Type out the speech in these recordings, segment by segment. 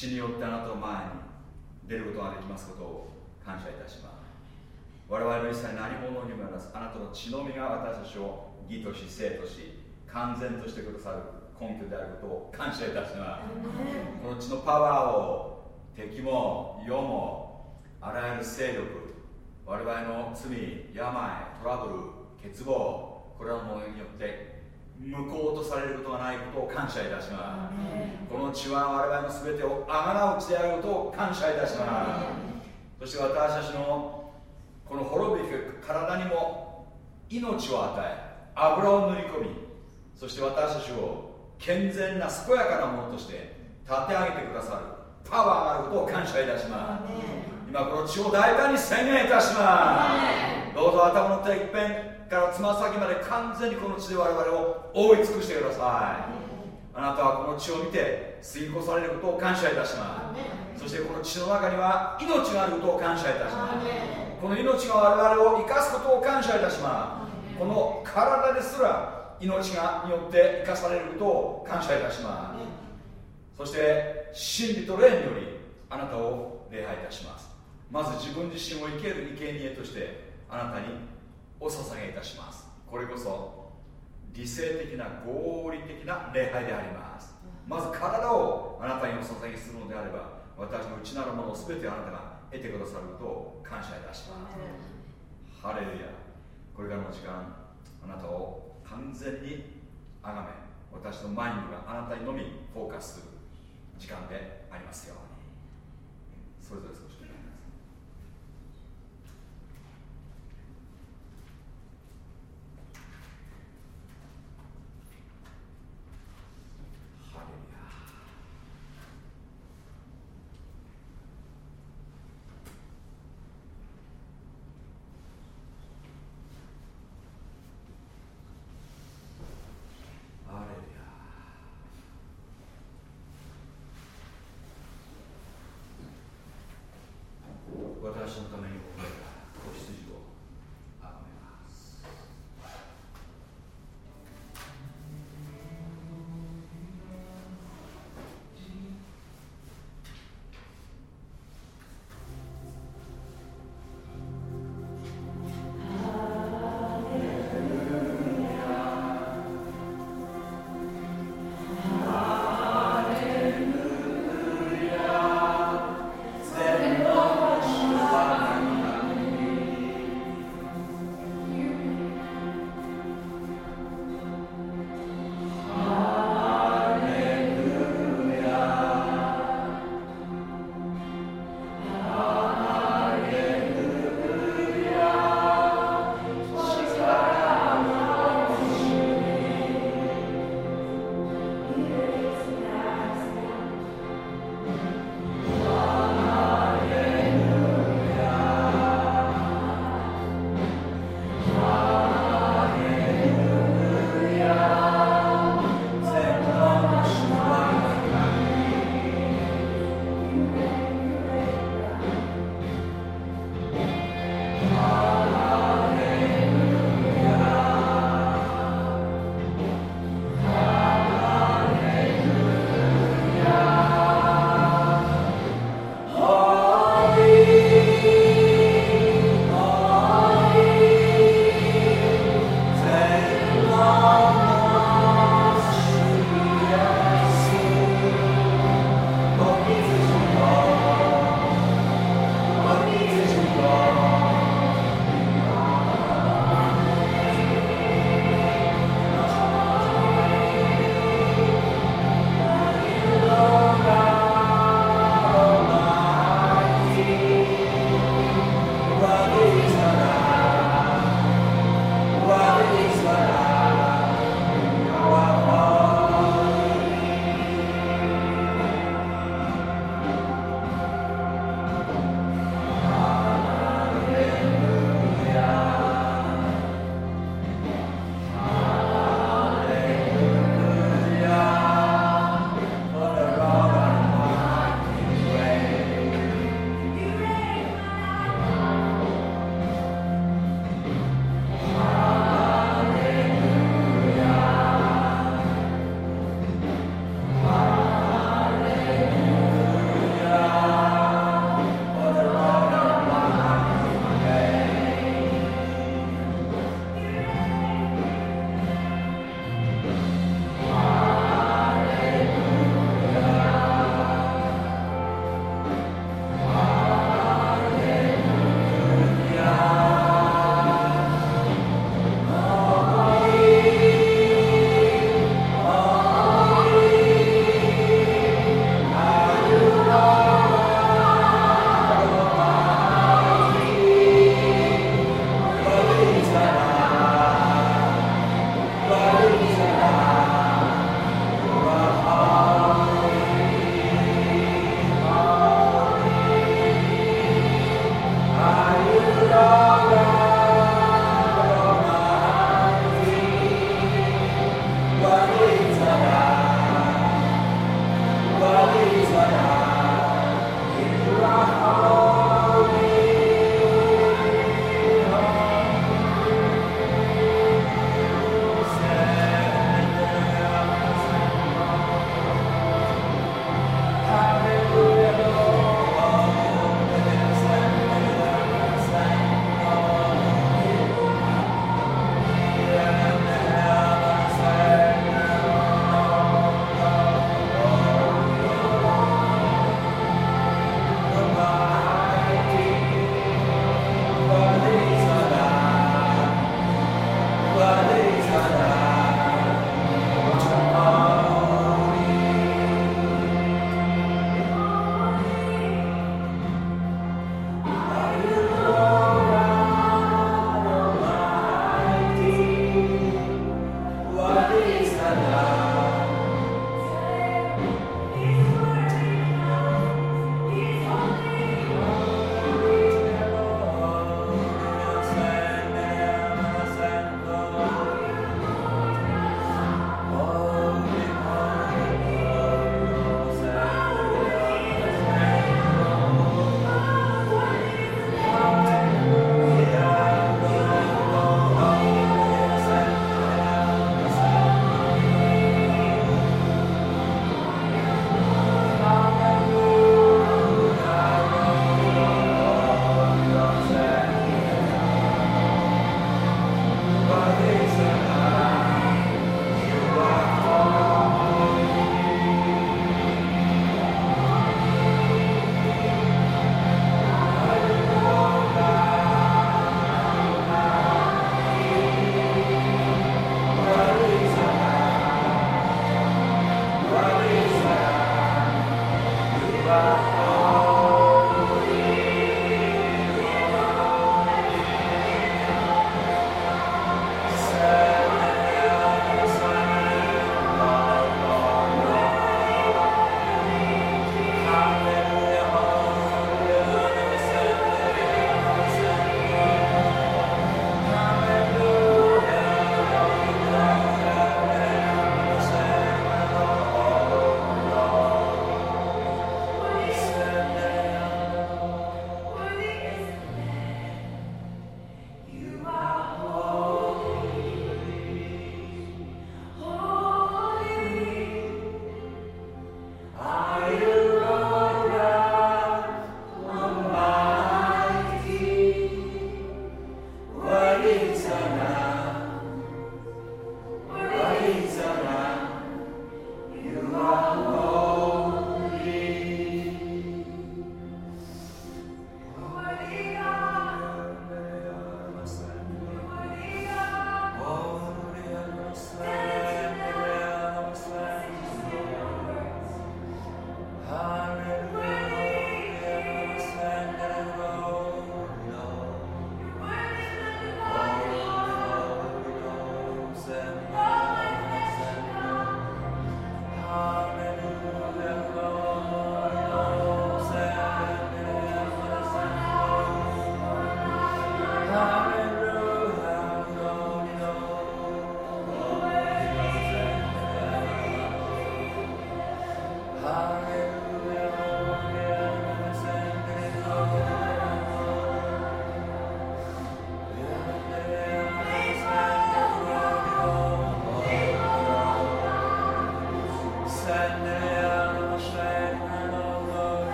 血によってあなたの前に出ることができますことを感謝いたします。我々の一切何者にもならずあなたの血のみが私たちを義とし生とし完全としてくださる根拠であることを感謝いたします。この血のパワーを敵も世もあらゆる勢力我々の罪病トラブル欠乏これらのものによって無効とされることがないことを感謝いたします。この血は我々の全てをあがらう血であることを感謝いたします。そして私たちのこの滅びく体にも命を与え油を塗り込みそして私たちを健全な健やかなものとして立て上げてくださるパワーがあることを感謝いたします。今この血を大胆に宣言いたします。どうぞ頭の手いっぺんからつま先まで完全にこの血で我々を覆い尽くしてください。あなたはこの血を見て吸い越されることを感謝いたします。そしてこの血の中には命があることを感謝いたします。この命が我々を生かすことを感謝いたします。この体ですら命がによって生かされることを感謝いたします。そして真理と霊によりあなたを礼拝いたします。まず自分自身を生ける生贄としてあなたにお捧げいたします。これこそ理性的な合理的な礼拝であります。まず体をあなたにお捧げするのであれば私の内なるものを全てあなたが得てくださることを感謝いたします。ハレルヤ。これからの時間あなたを完全に崇め私のマインドがあなたにのみフォーカスする時間でありますように。それぞれ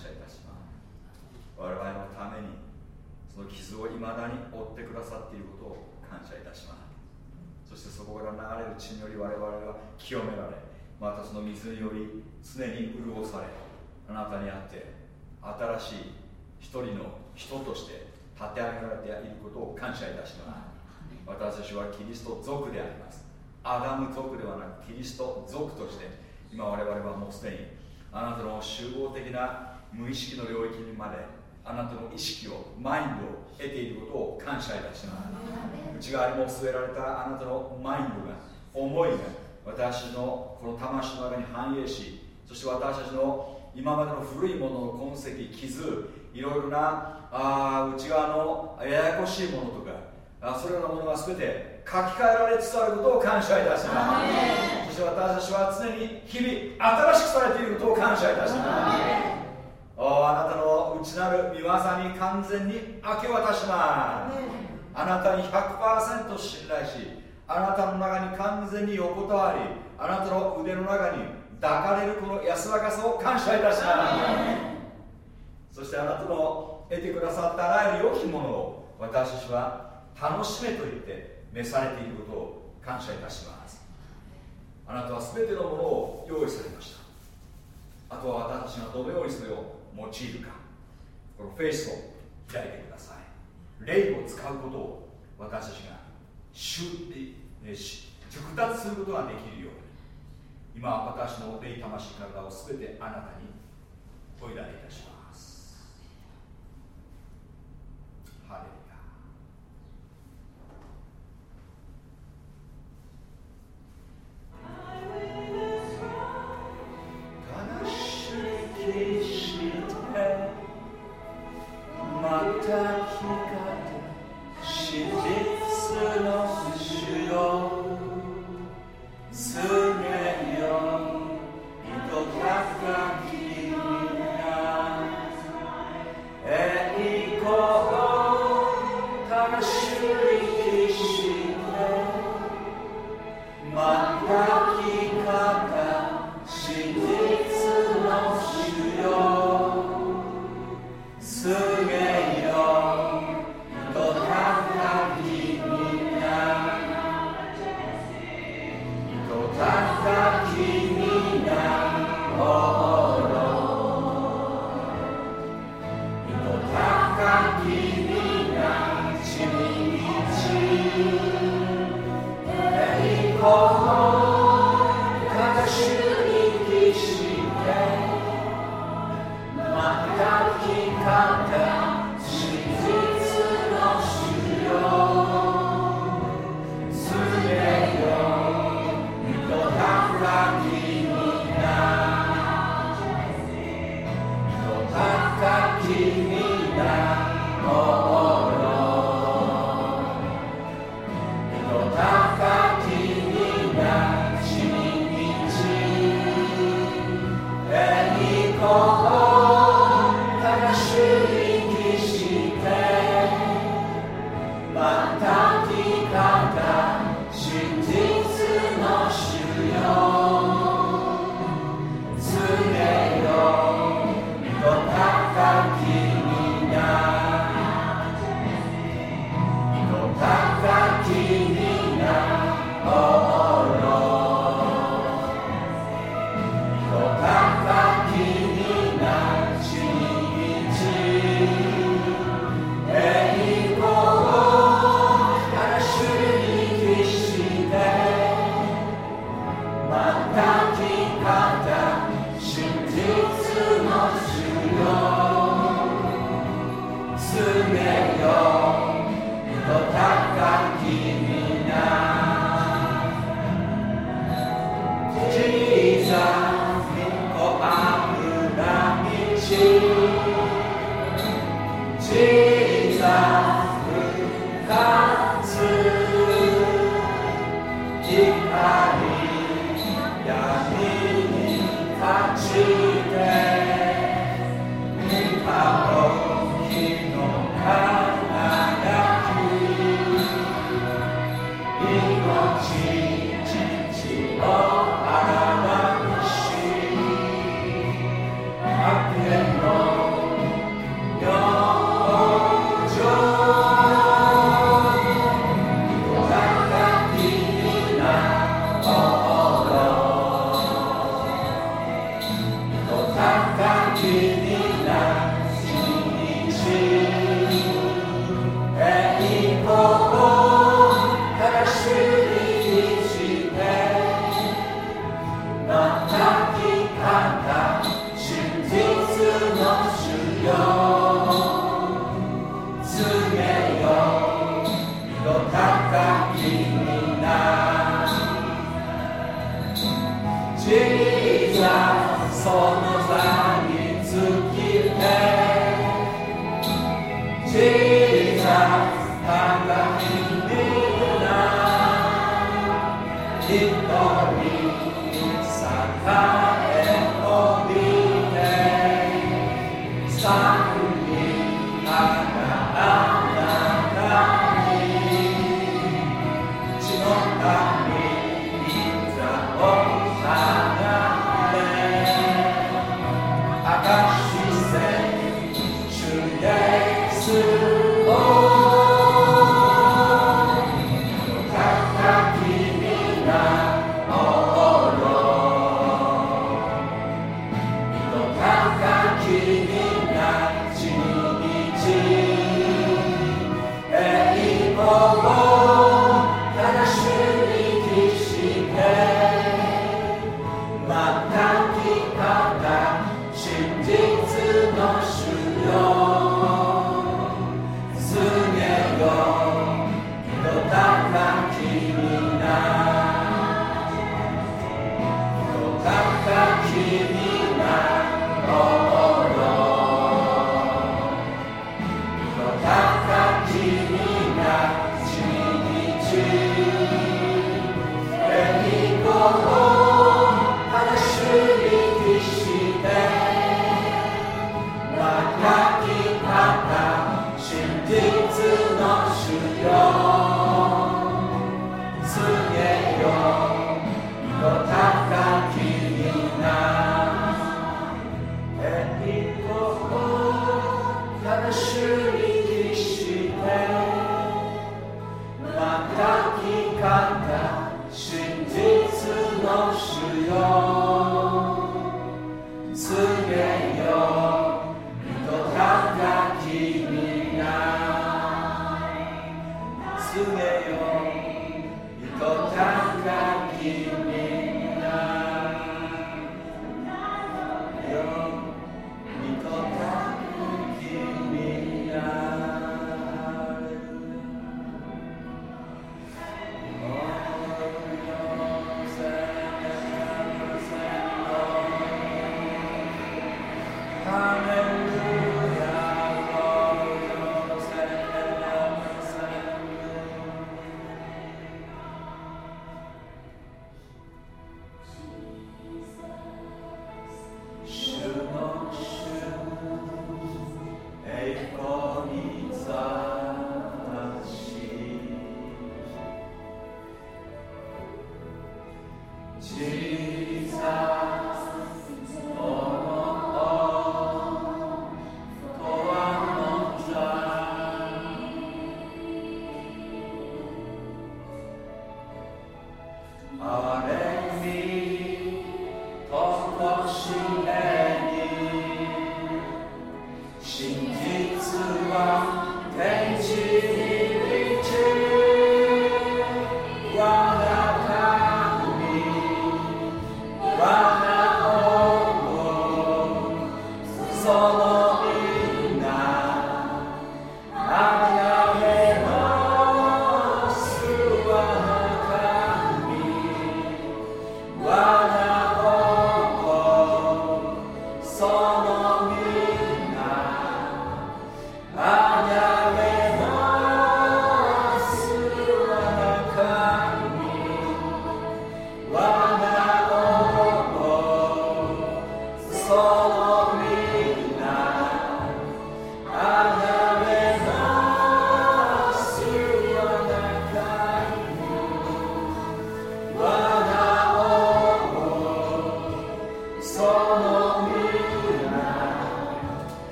謝いたします。我々のためにその傷をいまだに追ってくださっていることを感謝いたします。そしてそこから流れる血により我々は清められまたその水により常に潤されあなたにあって新しい一人の人として立て上げられていることを感謝いたします。私たちはキリスト族でありますアダム族ではなくキリスト族として今我々はもうすでにあなたの集合的な無意識の領域にまであなたの意識をマインドを得ていることを感謝いたします。内側にも据えられたあなたのマインドが思いが私のこの魂の中に反映しそして私たちの今までの古いものの痕跡傷いろいろなあ内側のややこしいものとかあそれらのものが全て書き換えられつつあることを感謝いたします。そして私たちは常に日々新しくされていることを感謝いたします。おあなたの内なる見業に完全に明け渡します。あなたに100%信頼しあなたの中に完全に横たわりあなたの腕の中に抱かれるこの安らかさを感謝いたします。そしてあなたの得てくださったあらゆる良きものを私たちは楽しめと言って召されていることを感謝いたします。あなたは全てのものを用意されました。あとは私たちがどのようにそれを用いるか。このフェイスを開いてください。霊を使うことを私たちが熟達することができるように。今私の霊魂体を全てあなたにお委ねいたします。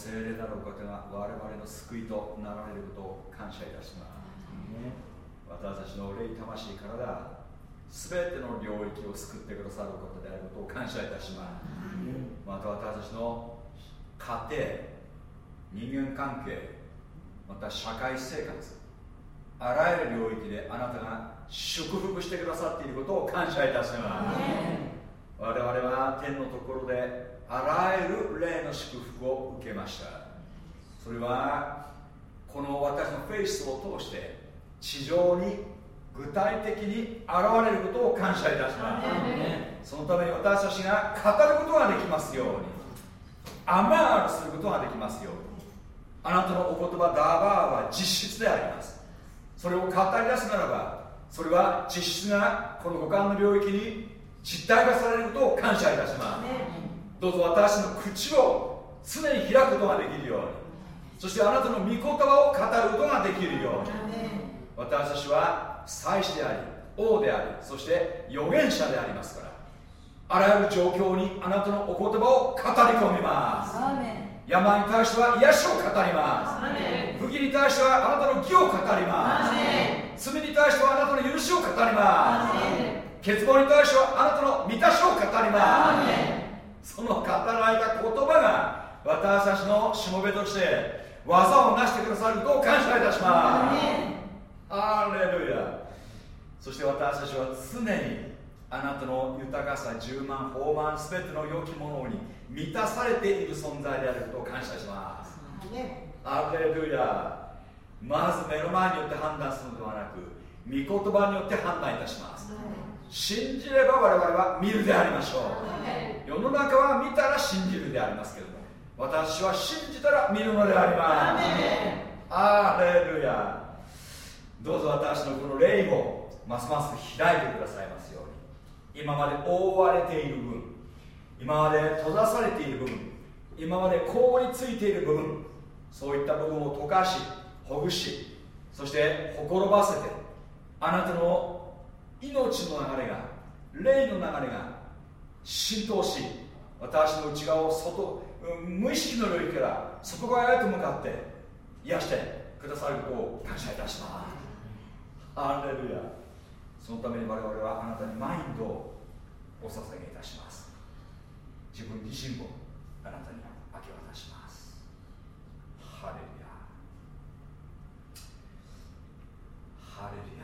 精霊なるう方が我々の救いとなられることを感謝いたします。私たちの霊魂体全ての領域を救ってくださることであることを感謝いたします。また私たちの家庭人間関係また社会生活あらゆる領域であなたが祝福してくださっていることを感謝いたします。我々は天のところであらゆる霊の祝福を受けました。それはこの私のフェイスを通して地上に具体的に現れることを感謝いたします。そのために私たちが語ることができますように。アマーるすることができますように。あなたのお言葉ダーバーは実質であります。それを語り出すならばそれは実質がこの五感の領域に実体化されることを感謝いたします、どうぞ私の口を常に開くことができるように。そしてあなたの御言葉を語ることができるように。私たちは祭司であり王でありそして預言者でありますから。あらゆる状況にあなたのお言葉を語り込みます。山に対しては癒しを語ります。不義に対してはあなたの義を語ります。罪に対してはあなたの許しを語ります。欠乏に対してはあなたの満たしを語ります。その語られた言葉が私たちのしもべとして技を成してくださることを感謝いたします。アレルヤ。そして私たちは常にあなたの豊かさ十万豊満すべての良きものに満たされている存在であることを感謝します。アレルヤ。まず目の前によって判断するのではなく御言葉によって判断いたします、信じれば我々は見るでありましょう。世の中は見たら信じるでありますけれども私は信じたら見るのであります。アレルヤどうぞ私のこの霊をますます開いてくださいますように。今まで覆われている分今まで閉ざされている部分今まで凍りついている部分そういった部分を溶かしほぐしそしてほころばせてあなたの命の流れが霊の流れが浸透し私の内側を外無意識の領域から外側へと向かって癒してくださることを感謝いたします。アレルヤ。そのために我々はあなたにマインドをお捧げいたします。自分自身をあなたに明け渡します。ハレルヤ。ハレルヤ。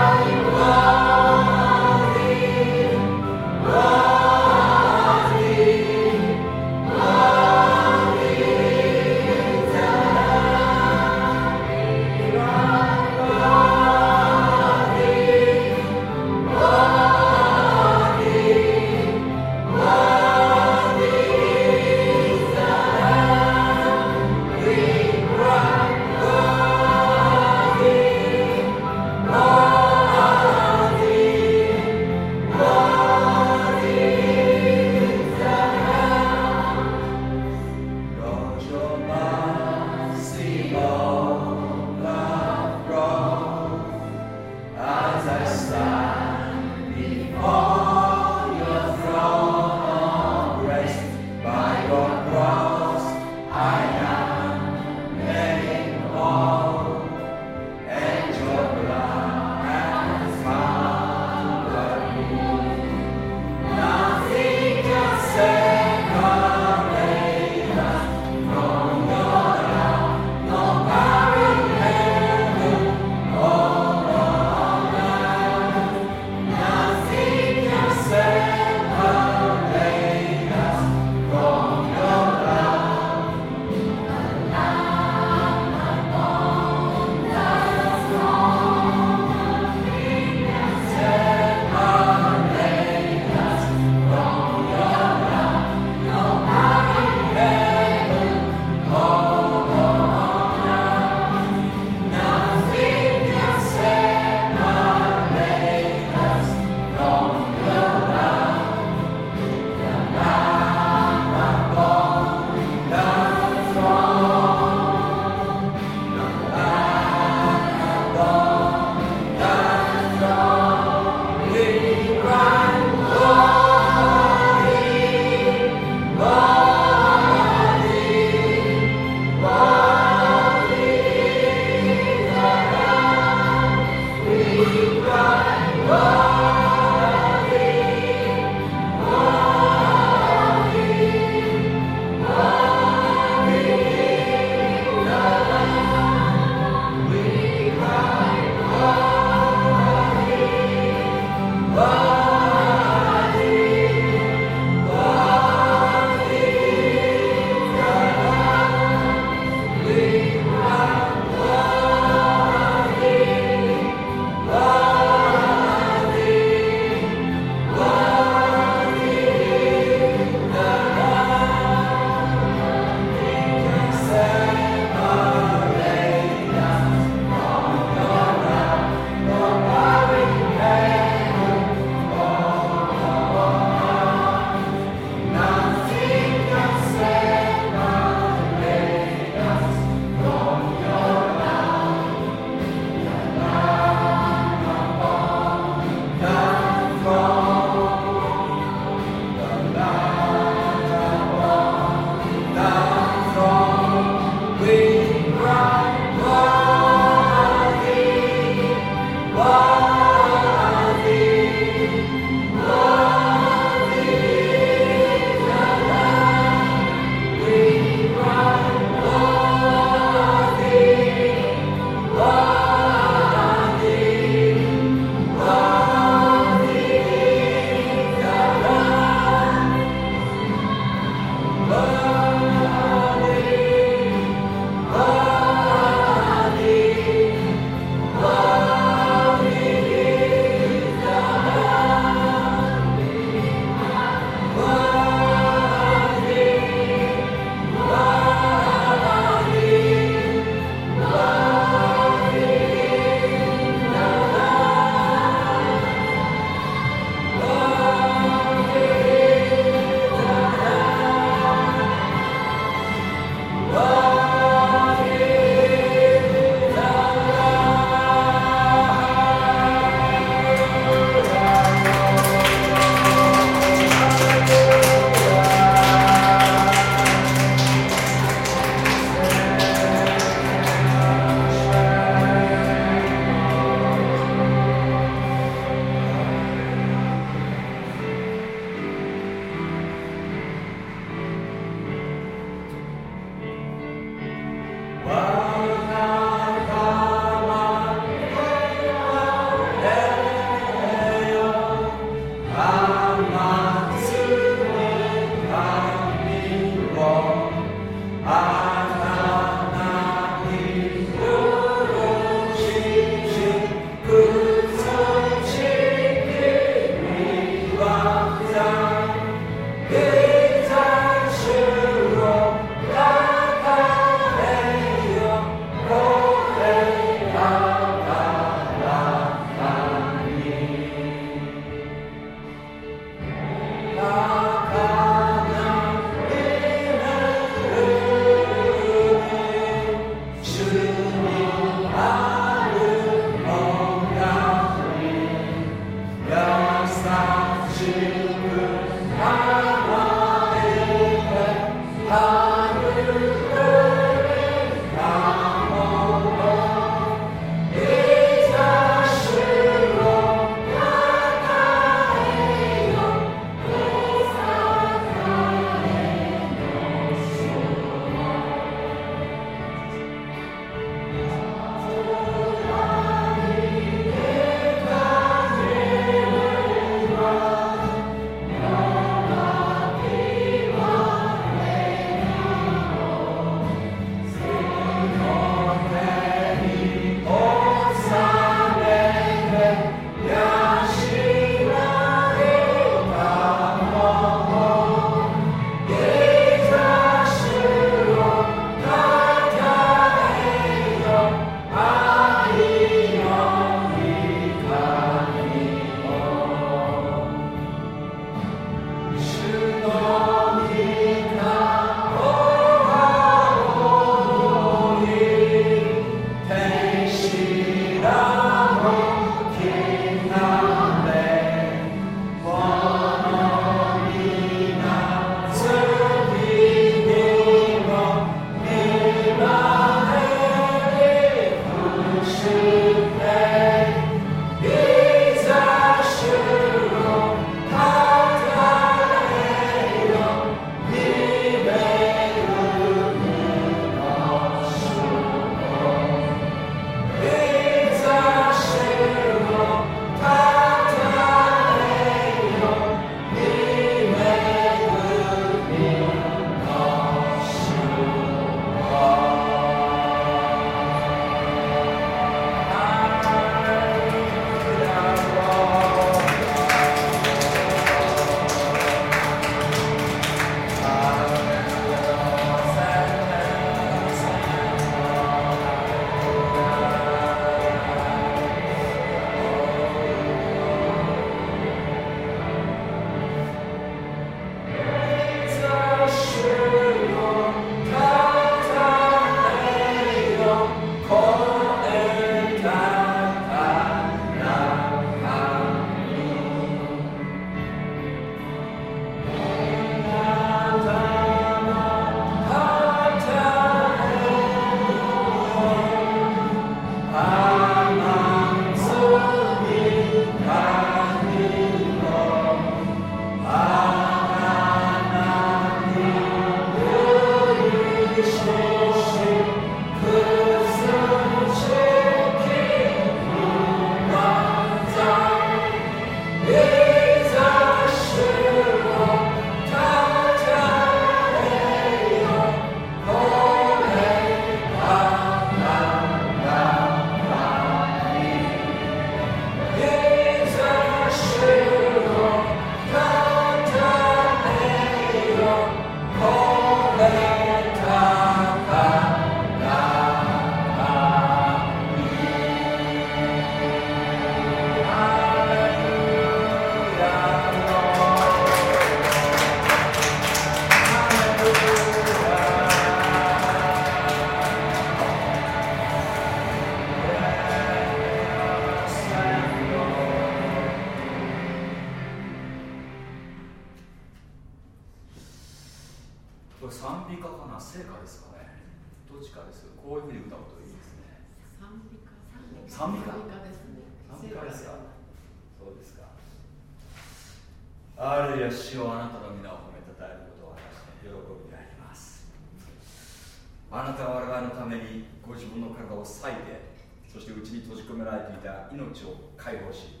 命を解放し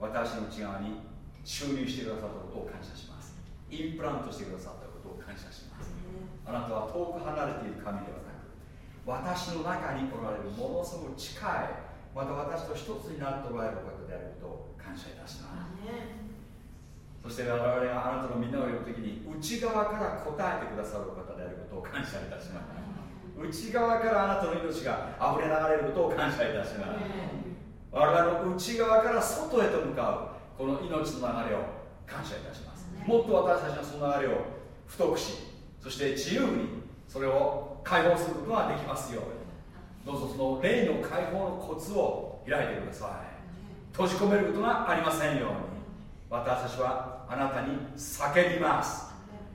私の内側に注入してくださったことを感謝します。インプラントしてくださったことを感謝します。あなたは遠く離れている神ではなく私の中におられるものすごく近いまた私と一つになっておられる方であることを感謝いたします。そして我々があなたのみんなを呼ぶときに内側から答えてくださる方であることを感謝いたします内側からあなたの命が溢れ流れることを感謝いたします我々の内側から外へと向かうこの命の流れを感謝いたします。もっと私たちはその流れを太くしそして自由にそれを解放することができますように。どうぞその霊の解放のコツを開いてください。閉じ込めることがありませんように。私たちはあなたに叫びます。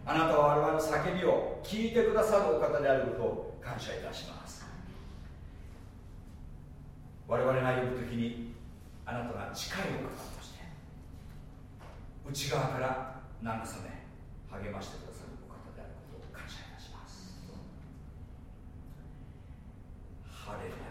あなたは我々の叫びを聞いてくださるお方であることを感謝いたします我々が呼ぶ時にあなたが近いお方として内側から慰め励ましてくださるお方であることを感謝いたします。ハレルヤ。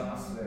disaster.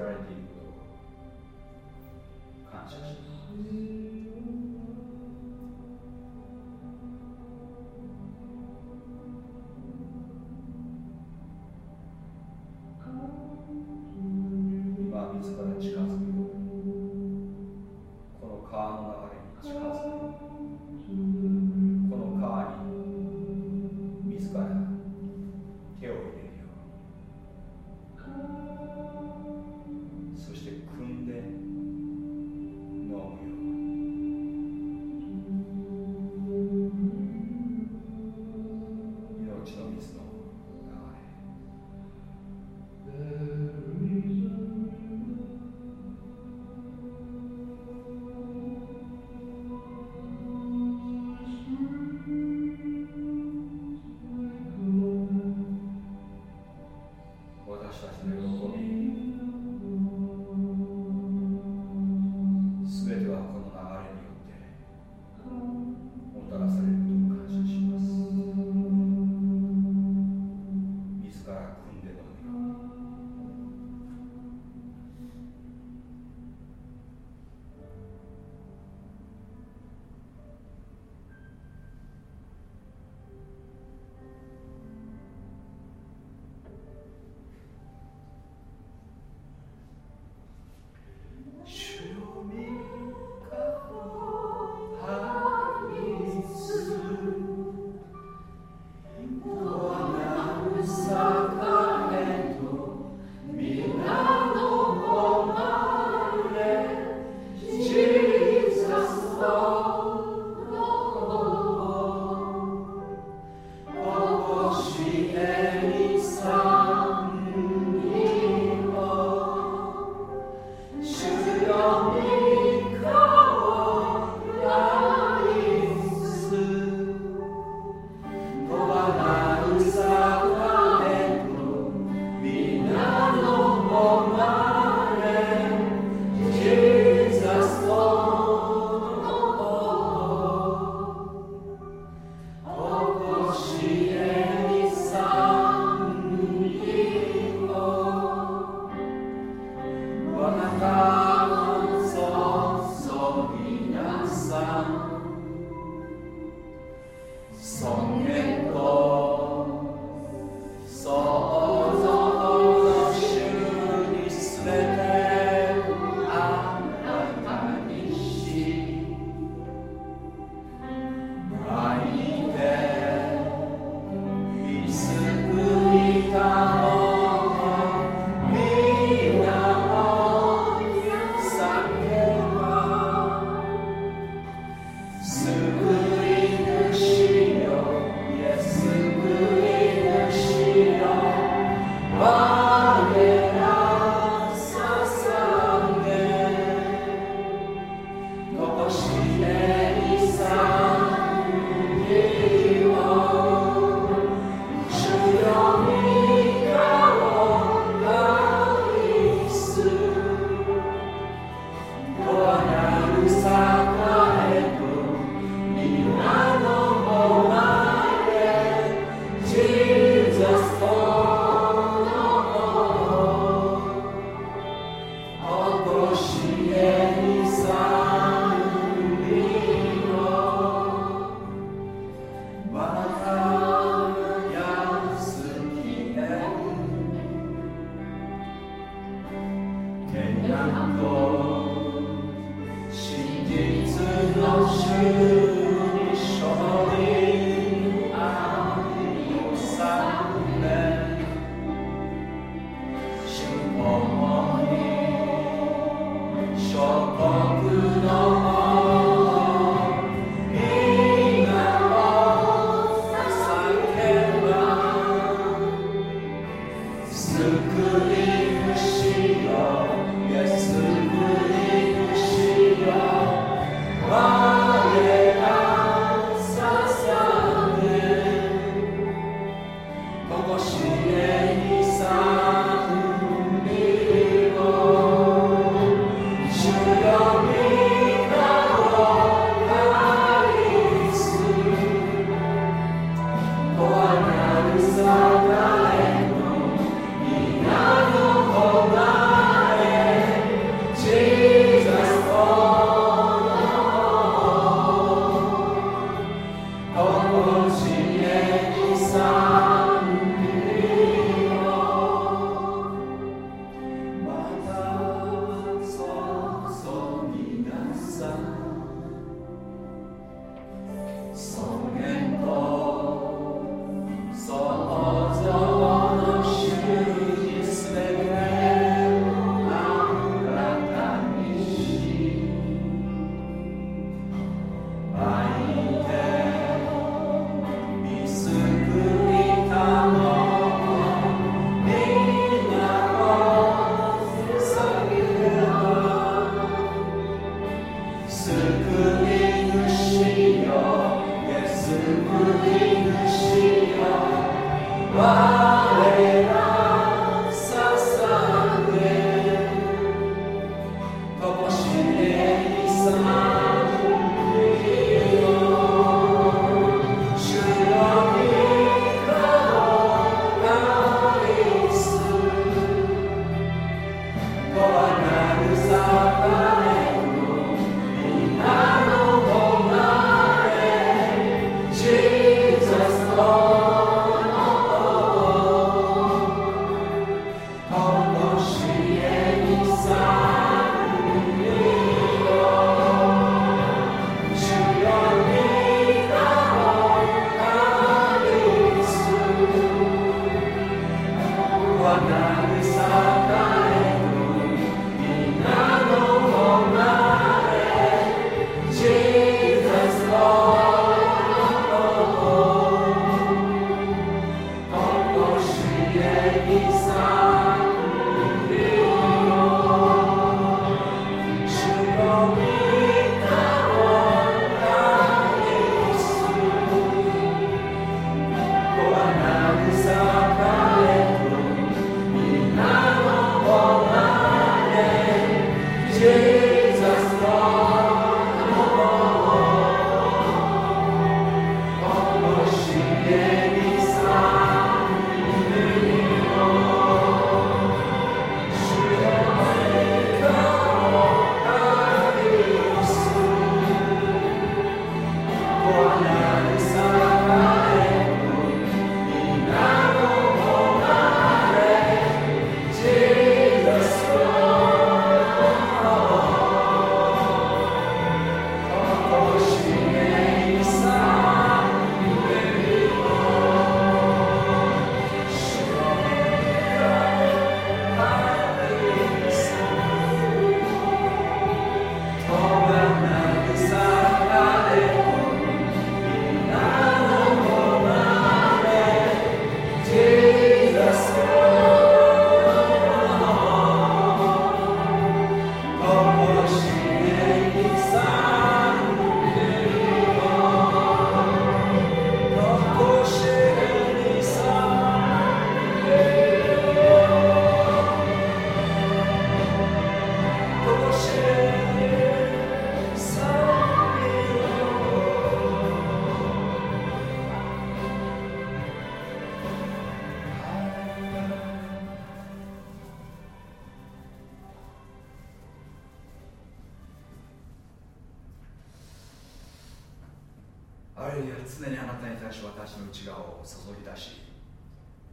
ちの内側を注ぎ出し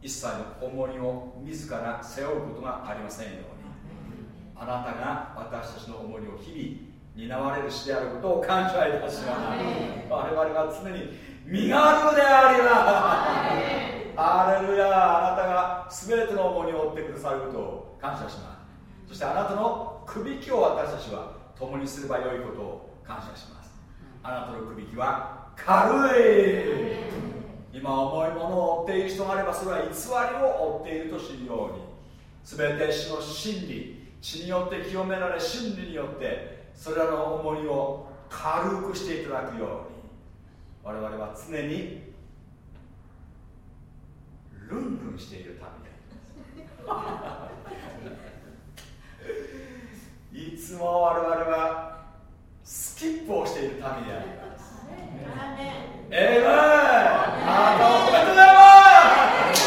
一切の重りを自ら背負うことがありませんように。あなたが私たちの重りを日々担われるしであることを感謝いたします。我々が常に身軽でありな。アレルヤあなたが全ての重りを負ってくださることを感謝します。そしてあなたのくびきを私たちは共にすればよいことを感謝します。あなたのくびきは軽い。今重いものを追っている人があればそれは偽りを追っていると知るように。全て死の真理血によって清められ真理によってそれらの重りを軽くしていただくように。我々は常にルンルンしているためいつも我々はスキップをしているためであります。エーおめでとうございます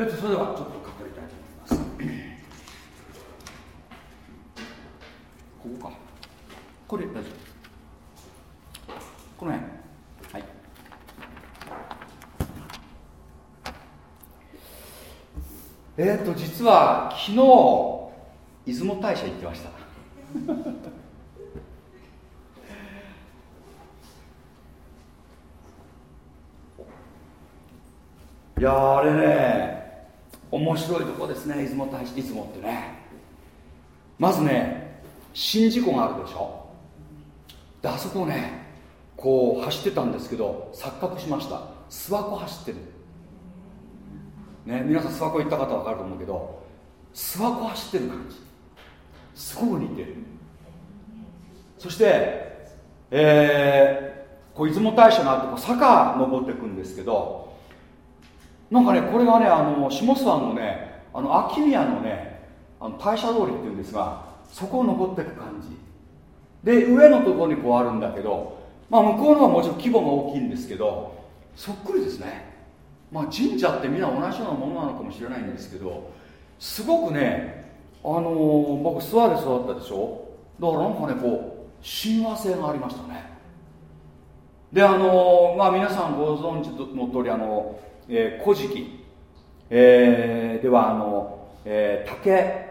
えっとそれではちょっと語りたいと思います。ここか。これ大丈夫。この辺。はい。えー、っと実は昨日出雲大社行ってました。いやあれね面白いとこですね。出雲大社出雲ってね。まずね宍道湖があるでしょ。であそこねこう走ってたんですけど錯覚しました。諏訪湖走ってる。ね皆さん諏訪湖行った方分かると思うけど諏訪湖走ってる感じ。すごく似てる。そしてえー、こう出雲大社があってこう坂登っていくんですけどなんかねこれがねあの下諏訪のねあの秋宮のねあの大社通りっていうんですがそこを登っていく感じ。で上のところにこうあるんだけど、まあ、向こうのはもちろん規模が大きいんですけどそっくりですね。まあ神社ってみんな同じようなものなのかもしれないんですけどすごくねあのー、僕諏訪で育ったでしょ。だからなんかねこう親和性がありましたね。であのー、まあ皆さんご存知の通りあのえー、古事記、えー、ではあの、えー、竹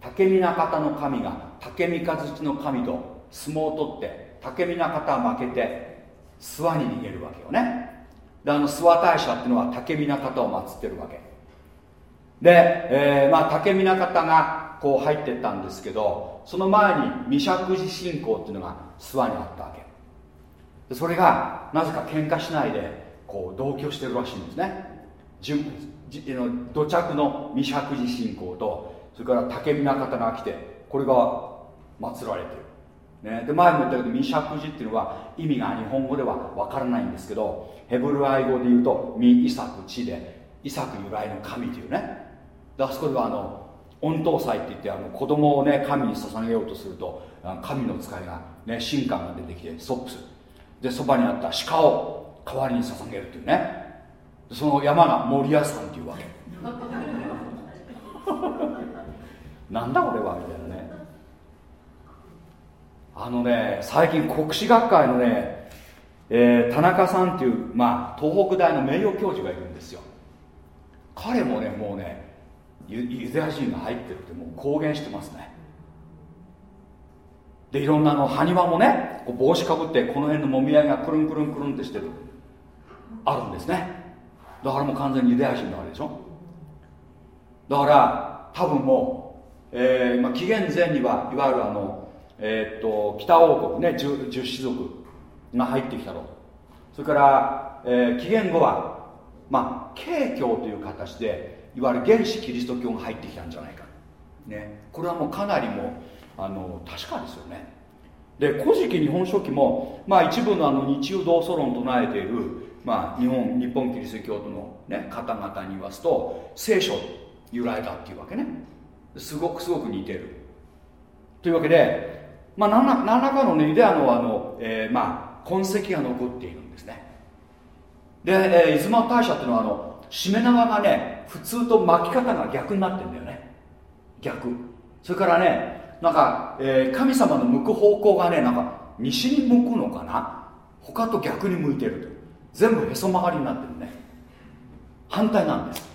竹見方の神が竹三日月の神と相撲を取って竹見方負けて諏訪に逃げるわけよね。であの諏訪大社っていうのは竹見方を祀ってるわけ。で、えー、まあ、竹見方がこう入ってったんですけどその前に未釈寺信仰っていうのが諏訪にあったわけ。それがなぜか喧嘩しないでこう同居してるらしいんですね。土着の未釈寺信仰とそれから竹見方が来てこれが祀られてる、ね、で前も言ったけど未釈寺っていうのは意味が日本語ではわからないんですけどヘブルアイ語で言うと未イサク地でイサク由来の神というね。であそこではあの御頭祭って言ってあの子供をね神に捧げようとすると神の使いがね神官が出てきてストップする。でそばにあった鹿を代わりに捧げるっていうね。その山が守屋山っていうわけ。なんだこれはみたいなね。あのね最近国史学会のね、えー、田中さんっていう、まあ、東北大の名誉教授がいるんですよ。彼もねもうねユダヤ人が入ってるってもう公言してますね。でいろんなの埴輪もね帽子かぶってこの辺のもみ合いがくるんくるんくるんってしてる。あるんですね。だからもう完全にユダヤ人なわけでしょ。だから多分もう、えーまあ、紀元前にはいわゆるあの、えー、っと北王国ね十十種族が入ってきたろそれから、えー、紀元後はまあ慶教という形でいわゆる原始キリスト教が入ってきたんじゃないか、ね、これはもうかなりもあの確かですよね。で「古事記日本書紀も」まあ、一部のあの日曜同祖論を唱えているまあ、日本日本キリスト教徒の、ね、方々に言わすと聖書由来だっていうわけね。すごくすごく似てる。というわけで、まあ、何ら何らかのねユダヤのあの、えー、まあ、痕跡が残っているんですね。で、えー、出雲大社っていうのはあのしめ縄がね普通と巻き方が逆になってんだよね。逆。それからねなんか、えー、神様の向く方向がねなんか西に向くのかな？他と逆に向いてると。全部へそ曲がりになってるね。反対なんです。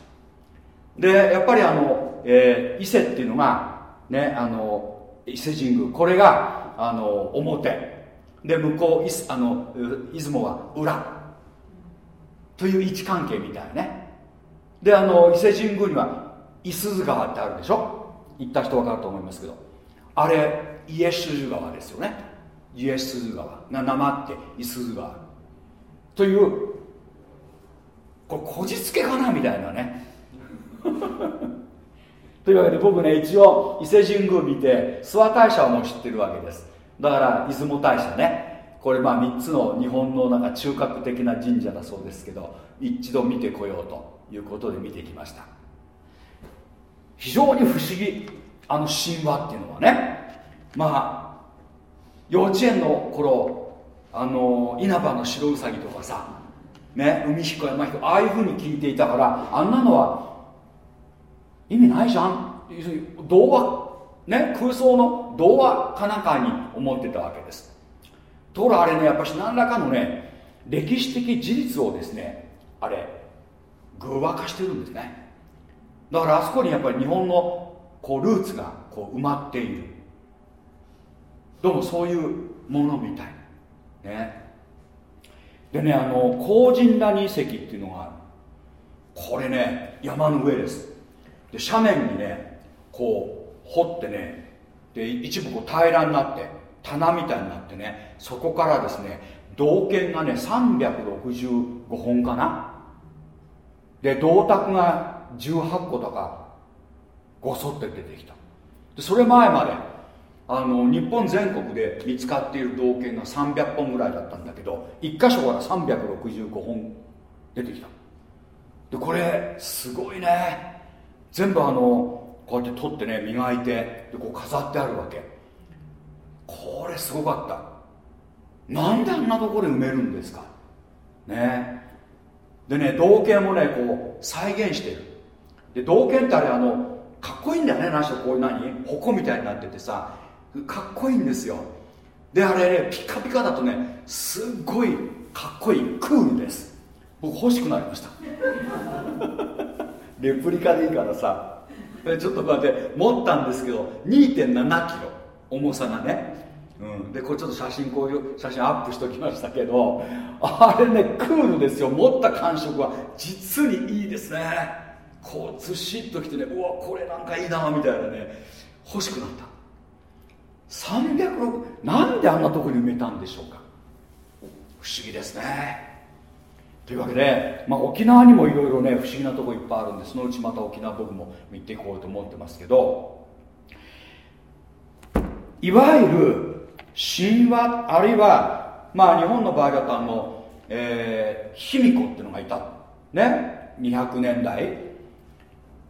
でやっぱりあの、えー、伊勢っていうのがねあの伊勢神宮。これがあの表。で向こうあの出雲は裏。という位置関係みたいね。であの伊勢神宮には五十鈴川ってあるでしょ？行った人分かると思いますけど。あれ家鈴川ですよね。家鈴川。な生って五十鈴川。というこれこじつけかなみたいなね。というわけで僕ね一応伊勢神宮見て諏訪大社も知ってるわけです。だから出雲大社ね。これまあ3つの日本のなんか中核的な神社だそうですけど一度見てこようということで見てきました。非常に不思議あの神話っていうのはね。まあ幼稚園の頃あの稲葉の白うさぎとかさね海彦山彦ああいうふうに聞いていたからあんなのは意味ないじゃん。童話ね空想の童話かなんかに思ってたわけです。ところあれねやっぱし何らかのね歴史的事実をですねあれ偶話化してるんですね。だからあそこにやっぱり日本のこうルーツがこう埋まっている。どうもそういうものみたい。ね。でねあの高神谷遺跡っていうのがある。これね山の上です。で斜面にねこう掘ってねで一部こう平らになって棚みたいになってねそこからですね銅剣がね365本かな。で銅鐸が18個とかごそって出てきた。でそれ前まであの日本全国で見つかっている銅剣が300本ぐらいだったんだけど1箇所から365本出てきた。でこれすごいね。全部あのこうやって取ってね磨いてでこう飾ってあるわけ。これすごかった。なんであんなところで埋めるんですか？ね。でね銅剣もねこう再現してる。で銅剣ってあれあのかっこいいんだよね何しろこういう何？矛みたいになっててさかっこいいんですよ。であれねピカピカだとねすっごいかっこいいクールです。僕欲しくなりました。レプリカでいいからさ。ちょっとこうやって持ったんですけど2 7キロ。重さがね。うん、でこれちょっと写真こういう写真アップしときましたけどあれねクールですよ。持った感触は実にいいですね。こうずしっときてねうわこれなんかいいなみたいなね欲しくなった306なんであんなとこに埋めたんでしょうか？不思議ですね。というわけで、まあ、沖縄にもいろいろね不思議なとこいっぱいあるんでそのうちまた沖縄僕も見ていこうと思ってますけどいわゆる神話あるいはまあ日本の場合だとあの、えー、卑弥呼っていうのがいた。ね？200年代。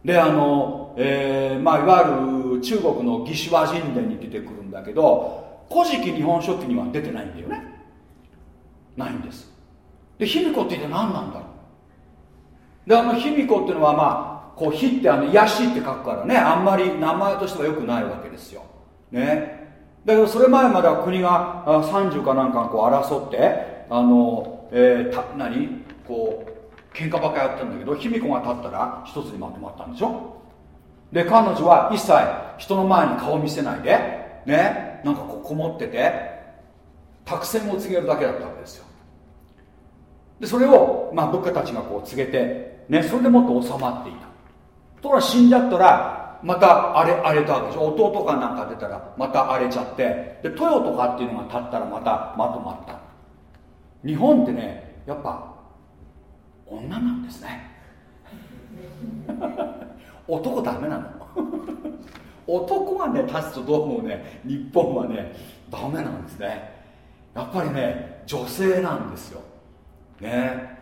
であの、えーまあ、いわゆる中国の義手話神殿に出てくるんだけど「古事記日本書紀」には出てないんだよね。ないんです。で卑弥呼って一体何なんだろう。であの卑弥呼っていうのはまあこう火ってあの癒しって書くからねあんまり名前としてはよくないわけですよ。ね。だけどそれ前までは国が30かなんかこう争ってあの、えー、た何？こう喧嘩ばっかやったんだけど卑弥呼が立ったら一つにまとまったんでしょ。で彼女は一切人の前に顔を見せないでねなんかここもってて託戦を告げるだけだったわけですよ。でそれを、まあ、部下たちがこう告げて、ね、それでもっと収まっていた。ところが死んじゃったらまた荒れ荒れたわけでしょ。弟かなんか出たらまた荒れちゃってで豊とかっていうのが立ったらまたまとまった。日本ってねやっぱ女なんですね。男ダメなの。男がね立つとどうもね日本はねダメなんですね。やっぱりね女性なんですよ。ね。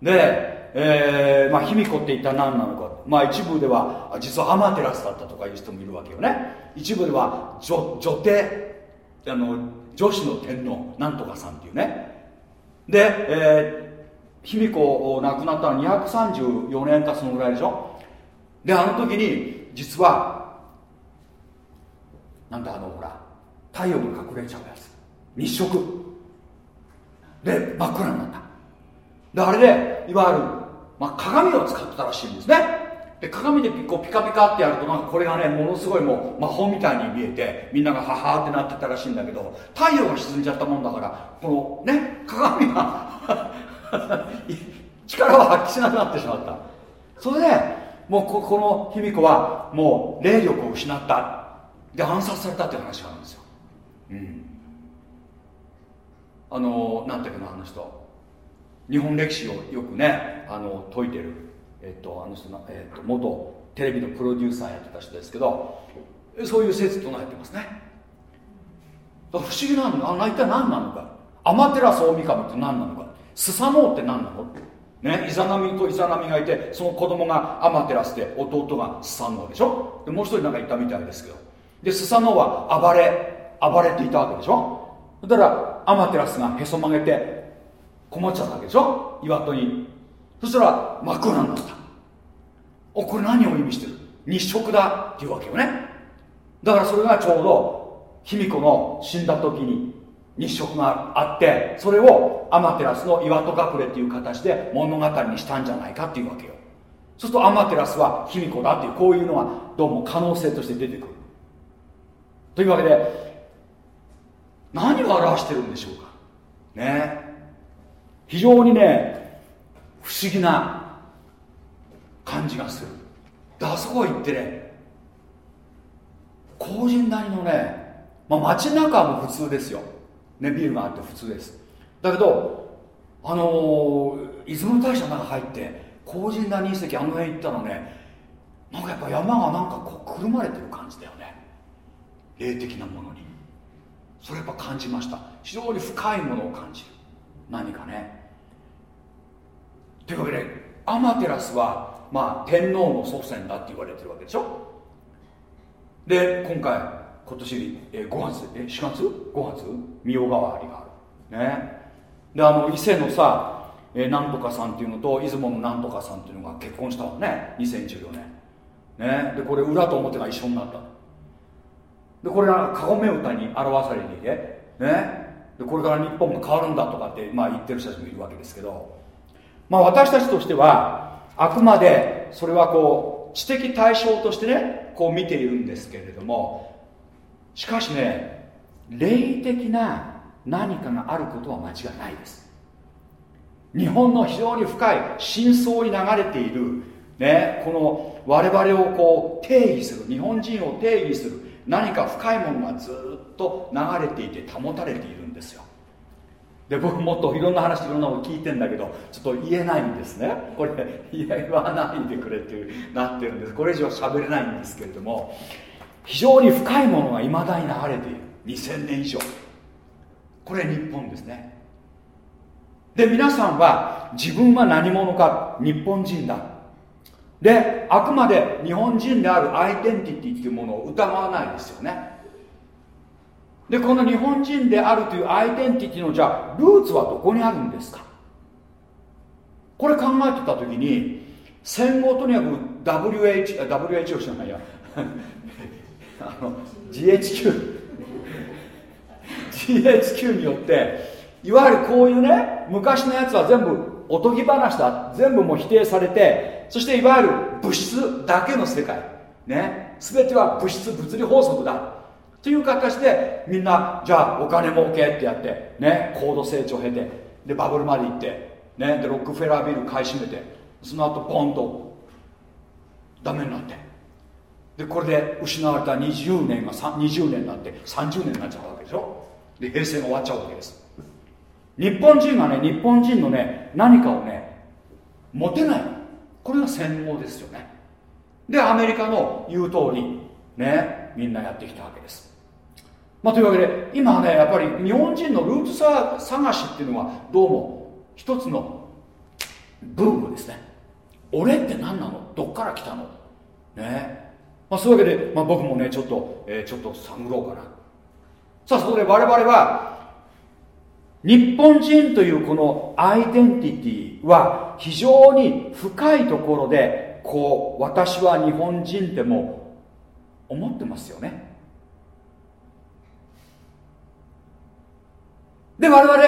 で、えーまあ、卑弥呼って一体何なのか、まあ、一部では実はアマテラスだったとかいう人もいるわけよね。一部では女女帝あの女子の天皇なんとかさんっていうね。で、えー、卑弥呼亡くなったのは234年かそのぐらいでしょ。であの時に実はなんだあのほら太陽が隠れちゃうやつ。日食。で真っ暗になった。であれでいわゆる、まあ、鏡を使ってたらしいんですね。で鏡でこうピカピカってやるとなんかこれがねものすごいもう魔法みたいに見えてみんながハハってなってたらしいんだけど太陽が沈んじゃったもんだからこのね鏡が 力を発揮しなくなってしまった。それでもうここの卑弥呼はもう霊力を失った。で暗殺されたっていう話があるんですよ。うん。あのなんていうかなあの人。日本歴史をよくねあの解いてる、えっと、あの人の、えっと、元テレビのプロデューサーやってた人ですけどそういう説唱えてますね。不思議なのあ一体何なのか。アマテラス大神って何なのか。スサノオって何なのね、イザナミとイザナミがいてその子供がアマテラスで弟がスサノオでしょ。でもう一人なんかいたみたいですけど。でスサノオは暴れ暴れていたわけでしょ？だからアマテラスがへそ曲げてこもっちゃったわけでしょ？岩戸に。そしたら真っ暗になった。おこれ何を意味してる？日食だっていうわけよね。だからそれがちょうど卑弥呼の死んだ時に日食があってそれをアマテラスの岩戸隠れっていう形で物語にしたんじゃないかっていうわけよ。そうするとアマテラスは卑弥呼だっていうこういうのがどうも可能性として出てくる。というわけで何を表してるんでしょうか？ね。非常にね不思議な感じがする。であそこ行ってね工人なりのね、まあ、街中も普通ですよ、ね、ビルがあって普通です。だけどあのー、出雲大社の中入って工人な隕石あの辺行ったらねなんかやっぱ山がなんかこうくるまれてる感じだよね。霊的なものに。それやっぱ感じました。非常に深いものを感じる。何かね。というわけでアマテラスはまあ天皇の祖先だって言われてるわけでしょ？で今回今年え5月え4月 ?5 月？仁王川りがある。ね。であの伊勢のさえなんとかさんっていうのと出雲のなんとかさんっていうのが結婚したのね。2014年。ね。でこれ裏と表が一緒になったでこれがカゴメ歌に表されていてね。でこれから日本が変わるんだとかって、まあ、言ってる人たちもいるわけですけど、まあ、私たちとしてはあくまでそれはこう知的対象としてねこう見ているんですけれどもしかしね霊的な何かがあることは間違いないです。日本の非常に深い真相に流れている、ね、この我々をこう定義する日本人を定義する何か深いものがずっと流れていて保たれているんですよ。で僕もっといろんな話いろんなの聞いてんだけどちょっと言えないんですね。これ言わないでくれっていうなってるんです。これ以上喋れないんですけれども非常に深いものがいまだに流れている。2000年以上。これ日本ですね。で皆さんは自分は何者か日本人だ。であくまで日本人であるアイデンティティっていうものを疑わないですよね。でこの日本人であるというアイデンティティのじゃあルーツはどこにあるんですか？これ考えてた時に戦後とにかく WH WHO じゃないや。あの GHQ GHQ によっていわゆるこういうね昔のやつは全部おとぎ話だ。全部もう否定されてそしていわゆる物質だけの世界。ね。全ては物質物理法則だ。という形でみんなじゃあお金儲けってやってね。高度成長を経てでバブルまで行ってね。でロックフェラービル買い占めてその後ポンとダメになって。でこれで失われた20年が20年になって30年になっちゃうわけでしょ。で平成が終わっちゃうわけです。日本人がね日本人のね何かをね持てないこれが戦後ですよね。でアメリカの言う通りねみんなやってきたわけです。まあ、というわけで今ねやっぱり日本人のルーツ探しっていうのはどうも一つのブームですね。俺って何なの？どっから来たの？ね。まあ、そういうわけで、まあ、僕もねちょっと、えー、ちょっと探ろうかな。さあそこで我々は日本人というこのアイデンティティは非常に深いところでこう私は日本人っても思ってますよね。で我々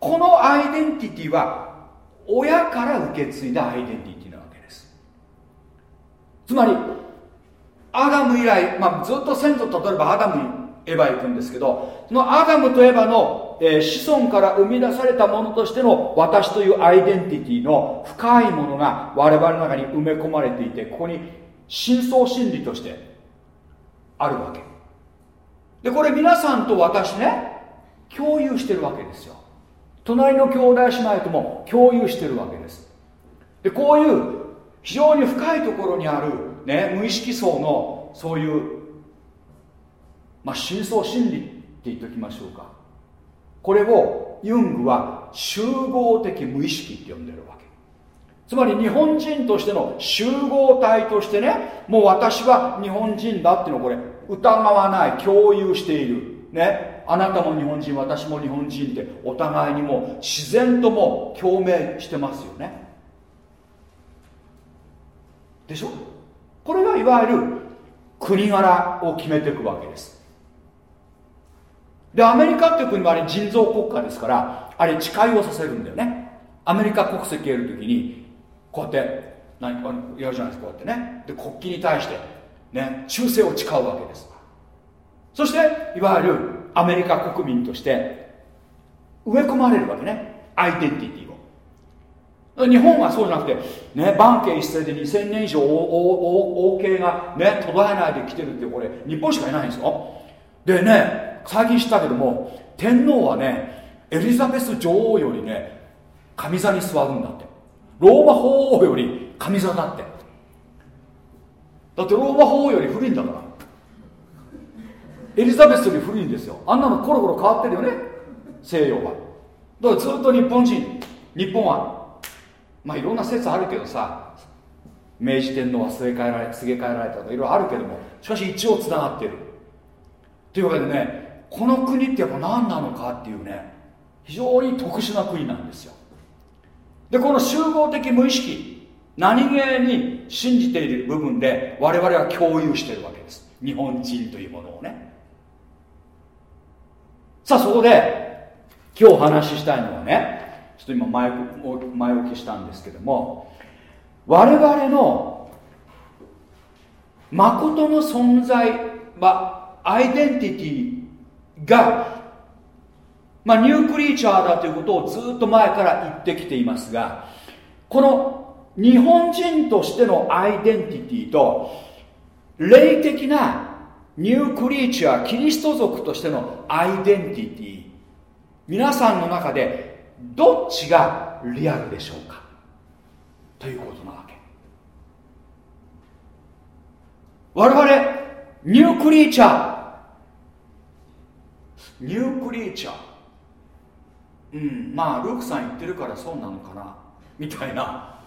このアイデンティティは親から受け継いだアイデンティティなわけです。つまりアダム以来、まあ、ずっと先祖例えばアダムにエヴァ行くんですけどそのアダムとエヴァの、えー、子孫から生み出されたものとしての私というアイデンティティの深いものが我々の中に埋め込まれていてここに深層心理としてあるわけ。でこれ皆さんと私ね共有してるわけですよ。隣の兄弟姉妹とも共有してるわけです。でこういう非常に深いところにある、ね、無意識層のそういうまあ深層心理って言っておきましょうか。これをユングは集合的無意識って呼んでるわけ。つまり日本人としての集合体としてねもう私は日本人だっていうのをこれ疑わない共有している。ね。あなたも日本人私も日本人ってお互いにも自然とも共鳴してますよね。でしょ？これがいわゆる国柄を決めていくわけです。でアメリカっていう国はあれ人造国家ですからあれ誓いをさせるんだよね。アメリカ国籍得る時にこうやって何かやるじゃないですかこうやってね。で国旗に対してね忠誠を誓うわけです。そしていわゆるアメリカ国民として植え込まれるわけね。アイデンティティを。日本はそうじゃなくて、ね、万家一斉で2000年以上王系が、ね、途絶えないで来てるってこれ日本しかいないんですよでね最近知ったけども天皇はねエリザベス女王よりね上座に座るんだって。ローマ法王より上座だって。だってローマ法王より古いんだから。エリザベスより古いんですよ。あんなのコロコロ変わってるよね。西洋は。だからずっと日本人。日本は。まあいろんな説あるけどさ。明治天皇はすげ替えられすげ替えられたとかいろいろあるけども。しかし一応つながってる。というわけでねこの国ってやっぱ何なのかっていうね非常に特殊な国なんですよ。でこの集合的無意識何気に信じている部分で我々は共有しているわけです。日本人というものをね。さあそこで今日お話ししたいのはねちょっと今前前置きしたんですけども我々の誠の存在はアイデンティティがまあ、ニュークリーチャーだということをずっと前から言ってきていますがこの日本人としてのアイデンティティと霊的なニュークリーチャーキリスト族としてのアイデンティティ皆さんの中でどっちがリアルでしょうか？ということなわけ。我々ニュークリーチャー。ニュークリーチャー。うんまあルークさん言ってるからそうなのかな。みたいな。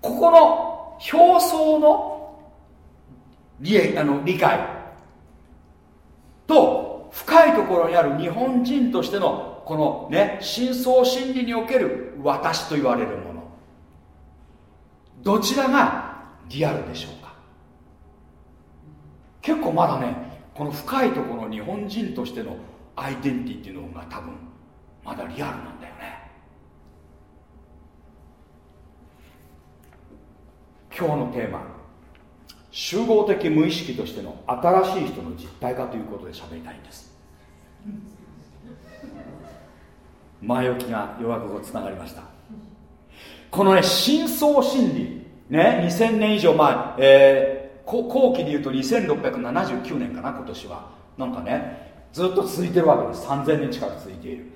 ここの表層の理あの理解。と深いところにある日本人としてのこのね深層心理における私と言われるもの。どちらがリアルでしょう結構まだねこの深いところの日本人としてのアイデンティティの方が多分まだリアルなんだよね。今日のテーマ集合的無意識としての新しい人の実体化ということで喋りたいんです。前置きが弱くつながりました。このね深層心理ね2000年以上前、えー、後期でいうと2679年かな今年は。なんかねずっと続いてるわけです。3000年近く続いている。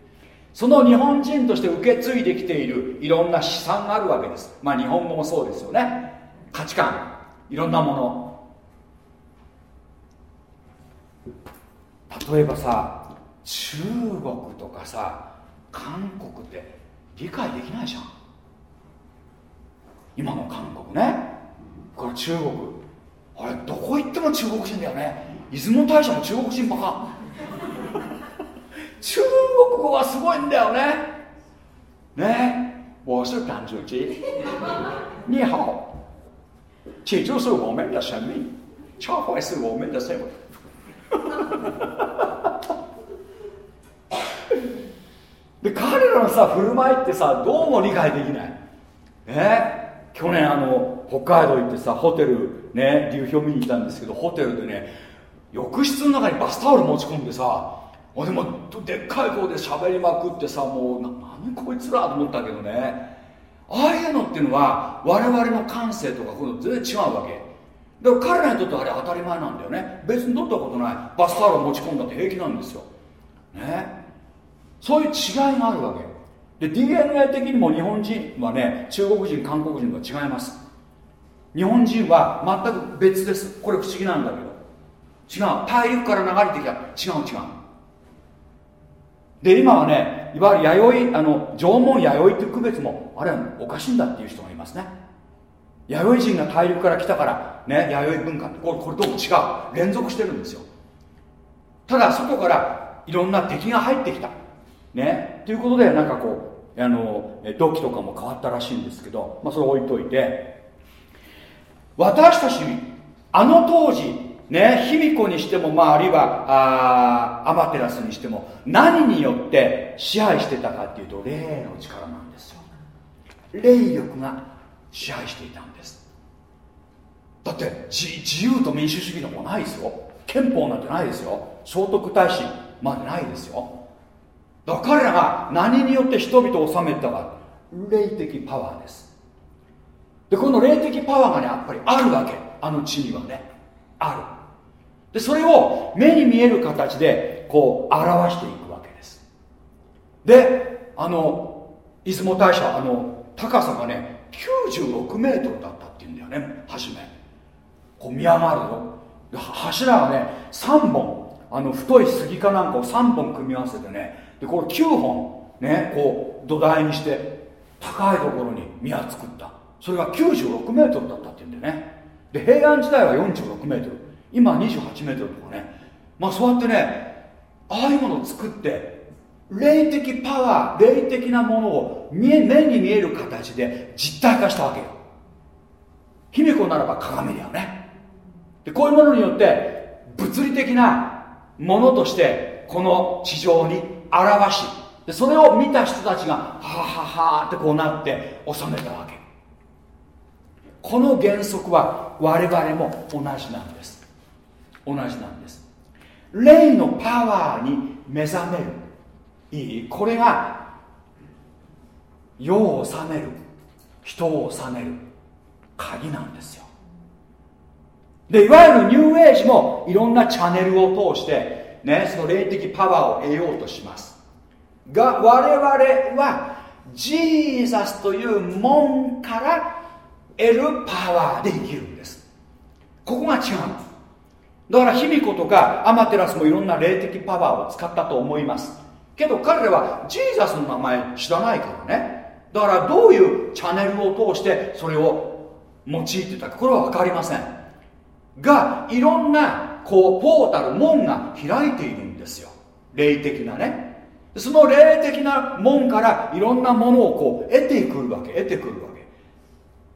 その日本人として受け継いできているいろんな資産があるわけです。まあ日本語もそうですよね。価値観。いろんなもの。例えばさ中国とかさ韓国って理解できないじゃん。今の韓国ね。これ中国。あれどこ行っても中国人だよね。出雲大社も中国人ばか。中国語はすごいんだよね。ね？我是感主机你好。这就是我们的生命超会是我们的生命 で彼らのさ振る舞いってさどうも理解できない。ね？去年あの北海道行ってさホテルね流氷見に行ったんですけどホテルでね浴室の中にバスタオル持ち込んでさでもでっかい声で喋りまくってさもうな何こいつらと思ったけどね。ああいうのっていうのは我々の感性とかこの全然違うわけ。だから彼らにとってあれ当たり前なんだよね。別に取ったことない。バスタオル持ち込んだって平気なんですよ。ね。そういう違いがあるわけ。で DNA 的にも日本人はね中国人韓国人とは違います。日本人は全く別です。これ不思議なんだけど。違う。大陸から流れてきた。違う違う。で今はねいわゆる弥生あの縄文弥生っていう区別もあれはおかしいんだっていう人がいますね。弥生人が大陸から来たからね弥生文化ってこれこれどうも違う。連続してるんですよ。ただ外からいろんな敵が入ってきた。ね。ということでなんかこうあの土器とかも変わったらしいんですけど、まあ、それ置いといて私たちあの当時ね卑弥呼にしても、まあ、あるいはアマテラスにしても何によって支配してたかっていうと霊の力なんですよ。霊力が支配していたんです。だって自由と民主主義のもないですよ。憲法なんてないですよ。聖徳太子までないですよ。だから彼らが何によって人々を治めたか。霊的パワーです。でこの霊的パワーがねやっぱりあるわけ。あの地にはね。ある。でそれを目に見える形でこう表していくわけです。であの出雲大社あの高さがね96メートルだったっていうんだよね初め。こう見上がるの柱がね3本。あの太い杉かなんかを3本組み合わせてねでこれ9本ねこう土台にして高いところに宮作った。それが96メートルだったっていうんでね。で平安時代は46メートル。今28メートルとかね。まあそうやってねああいうものを作って霊的パワー霊的なものを目に見える形で実体化したわけよ。卑弥呼ならば鏡だよね。でこういうものによって物理的なものとしてこの地上に表しでそれを見た人たちがはははってこうなって収めたわけ。この原則は我々も同じなんです。同じなんです。霊のパワーに目覚める。いい？これが世を治める。人を治める。鍵なんですよ。でいわゆるニューエイジもいろんなチャンネルを通してねその霊的パワーを得ようとします。が我々はジーザスという門から得るパワーで生きるんです。ここが違うんです。だから卑弥呼とかアマテラスもいろんな霊的パワーを使ったと思います。けど彼らはジーザスの名前知らないからね。だからどういうチャンネルを通してそれを用いてたか。これは分かりません。がいろんなこうポータル門が開いているんですよ。霊的なね。その霊的な門からいろんなものをこう得てくるわけ得てくるわけ。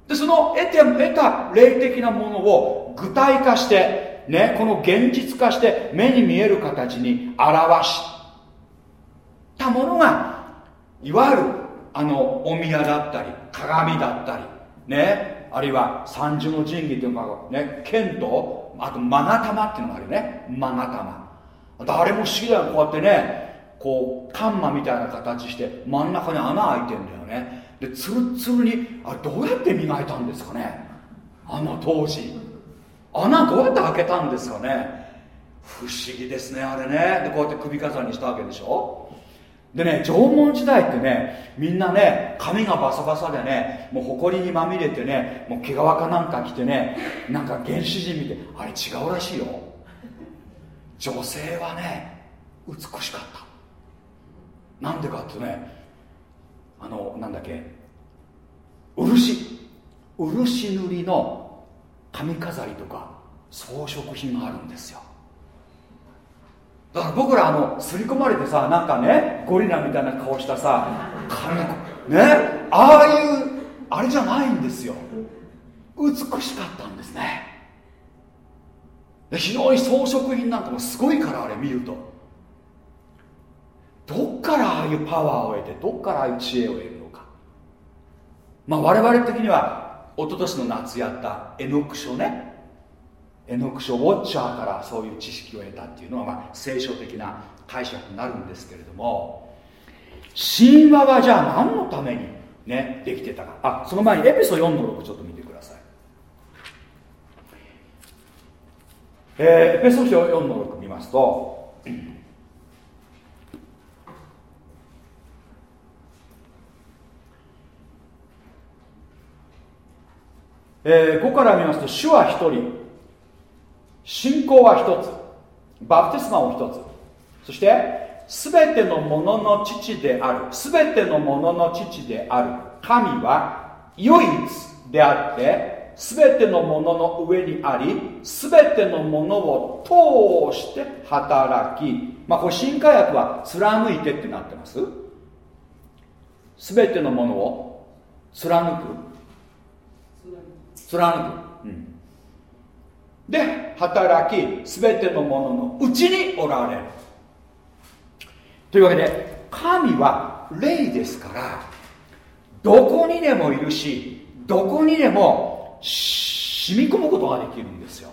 でその得て得た霊的なものを具体化してねこの現実化して目に見える形に表したものがいわゆるあのお宮だったり鏡だったりねあるいは三重の神器というかね剣とあと勾玉っていうのがあるよね。勾玉誰も不思議だよ。こうやってねこうカンマみたいな形して真ん中に穴開いてんだよね。でツルツルにあれどうやって磨いたんですかね。あの当時。穴どうやって開けたんですかね。不思議ですねあれね。でこうやって首飾りにしたわけでしょ。でね縄文時代ってねみんなね髪がバサバサでねもう埃にまみれてねもう毛皮かなんか着てねなんか原始人見てあれ違うらしいよ。女性はね美しかった。なんでかってねあのなんだっけ漆。漆塗りの髪飾りとか装飾品があるんですよ。だから僕らあの刷り込まれてさなんかねゴリラみたいな顔したさねああいうあれじゃないんですよ。美しかったんですね。非常に装飾品なんかもすごいからあれ見ると。どっからああいうパワーを得てどっからああいう知恵を得るのか。まあ我々的には一昨年の夏やった絵の具書ね。絵の具書ウォッチャーからそういう知識を得たっていうのは、まあ、聖書的な解釈になるんですけれども神話はじゃあ何のためにねできてたか。あその前にエピソ4の6ちょっと見てください。えー、エペソ書4の6見ますとえー、ここから見ますと主は一人。信仰は一つ。バプテスマを一つ。そして全てのものの父である。全てのものの父である。神は唯一であって全てのものの上にあり全てのものを通して働きまあこれ新科学は貫いてってなってます。全てのものを貫く。貫く、うん、で働き全てのもののうちにおられる。というわけで神は霊ですからどこにでもいるしどこにでも染み込むことができるんですよ。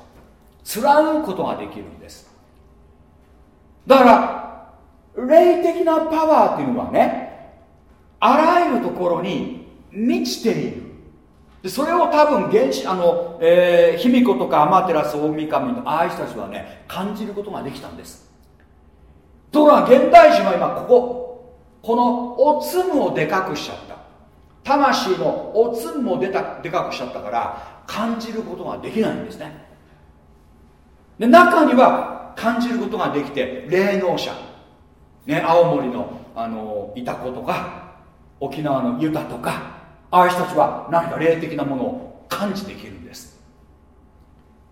貫くことができるんです。だから霊的なパワーっていうのはねあらゆるところに満ちている。でそれを多分原始あの、えー、卑弥呼とかアマテラス大神のああいう人たちはね感じることができたんです。ところが現代人は今こここのおつむをでかくしちゃった。魂のおつむもでたでかくしちゃったから感じることができないんですね。で中には感じることができて霊能者、ね、青森のあのいた子とか沖縄のユタとかああいう人たちは何か霊的なものを感知できるんです。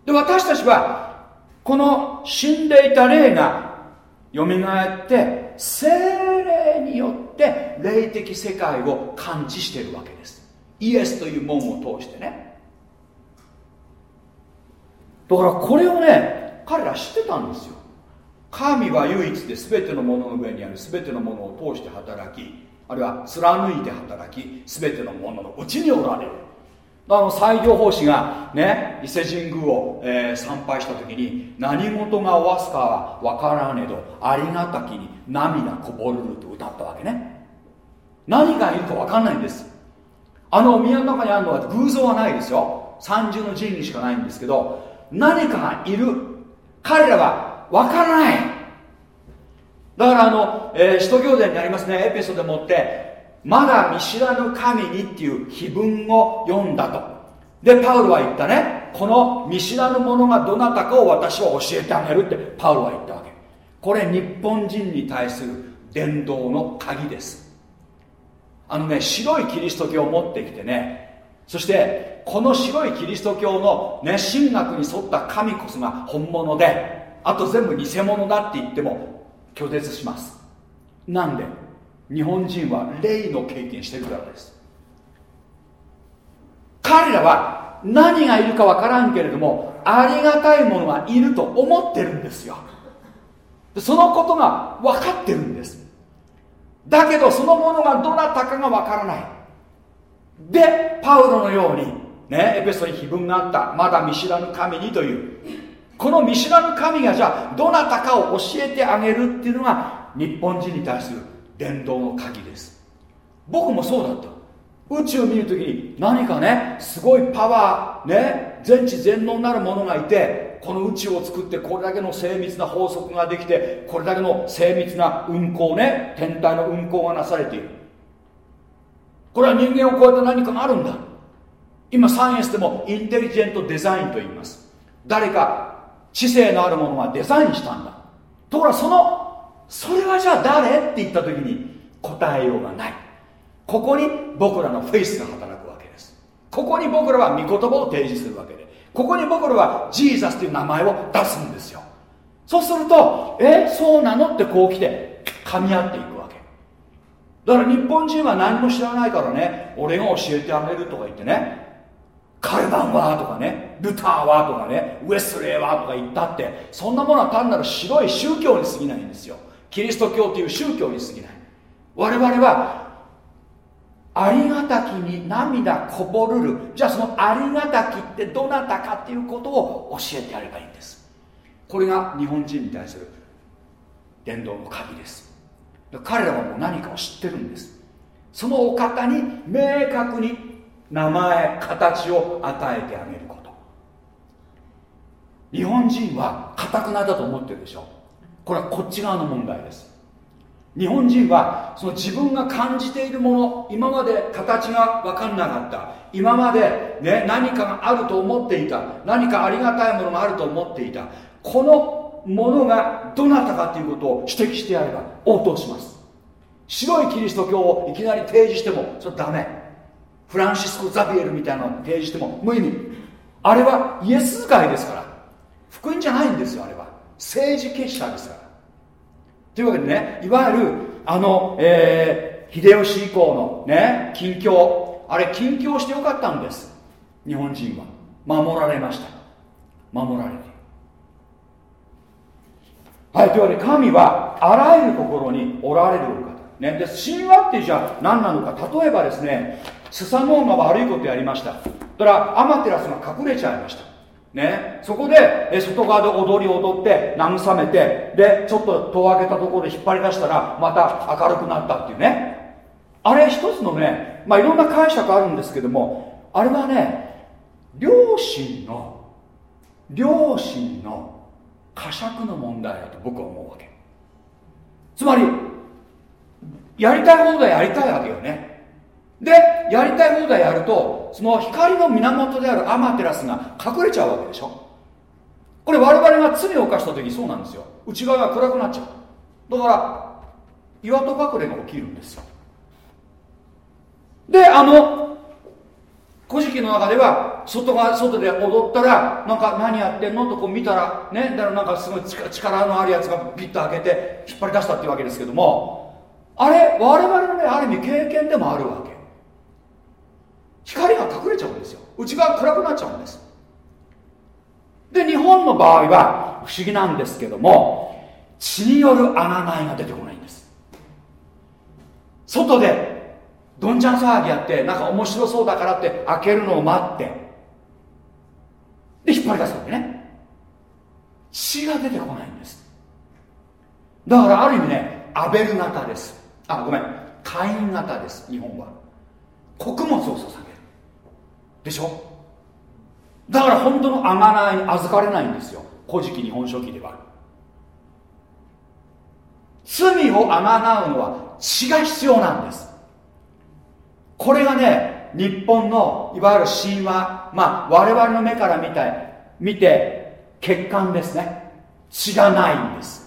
で私たちはこの死んでいた霊がよみがえって精霊によって霊的世界を感知しているわけです。イエスという門を通してね。だからこれをね彼ら知ってたんですよ。神は唯一で全てのものの上にある全てのものを通して働きあるいは貫いて働き全てのもののうちにおられる。あの西行法師がね伊勢神宮を、えー、参拝した時に何事がおわすかは分からねえどありがたきに涙こぼるると歌ったわけね。何がいるか分かんないんです。あの宮の中にあるのは偶像はないですよ。三重の神にしかないんですけど何かがいる。彼らは分からない。だからあの、えー、使徒行伝にありますね。エペソでもってまだ見知らぬ神にっていう碑文を読んだと。でパウルは言ったね。この見知らぬ者がどなたかを私は教えてあげるってパウルは言ったわけ。これ日本人に対する伝道の鍵です。あのね白いキリスト教を持ってきてねそしてこの白いキリスト教の、ね、神学に沿った神こそが本物であと全部偽物だって言っても拒絶します。なんで？日本人は霊の経験してるからです。彼らは何がいるかわからんけれどもありがたいものがいると思ってるんですよ。そのことが分かってるんです。だけどそのものがどなたかが分からない。でパウロのようにねエペソに碑文があったまだ見知らぬ神にというこの見知らぬ神がじゃあどなたかを教えてあげるっていうのが日本人に対する伝道の鍵です。僕もそうだった。宇宙を見るときに何かねすごいパワーね全知全能なるものがいてこの宇宙を作ってこれだけの精密な法則ができてこれだけの精密な運行ね天体の運行がなされている。これは人間を超えた何かがあるんだ。今サイエンスでもインテリジェントデザインと言います。誰か知性のあるものがデザインしたんだ。ところがそのそれはじゃあ誰？って言った時に答えようがない。ここに僕らのフェイスが働くわけです。ここに僕らは御言葉を提示するわけで。ここに僕らはジーザスという名前を出すんですよ。そうするとえ？そうなの？ってこう来て噛み合っていくわけ。だから日本人は何も知らないからね俺が教えてあげるとか言ってねカルバンはとかねルターはとかねウエスレーはとか言ったってそんなものは単なる白い宗教に過ぎないんですよ。キリスト教という宗教に過ぎない。我々はありがたきに涙こぼるる。じゃあそのありがたきってどなたかっていうことを教えてやればいいんです。これが日本人に対する伝道の鍵です。彼らはもう何かを知ってるんです。そのお方に明確に名前形を与えてあげること。日本人はかたくなだと思ってるでしょ。これはこっち側の問題です。日本人はその自分が感じているもの今まで形が分かんなかった。今まで、ね、何かがあると思っていた。何かありがたいものがあると思っていた。このものがどなたかということを指摘してやれば応答します。白いキリスト教をいきなり提示してもそれはダメ。フランシスコ・ザビエルみたいなのを提示しても無意味。あれはイエス使いですから。福音じゃないんですよあれは。政治結社ですから。というわけでねいわゆるあの、えー、秀吉以降のね近況。あれ近況してよかったんです。日本人は。守られました。守られて。はいというわけで神はあらゆるところにおられるお方、ね、で神話ってじゃあ何なのか。例えばですねスサノオが悪いことやりました。だからアマテラスが隠れちゃいました。ね、そこでえ外側で踊り踊って慰めてでちょっと戸を開けたところで引っ張り出したらまた明るくなったっていうね。あれ一つのねまあいろんな解釈あるんですけどもあれはね両親の両親の呵責の問題だと僕は思うわけ。つまりやりたい放題やりたいわけよね。でやりたい放題やるとその光の源であるアマテラスが隠れちゃうわけでしょ。これ我々が罪を犯した時そうなんですよ。内側が暗くなっちゃう。だから岩戸隠れが起きるんですよ。であの古事記の中では外が外で踊ったらなんか何やってんの？とこう見たらねだからなんかすごい力のあるやつがピッと開けて引っ張り出したっていうわけですけどもあれ我々のねある意味経験でもあるわけ。光が隠れちゃうんですよ。内側暗くなっちゃうんです。で日本の場合は不思議なんですけども血による贖いが出てこないんです。外でどんちゃん騒ぎやってなんか面白そうだからって開けるのを待って。で引っ張り出すわけね。血が出てこないんです。だからある意味ねアベル型です。あごめん。カイン型です日本は。穀物を捧げる。でしょ？だから本当の贖いに預かれないんですよ。古事記日本書紀では。罪をあがなうのは血が必要なんです。これがね日本のいわゆる神話まあ我々の目から見た見て血管ですね。血がないんです。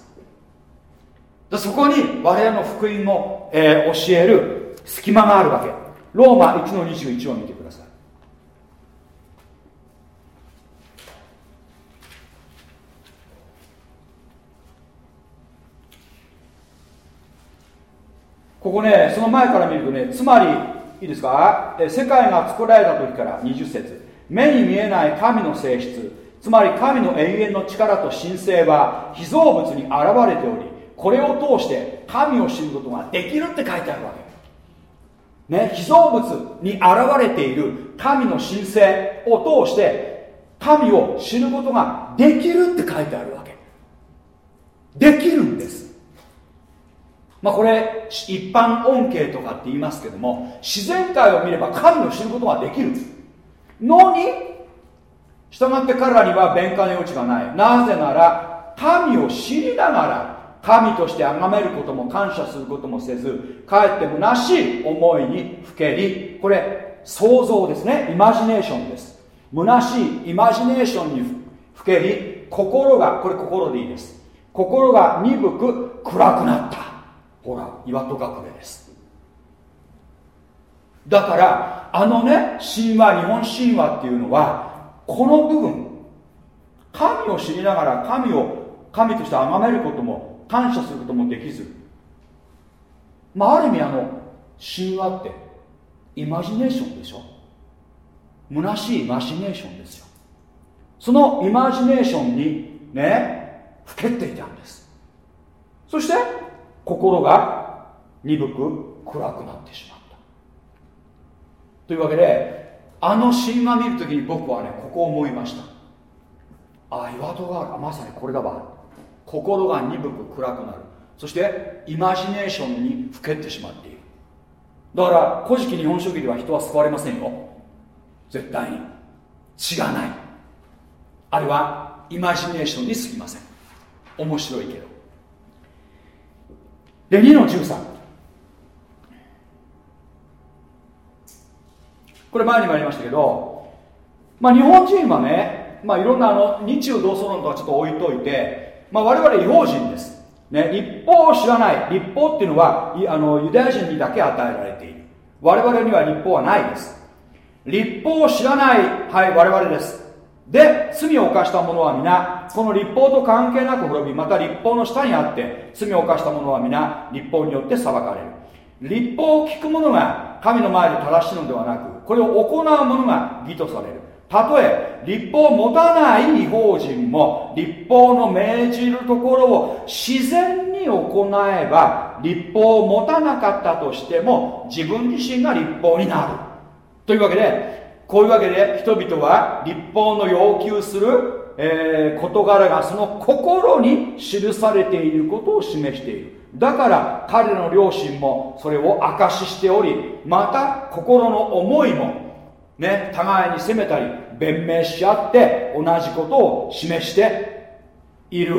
でそこに我々の福音を、えー、教える隙間があるわけ。ローマ1の21を見てください。ここねその前から見るとねつまりいいですか？世界が作られた時から20節。目に見えない神の性質。つまり神の永遠の力と神聖は被造物に現れておりこれを通して神を知ることができるって書いてあるわけ。ね被造物に現れている神の神聖を通して神を知ることができるって書いてあるわけ。できるんです。まあ、これ一般恩恵とかって言いますけども自然界を見れば神を知ることができるのに従って彼らには弁解の余地がない。なぜなら神を知りながら神として崇めることも感謝することもせずかえって虚しい思いにふけりこれ想像ですね。イマジネーションです。虚しいイマジネーションにふけり心がこれ心でいいです。心が鈍く暗くなった。ほら岩戸隠れです。だからあのね神話日本神話っていうのはこの部分神を知りながら神を神として崇めることも感謝することもできず。まあある意味あの神話ってイマジネーションでしょ。虚しいイマジネーションですよ。そのイマジネーションにねふけっていたんです。そして心が鈍く暗くなってしまった。というわけであの神話見るときに僕はねここを思いました。ああ岩戸がある。まさにこれだわ。心が鈍く暗くなる。そしてイマジネーションにふけってしまっている。だから古事記日本書紀では人は救われませんよ。絶対に。血がない。あれはイマジネーションにすぎません。面白いけど。で2の13これ前にもありましたけど、まあ、日本人はね、まあ、いろんなあの日中同窓論とかちょっと置いといて、まあ、我々違法人です、ね、立法を知らない。立法っていうのはあのユダヤ人にだけ与えられている。我々には立法はないです。立法を知らないはい我々です。で罪を犯した者は皆この立法と関係なく滅びまた立法の下にあって罪を犯した者は皆立法によって裁かれる。立法を聞く者が神の前で正しいのではなくこれを行う者が義とされる。たとえ立法を持たない違法人も立法の命じるところを自然に行えば立法を持たなかったとしても自分自身が立法になる。というわけでこういうわけで人々は立法の要求する、えー、事柄がその心に記されていることを示している。だから彼の両親もそれを証ししておりまた心の思いもね、互いに責めたり弁明し合って同じことを示している。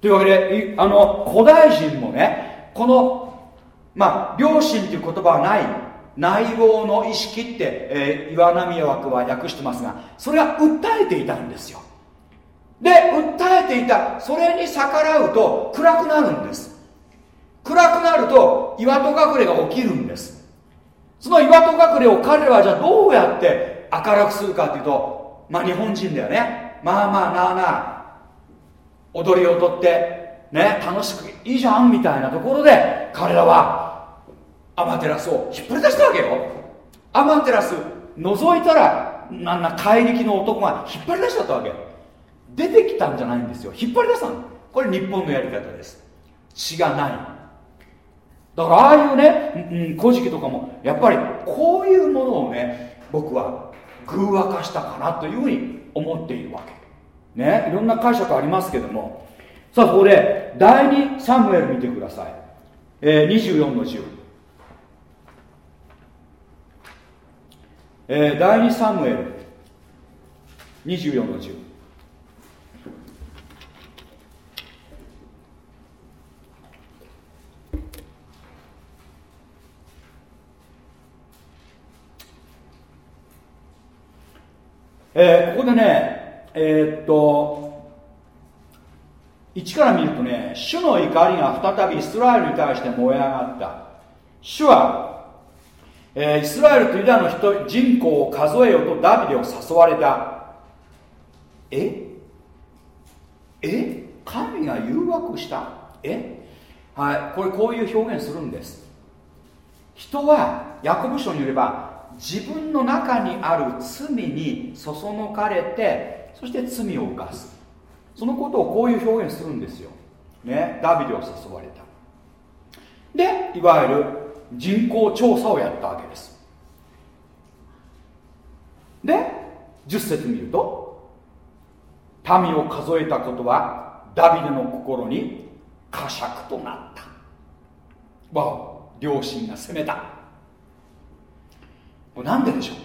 というわけであの古代人もねこのまあ良心という言葉はない。内容の意識って、えー、岩波枠は訳してますがそれは訴えていたんですよ。で訴えていた。それに逆らうと暗くなるんです。暗くなると岩戸隠れが起きるんです。その岩戸隠れを彼らはじゃあどうやって明るくするかっていうとまあ日本人だよね。まあまあなあなあ。踊りをとってね楽しくいいじゃんみたいなところで彼らはアマテラスを引っ張り出したわけよ。アマテラス覗いたらなんな怪力の男が引っ張り出しちゃったわけ。出てきたんじゃないんですよ。引っ張り出したの。これ日本のやり方です。血がない。だからああいうね、うん、古事記とかもやっぱりこういうものをね僕は偶話化したかなというふうに思っているわけ。ねいろんな解釈ありますけども。さあそこで第2サムエル見てください、えー、24の10えー、第2サムエル。24の10えー、ここでねえー、っと1から見るとね主の怒りが再びイスラエルに対して燃え上がった。主は、えー、イスラエルとユダの人人口を数えようとダビデを誘われた。え？え？神が誘惑した？え？はいこれこういう表現するんです。人はヤコブ書によれば自分の中にある罪にそそのかれてそして罪を犯す。そのことをこういう表現するんですよ、ね、ダビデを誘われた。でいわゆる人口調査をやったわけです。で10節見ると民を数えたことはダビデの心に呵責となった。わ両親が責めた。これなんででしょう？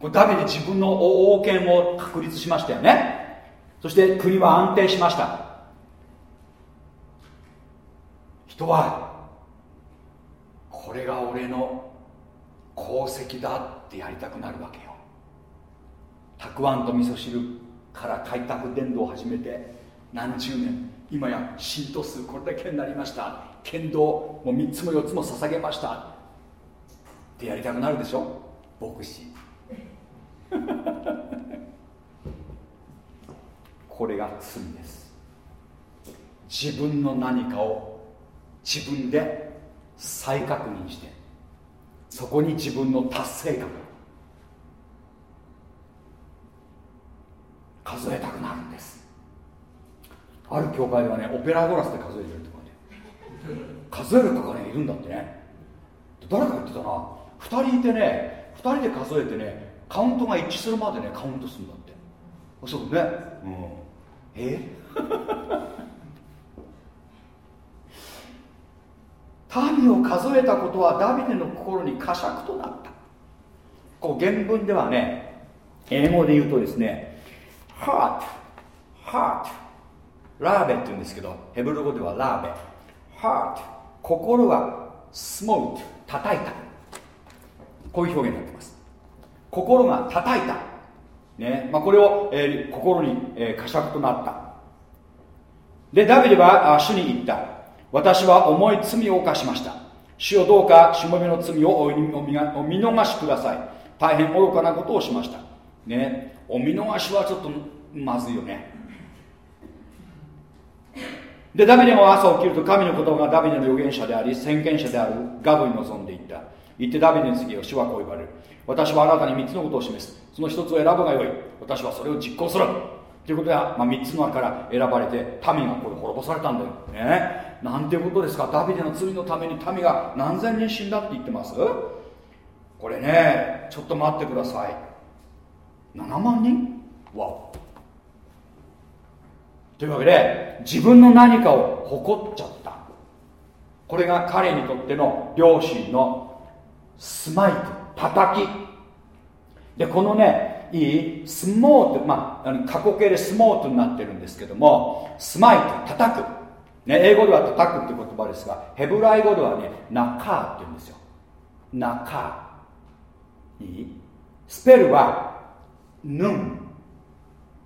これダビデ自分の王権を確立しましたよね。そして国は安定しました。人はこれが俺の功績だってやりたくなるわけよ。たくあんと味噌汁から開拓伝道を始めて何十年今や信徒数これだけになりました。剣道もう3つも4つも捧げました。ってやりたくなるでしょ？牧師。これが罪です。自分の何かを自分で再確認してそこに自分の達成感数えたくなるんです。ある教会ではねオペラグラスで数えてるとかね。数える方がねいるんだってね。誰か言ってたな。2人いてね2人で数えてねカウントが一致するまでねカウントするんだって。そうね。うん。え？民を数えたことはダビデの心に呵責となった。こう原文ではね英語で言うとですね heart heart ラーベって言うんですけどヘブル語ではラーベ。Heart 心はスモーク叩いたこういう表現になってます。心が叩いた、ね。まあ、これを、えー、心に、えー、呵責となった。でダビデは主に言った。私は重い罪を犯しました。主よどうかしもべの罪をお見逃しください。大変愚かなことをしました。ね。お見逃しはちょっとまずいよね。でダビデも朝起きると神の言葉がダビデの預言者であり先見者であるガブに臨んでいった。言ってダビデに次主はこう言われる。私はあなたに3つのことを示す。その1つを選ぶがよい。私はそれを実行する。ということで、まあ、3つの中から選ばれて民がこれ滅ぼされたんだよ。ね。なんていうことですか。ダビデの罪のために民が何千人死んだって言ってます？これねちょっと待ってください。7万人？わというわけで自分の何かを誇っちゃった。これが彼にとっての両親のスマイト叩き。でこのねいいスモートまあ過去形でスモートになってるんですけどもスマイト叩く、ね、英語では叩くって言葉ですがヘブライ語ではねナカーって言うんですよ。ナカー。いい？スペルはヌン。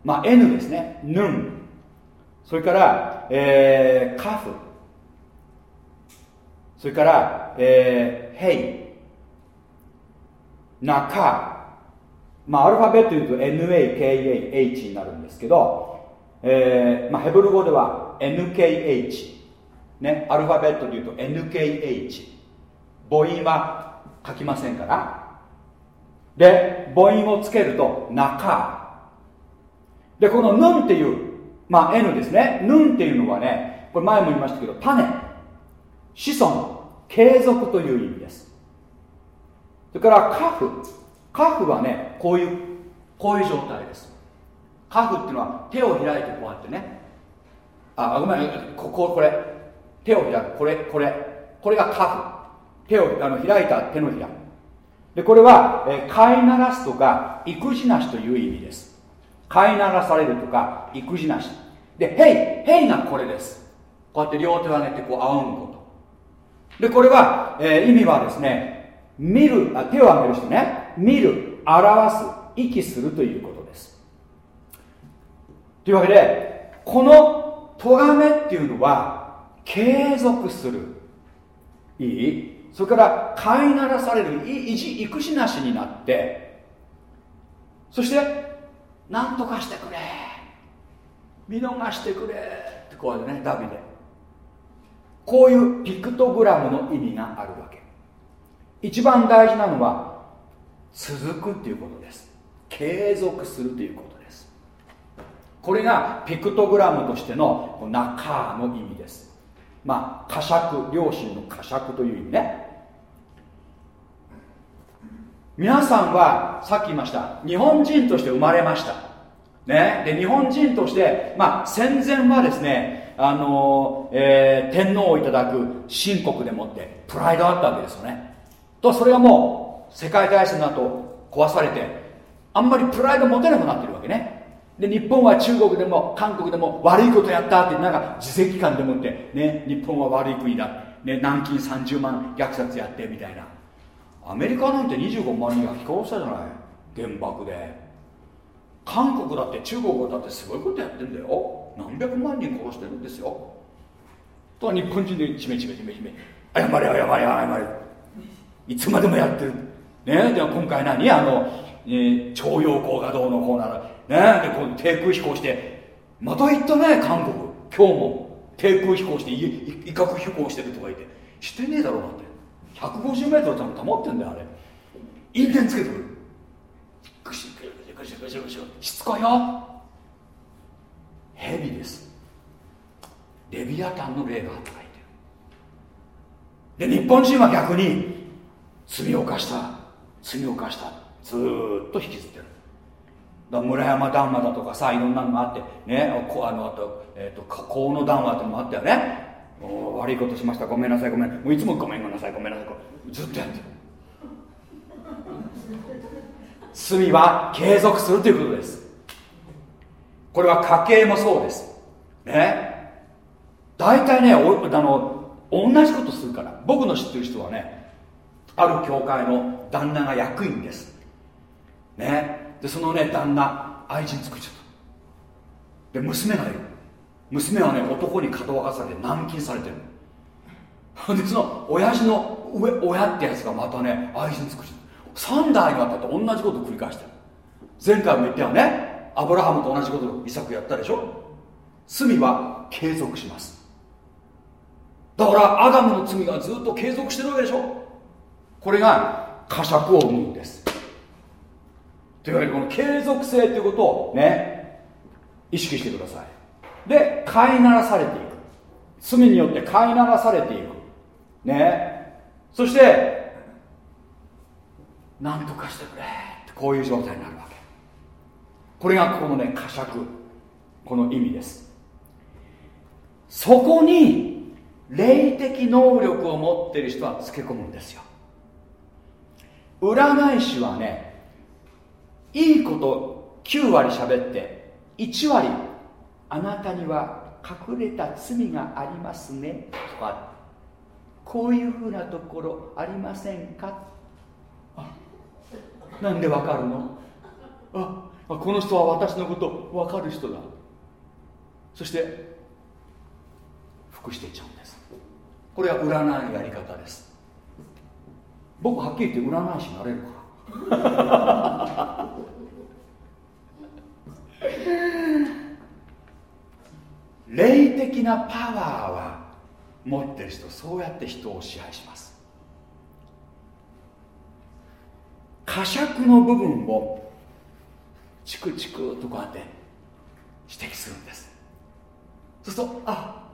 まあ N ですね。ヌン。それから、えー、カフ。それから、えー、ヘイ。ナカまあアルファベットで言うと NAKAH になるんですけど、えーまあ、ヘブル語では NKH ね、アルファベットで言うと NKH 母音は書きませんから。で母音をつけると中。でこのヌンっていうまあ N ですね。ヌンっていうのはねこれ前も言いましたけど種。子孫継続という意味です。それからカフ。カフはねこういうこういう状態です。カフっていうのは手を開いてこうやってね。あごめんこここれ。手を開く。これこれ。これがカフ。手をあの開いた手のひら。でこれは、え、飼いならすとか育児なしという意味です。飼いならされるとか育児なし。でヘイヘイがこれです。こうやって両手を上げてこう仰ぐこと。でこれは、えー、意味はですね見るあ手を上げる人ね。見る表す息するということです。というわけでこの咎めっていうのは継続する。いい？それから飼いならされる。意地育児なしになって。そして何とかしてくれ。見逃してくれ。ってこうやってねダビデ。こういうピクトグラムの意味があるわけ。一番大事なのは続くっていうことです。継続するということです。これがピクトグラムとしての中の意味です。まあ呵責両親の呵責という意味ね。皆さんはさっき言いました日本人として生まれました。ね。で日本人としてまあ戦前はですねあの、えー、天皇をいただく神国でもってプライドあったわけですよね。とそれがもう世界大戦の後壊されてあんまりプライド持てなくなってるわけね。で日本は中国でも韓国でも悪いことやったってなんか自責感でもってね日本は悪い国だ、ね、南京30万虐殺やってみたいな。アメリカなんて25万人が飛行したじゃない。原爆で。韓国だって中国だってすごいことやってんだよ。何百万人殺してるんですよ。と日本人でちめちめちめちめ。謝れ謝れ謝れ。いつまでもやってる。ね？で今回何？あの、えー、徴用工がどうのこうなら。ね？でこう低空飛行して。また行ったね韓国。今日も。低空飛行して威嚇飛行してるとか言って。してねえだろうなんて150メートル多分保ってんだよあれ。印伝つけてくる。ぐしぐしぐしぐしぐししつこいよ。蛇です。レビアタンの霊が働いてる。で日本人は逆に罪を犯した。罪を犯した。ずっと引きずってる。だ村山談話だとかさいろんなのがあってねあのあと,、えーと、河口の談話ってのもあったよね。悪いことしました。ごめんなさいごめん。もういつもごめんなさいごめんなさい。ずっとやってる。罪は継続するということです。これは家計もそうです。ね。大体ねおあの同じことするから。僕の知ってる人はねある教会の旦那が役員です。ね。でそのね旦那愛人作っちゃった。で娘がいる。娘はね男にかどわかされて軟禁されてる でその親父の上親ってやつがまたね愛人作り3代にわたって同じことを繰り返してる。前回も言ったよね。アブラハムと同じことをイサクやったでしょ。罪は継続します。だからアダムの罪がずっと継続してるわけでしょ。これが呵責を生むんです。というわけでこの継続性ということをね意識してください。で飼いならされていく。罪によって飼いならされていく。ね。そして何とかしてくれってこういう状態になるわけ。これがこのね呵責この意味です。そこに霊的能力を持っている人はつけ込むんですよ。占い師はねいいこと9割喋って1割あなたには隠れた罪がありますねとかこういうふうなところありませんか？なんでわかるの？あこの人は私のこと分かる人だ。そして服していっちゃうんです。これは占いのやり方です。僕はっきり言って占い師になれるから。霊的なパワーは持ってる人そうやって人を支配します。呵責の部分をチクチクとこうやって指摘するんです。そうするとあ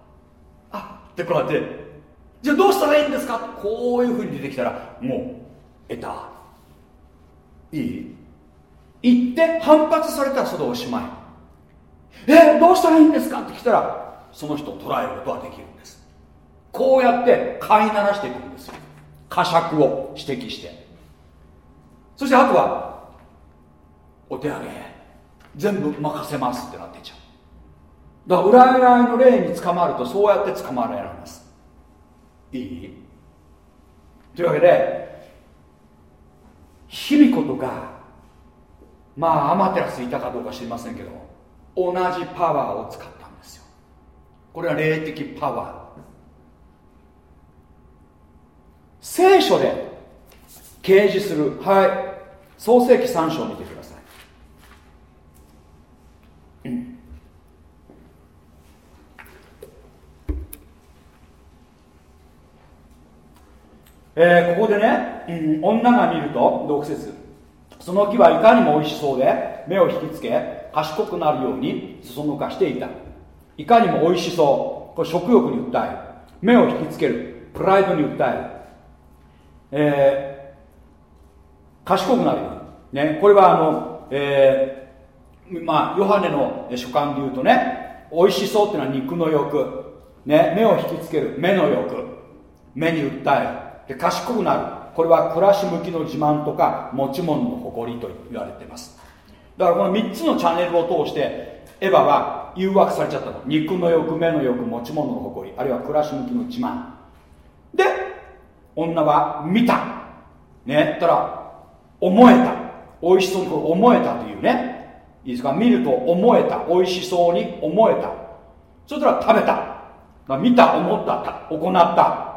あってこうやってじゃあどうしたらいいんですか？こういうふうに出てきたらもう得た。いい？言って反発されたらそれおしまい。えどうしたらいいんですか？って来たらその人を捉えることはできるんです。こうやって飼いならしていくんです。よ呵責を指摘して。そしてあとはお手上げ。全部任せますってなってちゃう。だから占いの霊に捕まるとそうやって捕まえられます。いい？というわけで卑弥呼とかまあアマテラスいたかどうか知りませんけど同じパワーを使ったんですよ。これは霊的パワー。聖書で掲示するはい創世記3章を見てください、うんえー、ここでね、うん、女が見ると毒説。その木はいかにも美味しそうで目を引きつけ賢くなるようにそそのかしていた。いかにも美味しそう。これ食欲に訴える。目を引きつける。プライドに訴える、えー、賢くなるように、ね、これはあの、えー、まあヨハネの書簡で言うとね美味しそうっていうのは肉の欲、ね、目を引きつける。目の欲。目に訴える。で賢くなる。これは暮らし向きの自慢とか持ち物の誇りと言われています。だからこの3つのチャンネルを通してエヴァは誘惑されちゃったの肉の欲目の欲持ち物の誇りあるいは暮らし向きの自慢。で女は見た。ねたら思えた。美味しそうに思えたというね。いいですか？見ると思えた。美味しそうに思えた。そしたら食べた。見た思った行った。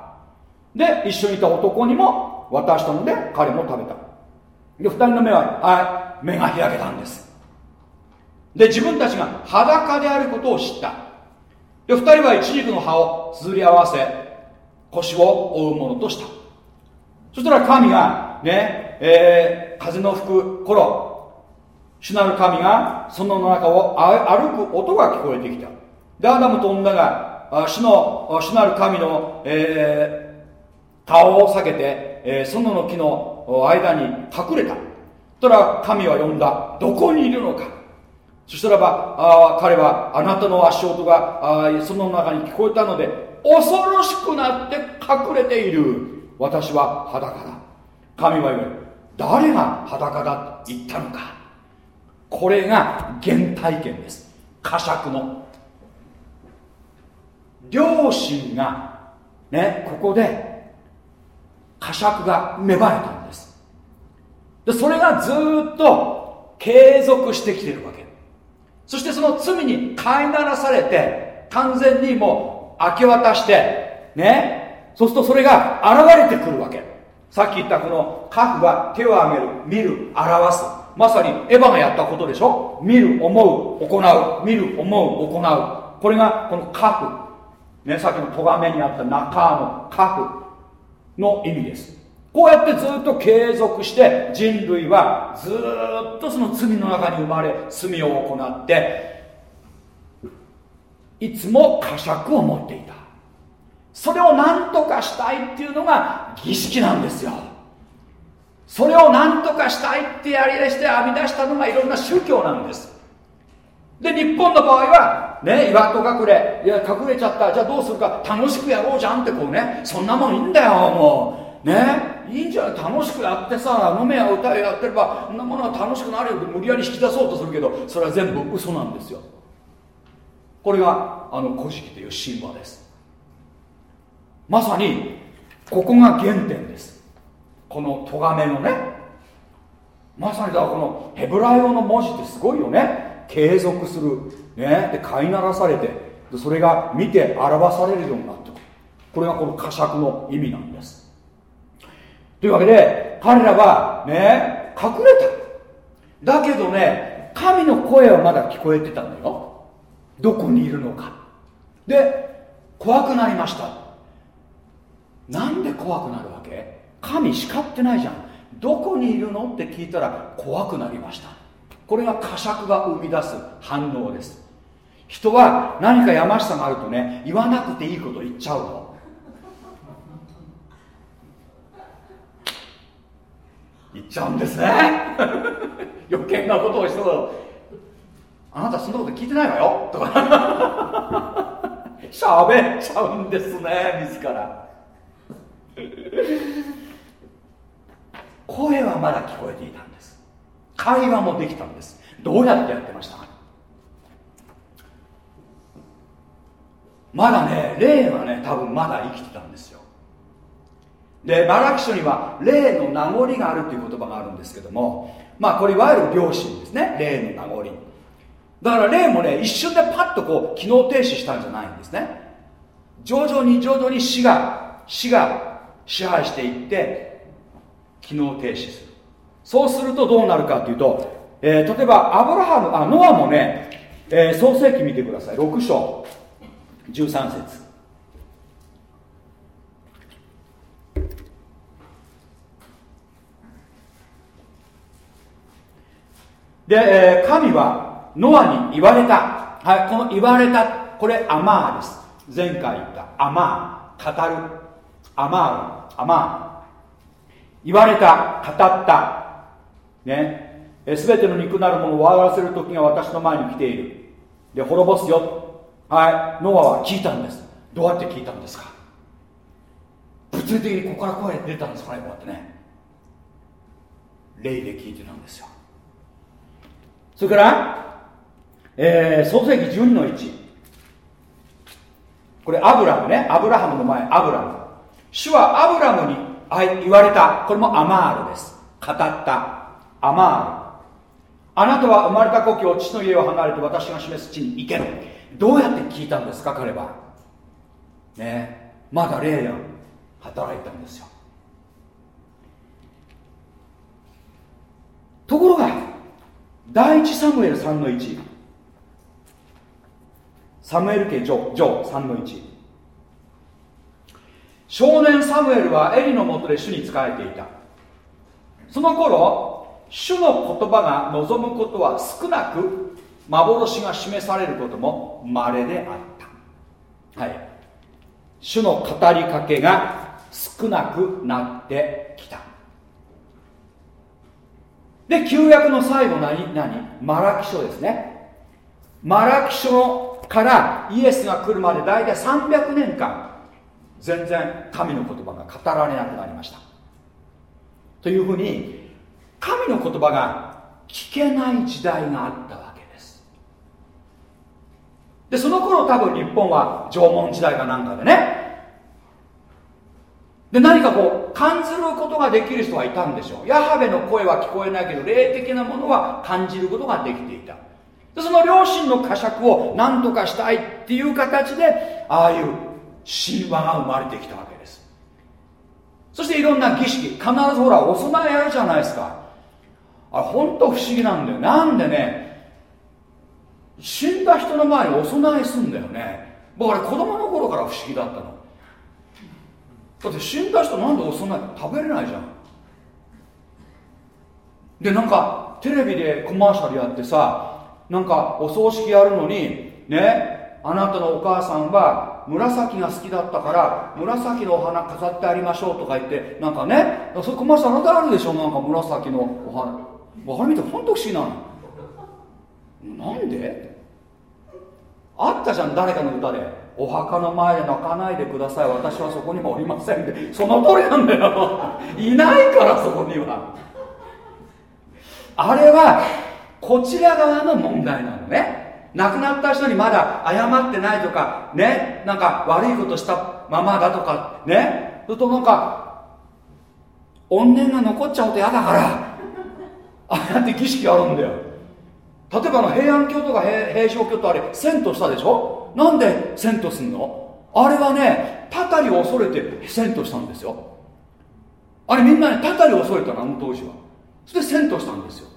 で一緒にいた男にも渡したので彼も食べた。で二人の目ははい目が開けたんです。で自分たちが裸であることを知った。で二人は一軸の葉をつづり合わせ腰を覆うものとした。そしたら神がね、えー、風の吹く頃主なる神がその中を歩く音が聞こえてきた。でアダムと女が主の主なる神の、えー、顔を下げて、えー、園の木の間に隠れた。そしたら神は呼んだ。どこにいるのか。そしたらばあ彼はあなたの足音があその中に聞こえたので恐ろしくなって隠れている。私は裸だ。神は言う誰が裸だと言ったのか。これが原体験です。呵責の。両親がねここで呵責が芽生えたんです。でそれがずっと継続してきてるわけ。そしてその罪に飼いならされて完全にもう明け渡してね。そうするとそれが現れてくるわけ。さっき言ったこの核が手を挙げる見る表す。まさにエヴァがやったことでしょ？見る思う行う。見る思う行う。これがこの核。ねさっきの咎めにあった中の核。の意味です。こうやってずっと継続して人類はずっとその罪の中に生まれ罪を行っていつも呵責を持っていた。それを何とかしたいっていうのが儀式なんですよ。それを何とかしたいってやりだして編み出したのがいろんな宗教なんです。で日本の場合はね岩戸隠れ。いや隠れちゃった。じゃあどうするか。楽しくやろうじゃんってこうね。そんなもんいいんだよもう。ね。いいんじゃない楽しくやってさ飲めや歌えやってればそんなものは楽しくなるよ。って無理やり引き出そうとするけどそれは全部嘘なんですよ。これがあの古事記という神話です。まさにここが原点です。この咎めのね。まさにだからこのヘブライ語の文字ってすごいよね。継続する。ね。で飼いならされて。でそれが見て表されるようになってくる。これがこの呵責の意味なんです。というわけで彼らはね隠れた。だけどね神の声はまだ聞こえてたんだよ。どこにいるのか。で怖くなりました。なんで怖くなるわけ？神叱ってないじゃん。どこにいるの？って聞いたら怖くなりました。これが呵責が生み出す反応です。人は何かやましさがあるとね言わなくていいこと言っちゃうの。言っちゃうんですね。余計なことをしてあなたそんなこと聞いてないわよ。とか。喋っちゃうんですね自ら。声はまだ聞こえていた。会話もできたんです。どうやってやってました？まだね霊はね多分まだ生きてたんですよ。でバラキ書には霊の名残があるっていう言葉があるんですけどもまあこれいわゆる良心ですね。霊の名残。だから霊もね一瞬でパッとこう機能停止したんじゃないんですね。徐々に徐々に死が死が支配していって機能停止する。そうするとどうなるかというと、えー、例えばアブラハムあノアもね、えー、創世記見てください。6章。13節。で、えー、神はノアに言われた、はい、この言われたこれアマーです。前回言った。アマー。語る。アマー。アマー。言われた語った。ね。すべての肉なるものを終わらせる時が私の前に来ている。で滅ぼすよ。はい。ノアは聞いたんです。どうやって聞いたんですか？物理的にここから声出たんです。かねこうやってね。霊で聞いてたんですよ。それからえー、創世紀12の1これアブラムね。アブラハムの前。アブラム。主はアブラムに言われた。これもアマールです。語った。アマールあなたは生まれた故郷父の家を離れて私が示す地に行け。どうやって聞いたんですか彼は。ね。まだ霊が働いたんですよ。ところが第一サムエル3の1サムエル家ジョジョ3の1少年サムエルはエリのもとで主に仕えていた。その頃主の言葉が望むことは少なく幻が示されることも稀であった。はい。主の語りかけが少なくなってきた。で旧約の最後何？何？マラキ書ですね。マラキ書からイエスが来るまで大体300年間全然神の言葉が語られなくなりました。というふうに神の言葉が聞けない時代があったわけです。でその頃多分日本は縄文時代かなんかでね。で何かこう感じることができる人はいたんでしょう。ヤハベの声は聞こえないけど霊的なものは感じることができていた。でその両親の呵責を何とかしたいっていう形でああいう神話が生まれてきたわけです。そしていろんな儀式必ずほらお供えやるじゃないですか。あれ本当不思議なんだよ。なんでね死んだ人の前にお供えすんだよね。僕あれ子供の頃から不思議だったの。だって死んだ人なんでそんな食べれないじゃん。でなんかテレビでコマーシャルやってさなんかお葬式やるのにねあなたのお母さんは紫が好きだったから紫のお花飾ってありましょうとか言ってなんかねそういうコマーシャルあるでしょ。なんか紫のお花。あれ見て本当不思議なの。なんで？あったじゃん誰かの歌で。お墓の前で泣かないでください。私はそこにもおりませんで。その通りなんだよ。いないからそこには。あれはこちら側の問題なのね。亡くなった人にまだ謝ってないとかね？なんか悪いことしたままだとかね？それとなんか怨念が残っちゃうと嫌だからああやって儀式あるんだよ。例えばの平安京とか平城京とあれ遷都したでしょ？なんで遷都すんの？あれはねたたりを恐れて遷都したんですよ。あれみんなねたたりを恐れたのあの当時は。それで遷都したんですよ。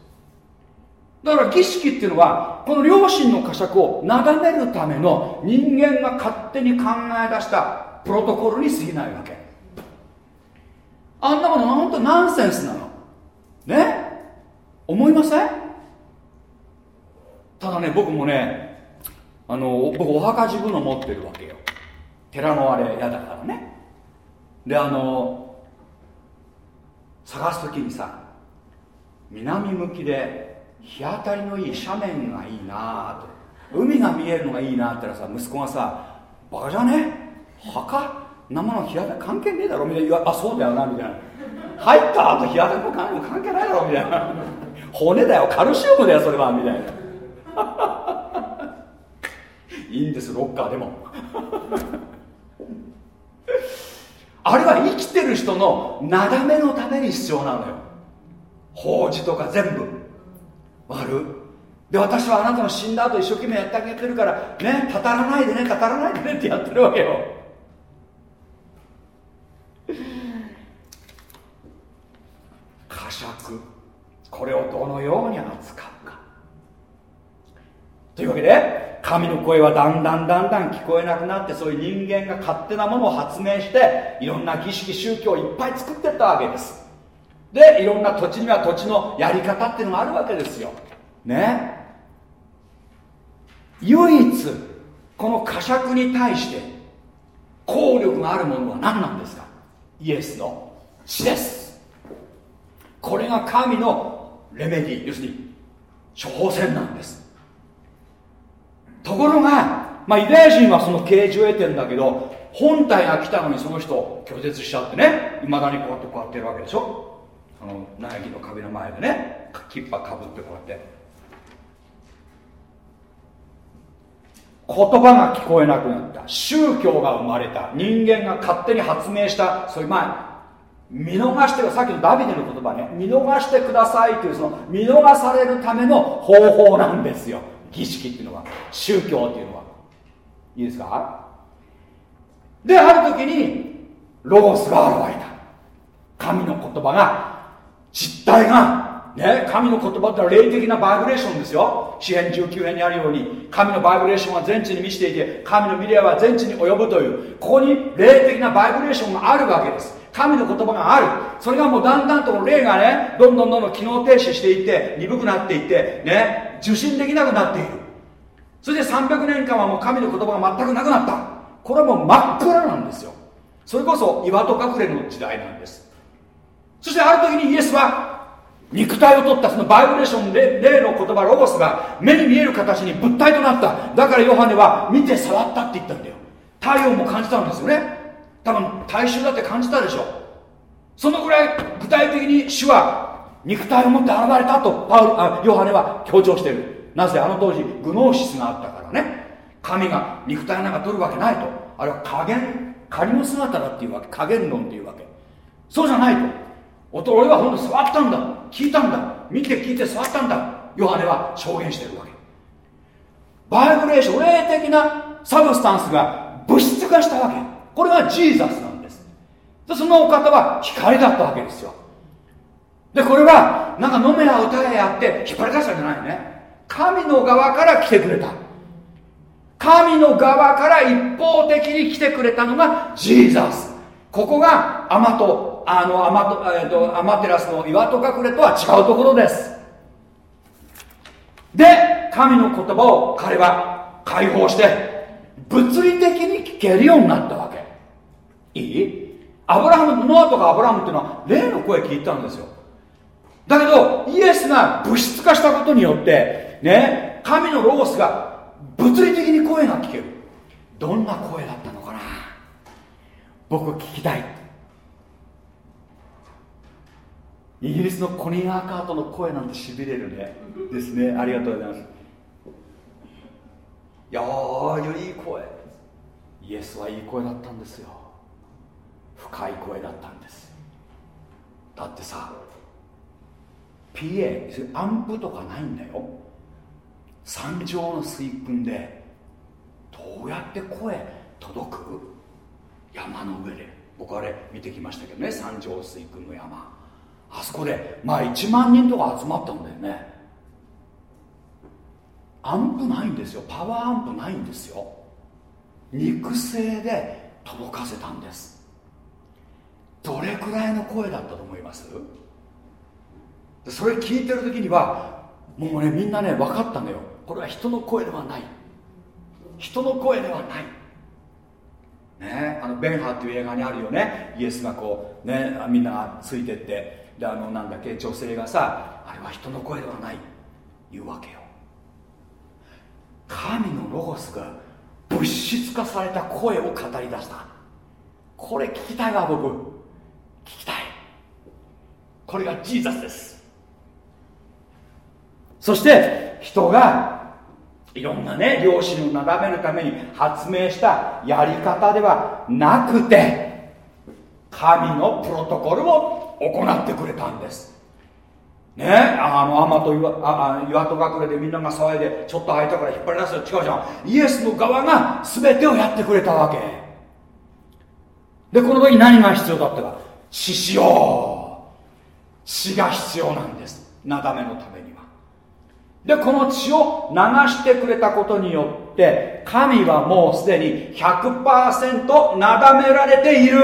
だから儀式っていうのはこの良心の呵責をなだめるための人間が勝手に考え出したプロトコルに過ぎないわけ。あんなもの本当ナンセンスなの。ね？思いません？ただね僕もねあの僕お墓自分の持ってるわけよ。寺のあれ嫌だからね。であの探す時にさ南向きで日当たりのいい斜面がいいなと。海が見えるのがいいなって言ったらさ息子がさバカじゃね？墓？生の日当たり関係ねえだろみたいな。あそうだよなみたいな。入った後日当たりも関係ないだろみたいな。骨だよカルシウムだよそれはみたいな。いいんですロッカーでも。あれは生きてる人のなだめのために必要なのよ。法事とか全部。わるで私はあなたの死んだ後一生懸命やってあげてるからね語らないでね語らないでねってやってるわけよ。呵責。これをどのように扱うか。というわけで神の声はだんだんだんだん聞こえなくなってそういう人間が勝手なものを発明していろんな儀式宗教をいっぱい作ってったわけです。でいろんな土地には土地のやり方っていうのがあるわけですよ。ね。唯一この呵責に対して効力があるものは何なんですか？イエスの血です。これが神のレメディ要するに処方箋なんです。ところが、まあ、ユダヤ人はその啓示を得てんだけど本体が来たのにその人拒絶しちゃってねいまだにこうやってこうやってるわけでしょ。あの苗木の壁の前でねキッパかぶってこうやって。言葉が聞こえなくなった。宗教が生まれた。人間が勝手に発明したそういうまあ見逃してさっきのダビデの言葉ね。見逃してくださいというその見逃されるための方法なんですよ。儀式っていうのは。宗教っていうのは。いいですか？である時にロゴスが現れた。神の言葉が実体が、ね、神の言葉ってのは霊的なバイブレーションですよ。詩篇19編にあるように神のバイブレーションは全地に満ちていて神の未来は全地に及ぶというここに霊的なバイブレーションがあるわけです。神の言葉がある。それがもうだんだんと霊がねどんどんどんどん機能停止していって鈍くなっていってね受信できなくなっている。それで300年間はもう神の言葉が全くなくなった。これはもう真っ暗なんですよ。それこそ岩戸隠れの時代なんです。そしてある時にイエスは肉体を取ったそのバイブレーションで例の言葉ロゴスが目に見える形に物体となった。だからヨハネは見て触ったって言ったんだよ。太陽も感じたんですよね。多分大衆だって感じたでしょ。そのぐらい具体的に主は肉体を持って現れたとパウあヨハネは強調している。なぜあの当時グノーシスがあったからね。神が肉体なんか取るわけないと。あれは加減仮の姿だっていうわけ。加減論っていうわけ。そうじゃないと。俺は本当触ったんだ。聞いたんだ。見て聞いて触ったんだ。ヨハネは証言してるわけ。バイブレーション霊的なサブスタンスが物質化したわけ。これがジーザスなんです。でそのお方は光だったわけですよ。でこれはなんか飲めや歌えやって引っ張り出したんじゃないね。神の側から来てくれた。神の側から一方的に来てくれたのがジーザス。ここがアマとあのアマと、えーと、アマテラスの岩戸隠れとは違うところです。で神の言葉を彼は解放して物理的に聞けるようになったわけ。いい？アブラハムノアとかアブラハムっていうのは霊の声聞いたんですよ。だけどイエスが物質化したことによってね神のロゴスが物理的に声が聞ける。どんな声だったのかな？僕聞きたい。イギリスのコニー・アーカートの声なんてしびれるね。ですね。ありがとうございます。いやーいい声。イエスはいい声だったんですよ。深い声だったんです。だってさ PA アンプとかないんだよ。山頂の水訓でどうやって声届く？山の上で。僕あれ見てきましたけどね山頂水訓の山。あそこでまあ1万人とか集まったんだよね。アンプないんですよ。パワーアンプないんですよ。肉声で届かせたんです。どれくらいの声だったと思います？それ聞いてる時にはもうねみんなね分かったのよ。これは人の声ではない。人の声ではない。ねあのベンハーっていう映画にあるよね。イエスがこうねみんながついてって。であのなんだっけ女性がさあれは人の声ではない。言うわけよ。神のロゴスが物質化された声を語り出した。これ聞きたいわ僕。聞きたい。これがジーザスです。そして人がいろんなね両親をなだめるために発明したやり方ではなくて神のプロトコルを行ってくれたんです。ねあのアマと岩あ岩戸隠れでみんなが騒いでちょっと空いたから引っ張り出すよ。違うじゃん。イエスの側が全てをやってくれたわけ。でこの時何が必要だったか。血潮血が必要なんです。なだめのためには。でこの血を流してくれたことによって神はもうすでに100%なだめられている。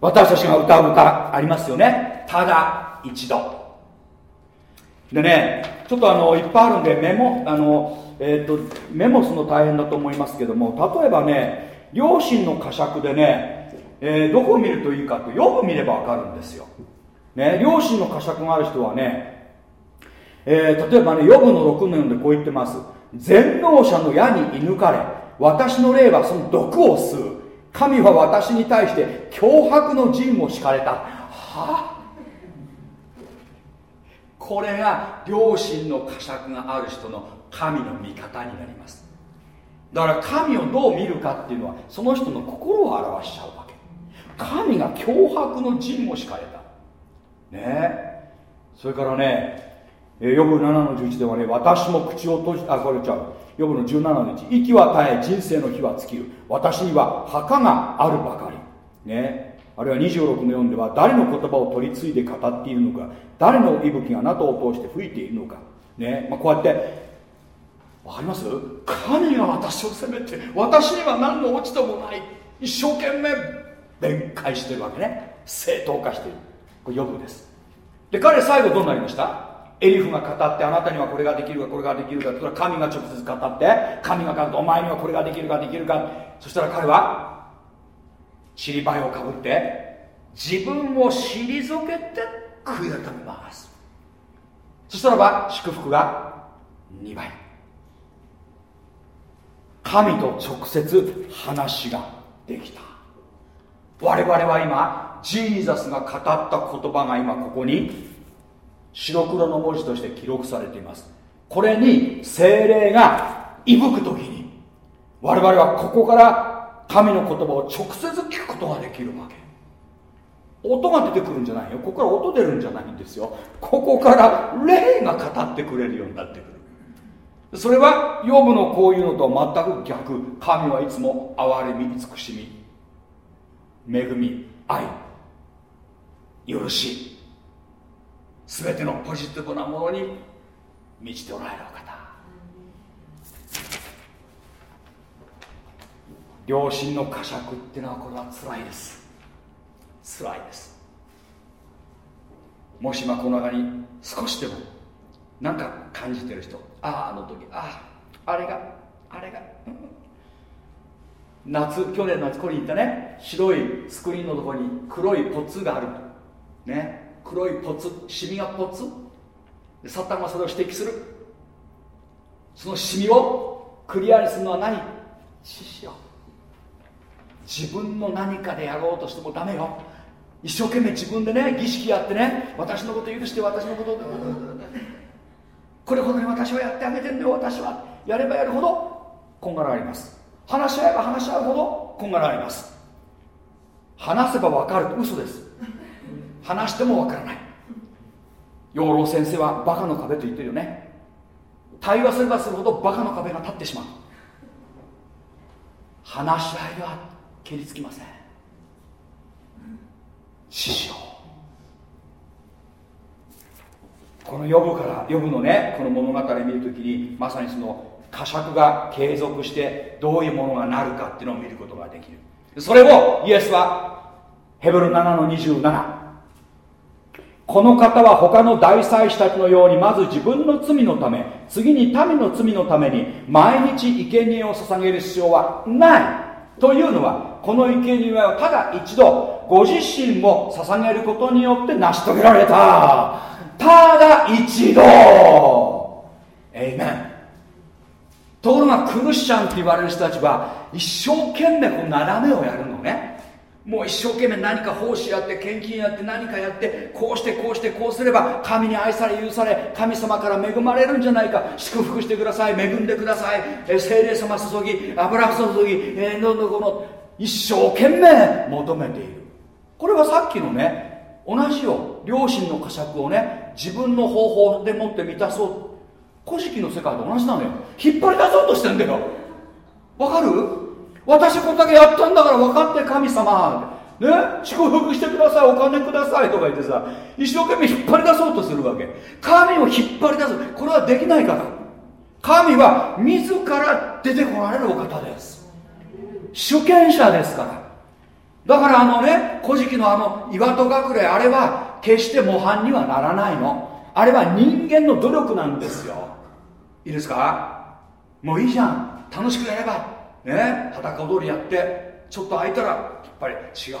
私たちが歌う歌ありますよね。ただ一度。でねちょっとあのいっぱいあるんでメモあの、えーと、メモするの大変だと思いますけども例えばね両親の呵責でね、えー、どこを見るといいかとよく見ればわかるんですよ、ね、両親の呵責がある人はね、えー、例えばね予部の6年でこう言ってます。全能者の矢に射抜かれ私の霊はその毒を吸う。神は私に対して脅迫の陣を敷かれた。はあ？これが両親の呵責がある人の神の味方になります。だから神をどう見るかっていうのはその人の心を表しちゃうわけ。神が脅迫の陣を敷かれた。ね。それからねえヨブ7の11ではね私も口を閉じあこれちゃう。ヨブの17の1息は絶え人生の日は尽きる。私には墓があるばかり。ね。あるいは26の4では誰の言葉を取り継いで語っているのか誰の息吹がなとを通して吹いているのか。ね、まあ、こうやってわかります？神が私を責めて私には何の落ち度もない。一生懸命弁解してるわけね。正当化している。これヨブです。で彼最後どうなりました？エリフが語ってあなたにはこれができるかこれができるか。それは神が直接語って神が語ってお前にはこれができるかできるか。そしたら彼はちりばいをかぶって自分を退けて悔い改めます。そしたらば祝福が2倍。神と直接話ができた。我々は今ジーザスが語った言葉が今ここに白黒の文字として記録されています。これに精霊が息吹く時に我々はここから神の言葉を直接聞くことができるわけ。音が出てくるんじゃないよ。ここから音出るんじゃないんですよ。ここから霊が語ってくれるようになってくる。それはヨブのこういうのと全く逆。神はいつも憐れみ慈しみ恵み愛許し全てのポジティブなものに満ちておられる方。良心の呵責っていうのはこれは辛いです。辛いです。もし今この中に少しでも何か感じてる人あああの時。あああれがあれが、夏去年夏ここに行ったね。白いスクリーンのところに黒いポツがある。ね。黒いポツシミがポツ。サタンがそれを指摘する。そのシミをクリアにするのは何？獅子よ自分の何かでやろうとしてもダメよ。一生懸命自分でね儀式やってね私のこと許して私のことこれほどに私はやってあげてんだよ私は。やればやるほどこんがらがります。話し合えば話し合うほどこんがらがります。話せば分かると嘘です。話しても分からない。養老先生はバカの壁と言ってるよね。対話すればするほどバカの壁が立ってしまう。話し合いは蹴りつきません。師匠。この呼ぶから呼ぶのね。この物語を見るときにまさにその呵責が継続してどういうものがなるかっていうのを見ることができる。それをイエスはヘブル7の27この方は他の大祭司たちのようにまず自分の罪のため次に民の罪のために毎日生贄を捧げる必要はない。というのはこの生贄をただ一度ご自身も捧げることによって成し遂げられた。ただ一度。エイメンところがクルシャンって言われる人たちは一生懸命こう斜めをやるのね。もう一生懸命何か奉仕やって献金やって何かやってこうしてこうしてこうすれば神に愛され許され神様から恵まれるんじゃないか。祝福してください。恵んでください、え精霊様注ぎ油注ぎ、え、どんどんこの。一生懸命求めている。これはさっきのね同じよ。両親の呵責をね自分の方法でもって満たそう。古事記の世界と同じなのよ。引っ張り出そうとしてんだよ。わかる？私これだけやったんだから分かって神様。ね？祝福してください。お金ください。とか言ってさ一生懸命引っ張り出そうとするわけ。神を引っ張り出す。これはできないから。神は自ら出てこられるお方です。主権者ですから。だからあのね古事記のあの岩戸隠れあれは決して模範にはならないの。あれは人間の努力なんですよ。いいですか？もういいじゃん。楽しくやれば。ね？裸踊りやって。ちょっと空いたらやっぱり違う。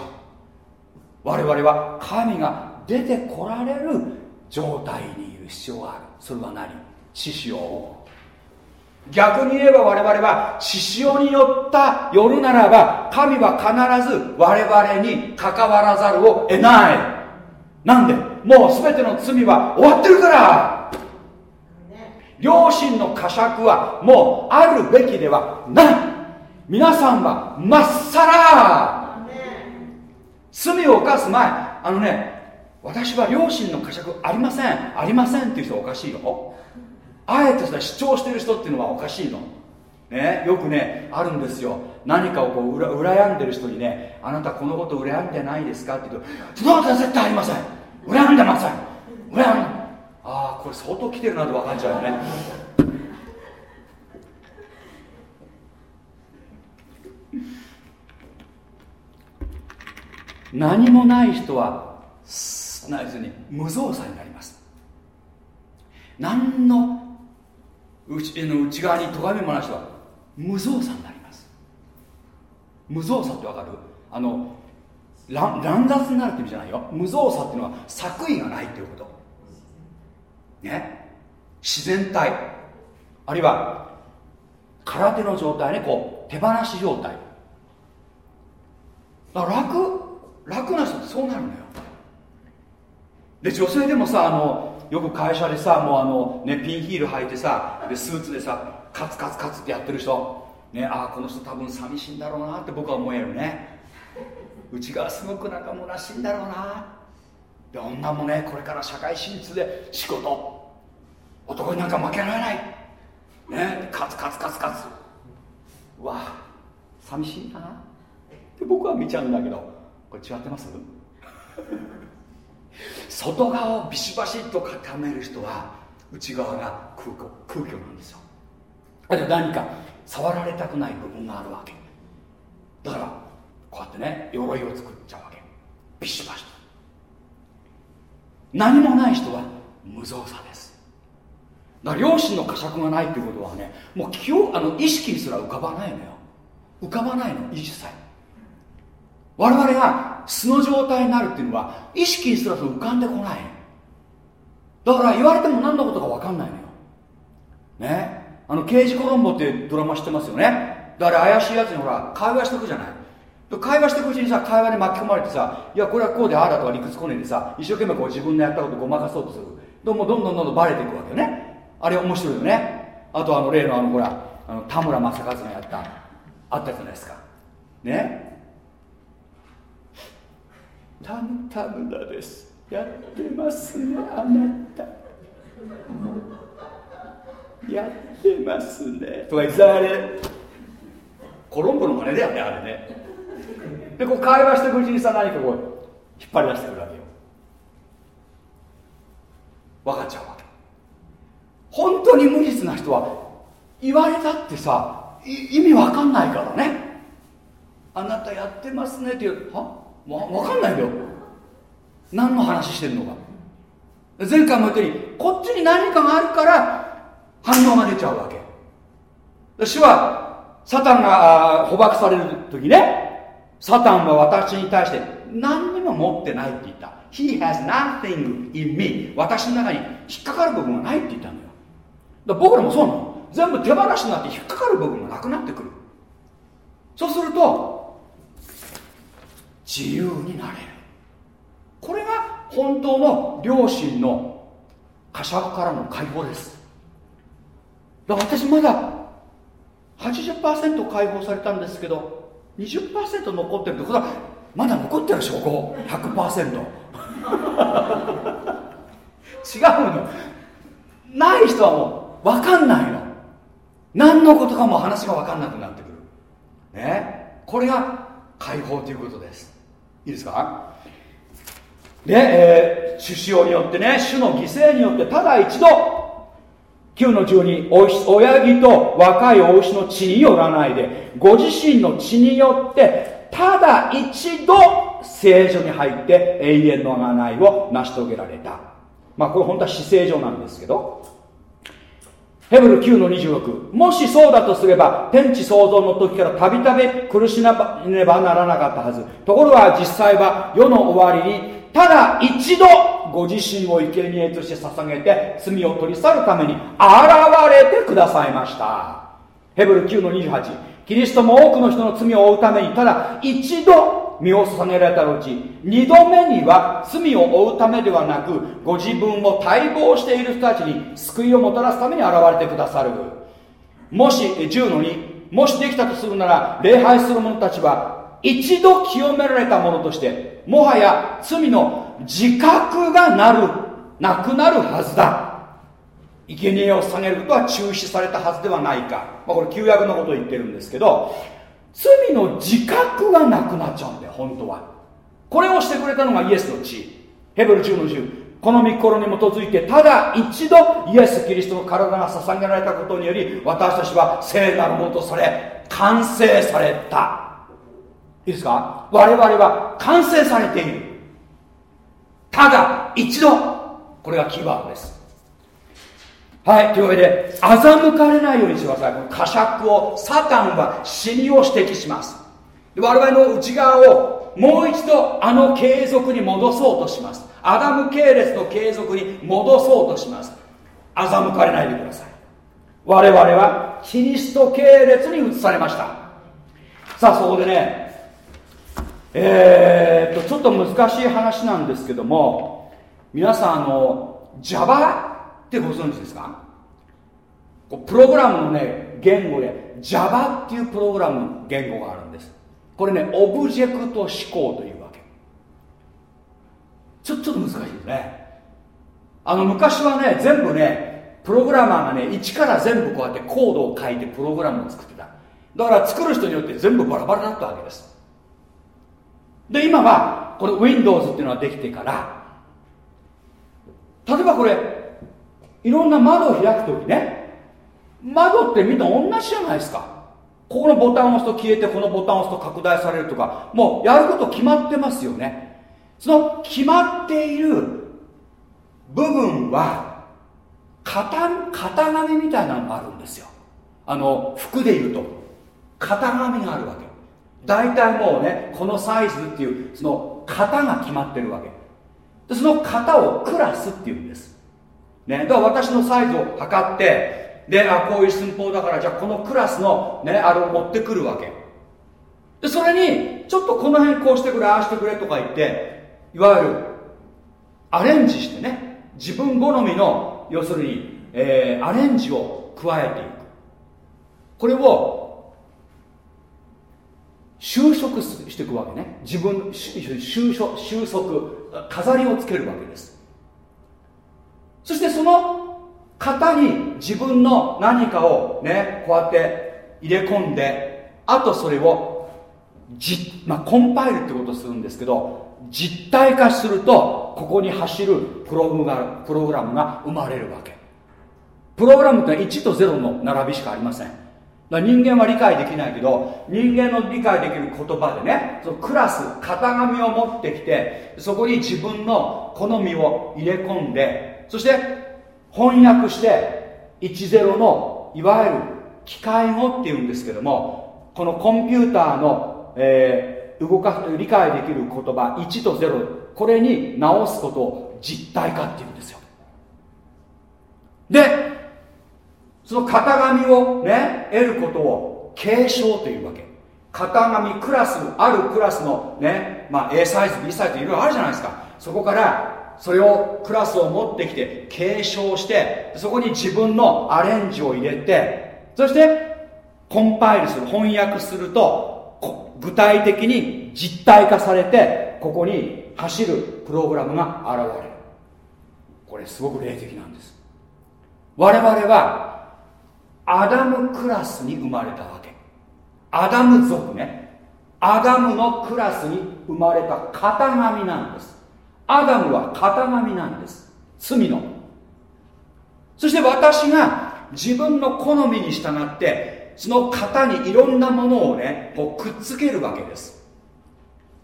我々は神が出てこられる状態にいる必要がある。それは何？獅子を逆に言えば我々は獅子王によった夜ならば神は必ず我々に関わらざるを得ない。なんで？もう全ての罪は終わってるから。両親の呵責はもうあるべきではない。皆さんはまっさら。罪を犯す前あのね私は両親の呵責ありません。ありませんっていう人はおかしいよ。あえてそれ主張してる人っていうのはおかしいの。ね、よくねあるんですよ。何かをこう羨んでる人にねあなたこのこと羨んでないですかって言うとそんなことは絶対ありません。羨んでません羨んでああこれ相当来てるなって分かっちゃうよね。何もない人はすなずに無造作になります。何の内の内側に咎めもない人は無造作になります。無造作ってわかる？あの乱乱雑になるって意味じゃないよ。無造作っていうのは作為がないっていうこと。ね。自然体。あるいは空手の状態ね。こう手放し状態。だから楽楽な人ってそうなるのよ。で女性でもさあのよく会社でさもうあの、ね、ピンヒール履いてさでスーツでさカツカツカツってやってる人、ね、ああこの人多分寂しいんだろうなって僕は思えるね。内側すごくなんか虚しいんだろうな。女もねこれから社会進出で仕事男になんか負けられない。ねカツカツカツカツ。うわ寂しいな。って僕は見ちゃうんだけどこれ違ってます？外側をビシバシッと固める人は内側が空虚空虚なんですよ。だって何か触られたくない部分があるわけ。だからこうやってね鎧を作っちゃうわけ。ビシバシと。何もない人は無造作です。だから両親の呵責がないっていうことはねもう気をあの意識にすら浮かばないのよ。浮かばないの一切。我々が素の状態になるっていうのは意識にすら浮かんでこない。だから言われても何のことか分かんないのよ。ね？あの刑事コロンボってドラマ知ってますよね？だから怪しいやつにほら会話してくじゃない？会話していくうちにさ会話に巻き込まれてさいやこれはこうでああだとか理屈こねてさ一生懸命こう自分のやったことごまかそうとする。どんどんどんどんどんどんバレていくわけよねあれ面白いよねあとあの例のあのほらあの田村正和がやったあったじゃないですかね田田村ですやってますねあなたやってますねとか言ってあれコロンボの真似だよねあれねでこう会話していくうちにさ何かこう引っ張り出してくるわけよ。分かっちゃうわけ本当に無実な人は言われたってさ意味わかんないからね。あなたやってますねっていうは？わ分かんないよ。何の話してるのか。前回も言ったようにこっちに何かがあるから反応が出ちゃうわけ。主はサタンが捕獲される時ねサタンは私に対して何にも持ってないって言った。He has nothing in me. 私の中に引っかかる部分がないって言ったんだよだ僕らもそうなの。全部手放しになって引っかかる部分がなくなってくる。そうすると自由になれる。これが本当の良心の呵責からの解放です。だから私まだ80%解放されたんですけど20%残ってるってことはまだ残ってる証拠？100%違うの。ない人はもう分かんないの。何のことかも話が分かんなくなってくる。ね？これが解放ということです。いいですか？で、えー、主使用によってね主の犠牲によってただ一度9の12親木と若いお牛の血によらないでご自身の血によってただ一度聖女に入って永遠の贖いを成し遂げられた。まあこれ本当は死聖女なんですけどヘブル9の26もしそうだとすれば天地創造の時からたびたび苦しなねばならなかったはず。ところが実際は世の終わりにただ一度ご自身を生贄として捧げて罪を取り去るために現れてくださいました。ヘブル9の28キリストも多くの人の罪を負うためにただ一度身を捧げられた後二度目には罪を負うためではなくご自分を待望している人たちに救いをもたらすために現れてくださる。もし10の2もしできたとするなら礼拝する者たちは一度清められたものとしてもはや罪の自覚がなるなくなるはずだ。生贄を捧げることは中止されたはずではないか、まあ、これ旧約のことを言ってるんですけど罪の自覚がなくなっちゃうんだよ本当は。これをしてくれたのがイエスの血。ヘブル10の10この御心に基づいてただ一度イエス・キリストの体が捧げられたことにより私たちは聖なるものとされ完成された。いいですか？我々は完成されている。ただ一度これがキーワードです。はいというわけで欺かれないようにしてください。この呵責をサタンは死にを指摘します。我々の内側をもう一度あの継続に戻そうとします。アダム系列の継続に戻そうとします。欺かれないでください。我々はキリスト系列に移されました。さあそこでねえー、っとちょっと難しい話なんですけども皆さんあの Java ってご存知ですか？プログラムのね言語で Java っていうプログラムの言語があるんです。これねオブジェクト思考というわけ。ちょちょっと難しいですね。あの昔はね全部ねプログラマーがね一から全部こうやってコードを書いてプログラムを作ってた。だから作る人によって全部バラバラだったわけです。で今はこれ Windows っていうのができてから例えばこれいろんな窓を開くときね窓ってみんな同じじゃないですか。ここのボタンを押すと消えてこのボタンを押すと拡大されるとかもうやること決まってますよね。その決まっている部分は型型紙みたいなのがあるんですよ。あの服でいうと型紙があるわけ。大体もうねこのサイズっていうその型が決まってるわけ。でその型をクラスっていうんです。ね、だから私のサイズを測ってであこういう寸法だからじゃあこのクラスの、ね、あれを持ってくるわけ。でそれにちょっとこの辺こうしてくれああしてくれとか言っていわゆるアレンジしてね自分好みの要するに、えー、アレンジを加えていく。これを収束していくわけね。自分収束収束飾りをつけるわけです。そしてその型に自分の何かをねこうやって入れ込んであとそれをじ、まあ、コンパイルってことをするんですけど実体化するとここに走るプログラプログラムが生まれるわけ。プログラムってのは1と0の並びしかありません。だ人間は理解できないけど人間の理解できる言葉でねそのクラス型紙を持ってきてそこに自分の好みを入れ込んでそして翻訳して10のいわゆる機械語っていうんですけどもこのコンピューターの、えー、動かす理解できる言葉1と0これに直すことを実体化っていうんですよ。でその型紙をね得ることを継承というわけ。型紙クラスあるクラスのねまあ A サイズ B サイズいろいろあるじゃないですか。そこからそれをクラスを持ってきて継承してそこに自分のアレンジを入れてそしてコンパイルする翻訳すると具体的に実体化されてここに走るプログラムが現れる。これすごく霊的なんです。我々はアダムクラスに生まれたわけ。アダム族ね。アダムのクラスに生まれた型紙なんです。アダムは型紙なんです。罪の。そして私が自分の好みに従ってその型にいろんなものをねこうくっつけるわけです。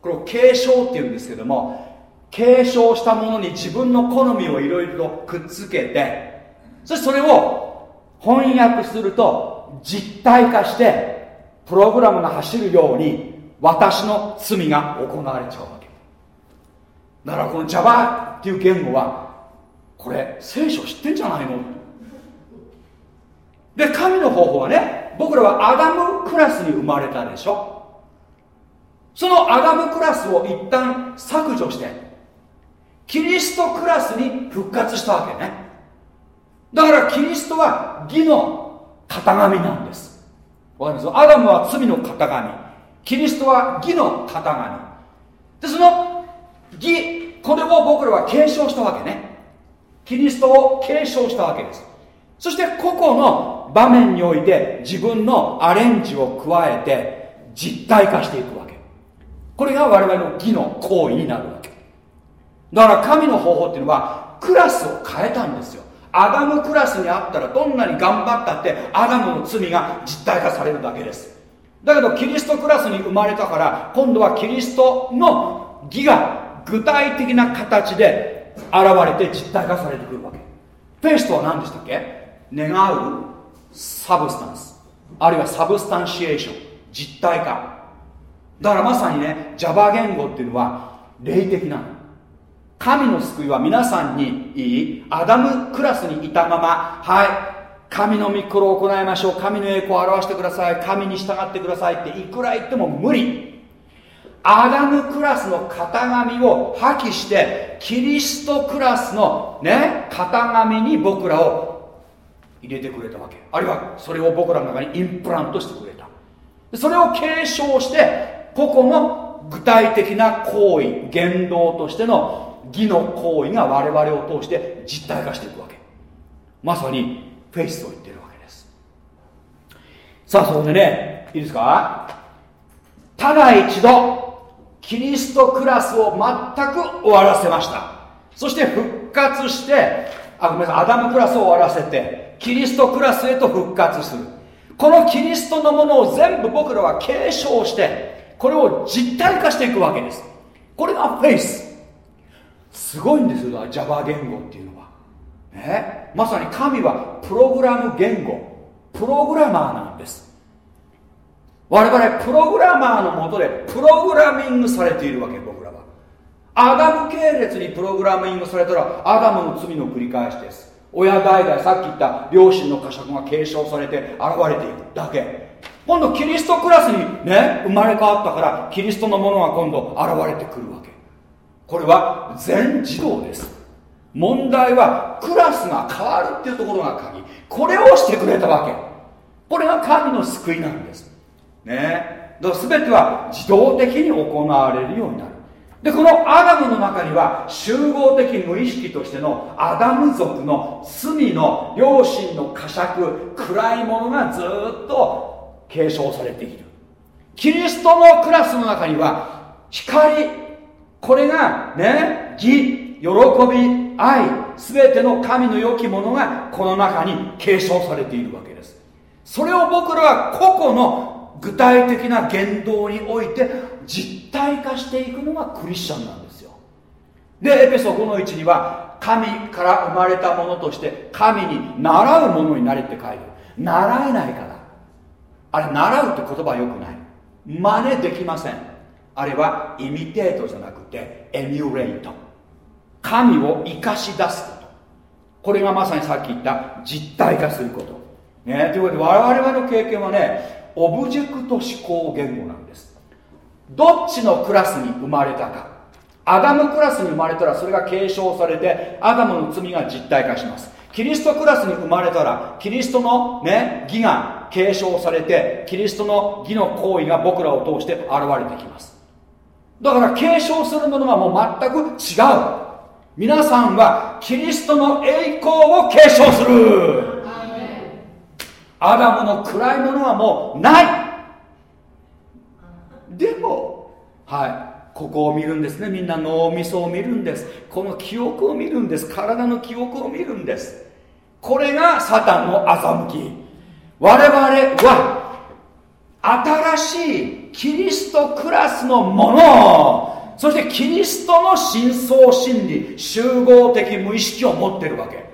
これを継承っていうんですけども継承したものに自分の好みをいろいろとくっつけてそしてそれを翻訳すると実体化してプログラムが走るように私の罪が行われちゃうわけ。だからこの Java っていう言語はこれ聖書知ってんじゃないの？で神の方法はね僕らはアダムクラスに生まれたでしょ。そのアダムクラスを一旦削除してキリストクラスに復活したわけね。だからキリストは義の型紙なんです。わかります？アダムは罪の型紙。キリストは義の型紙。でその義これを僕らは継承したわけね。キリストを継承したわけです。そして個々の場面において自分のアレンジを加えて実体化していくわけ。これが我々の義の行為になるわけ。だから神の方法っていうのはクラスを変えたんですよ。アダムクラスにあったらどんなに頑張ったってアダムの罪が実体化されるだけです。だけどキリストクラスに生まれたから今度はキリストの義が具体的な形で現れて実体化されてくるわけ。フェイスとは何でしたっけ？願う substance。あるいはサブスタンシエーション。実体化。だからまさにね Java 言語っていうのは霊的なの。神の救いは皆さんにいいアダムクラスにいたままはい。神の御心を行いましょう。神の栄光を表してください。神に従ってくださいっていくら言っても無理。アダムクラスの型紙を破棄してキリストクラスのね型紙に僕らを入れてくれたわけ。あるいはそれを僕らの中にインプラントしてくれた。それを継承して個々の具体的な行為言動としての義の行為が我々を通して実体化していくわけ。まさにフェイスを言ってるわけです。さあそこでねいいですか？ただ一度キリストクラスを全く終わらせました。そして復活してあごめんなさいアダムクラスを終わらせてキリストクラスへと復活する。このキリストのものを全部僕らは継承してこれを実体化していくわけです。これがフェイス。すごいんですよ Java 言語っていうのは、ね、まさに神はプログラム言語。プログラマーなんです。我々プログラマーのもとでプログラミングされているわけ僕らは。アダム系列にプログラミングされたらアダムの罪の繰り返しです。親代々さっき言った両親の呵責が継承されて現れていくだけ。今度キリストクラスにね生まれ変わったからキリストのものが今度現れてくるわこれは全自動です。問題はクラスが変わるっていうところが鍵。これをしてくれたわけ。これが神の救いなんです。ね。だから全ては自動的に行われるようになる。でこのアダムの中には集合的無意識としてのアダム族の罪の良心の呵責暗いものがずっと継承されている。キリストのクラスの中には光これがね義喜び愛全ての神の良きものがこの中に継承されているわけです。それを僕らは個々の具体的な言動において実体化していくのがクリスチャンなんですよ。でエペソ5の1には神から生まれたものとして神に習うものになれって書いてある。習えないから。あれ習うって言葉はよくない。真似できません。あれはイミテートじゃなくてエミュレート。神を生かし出すこと。これがまさにさっき言った実体化すること。ねということで我々の経験はねオブジェクト思考言語なんです。どっちのクラスに生まれたか。アダムクラスに生まれたらそれが継承されてアダムの罪が実体化します。キリストクラスに生まれたらキリストのね義が継承されてキリストの義の行為が僕らを通して現れてきます。だから継承するものはもう全く違う。皆さんはキリストの栄光を継承する。アダムの暗いものはもうない。でもはい。ここを見るんですね。みんな脳みそを見るんです。この記憶を見るんです。体の記憶を見るんです。これがサタンの欺き。我々は新しいキリストクラスのもの。そしてキリストの深層心理集合的無意識を持ってるわけ。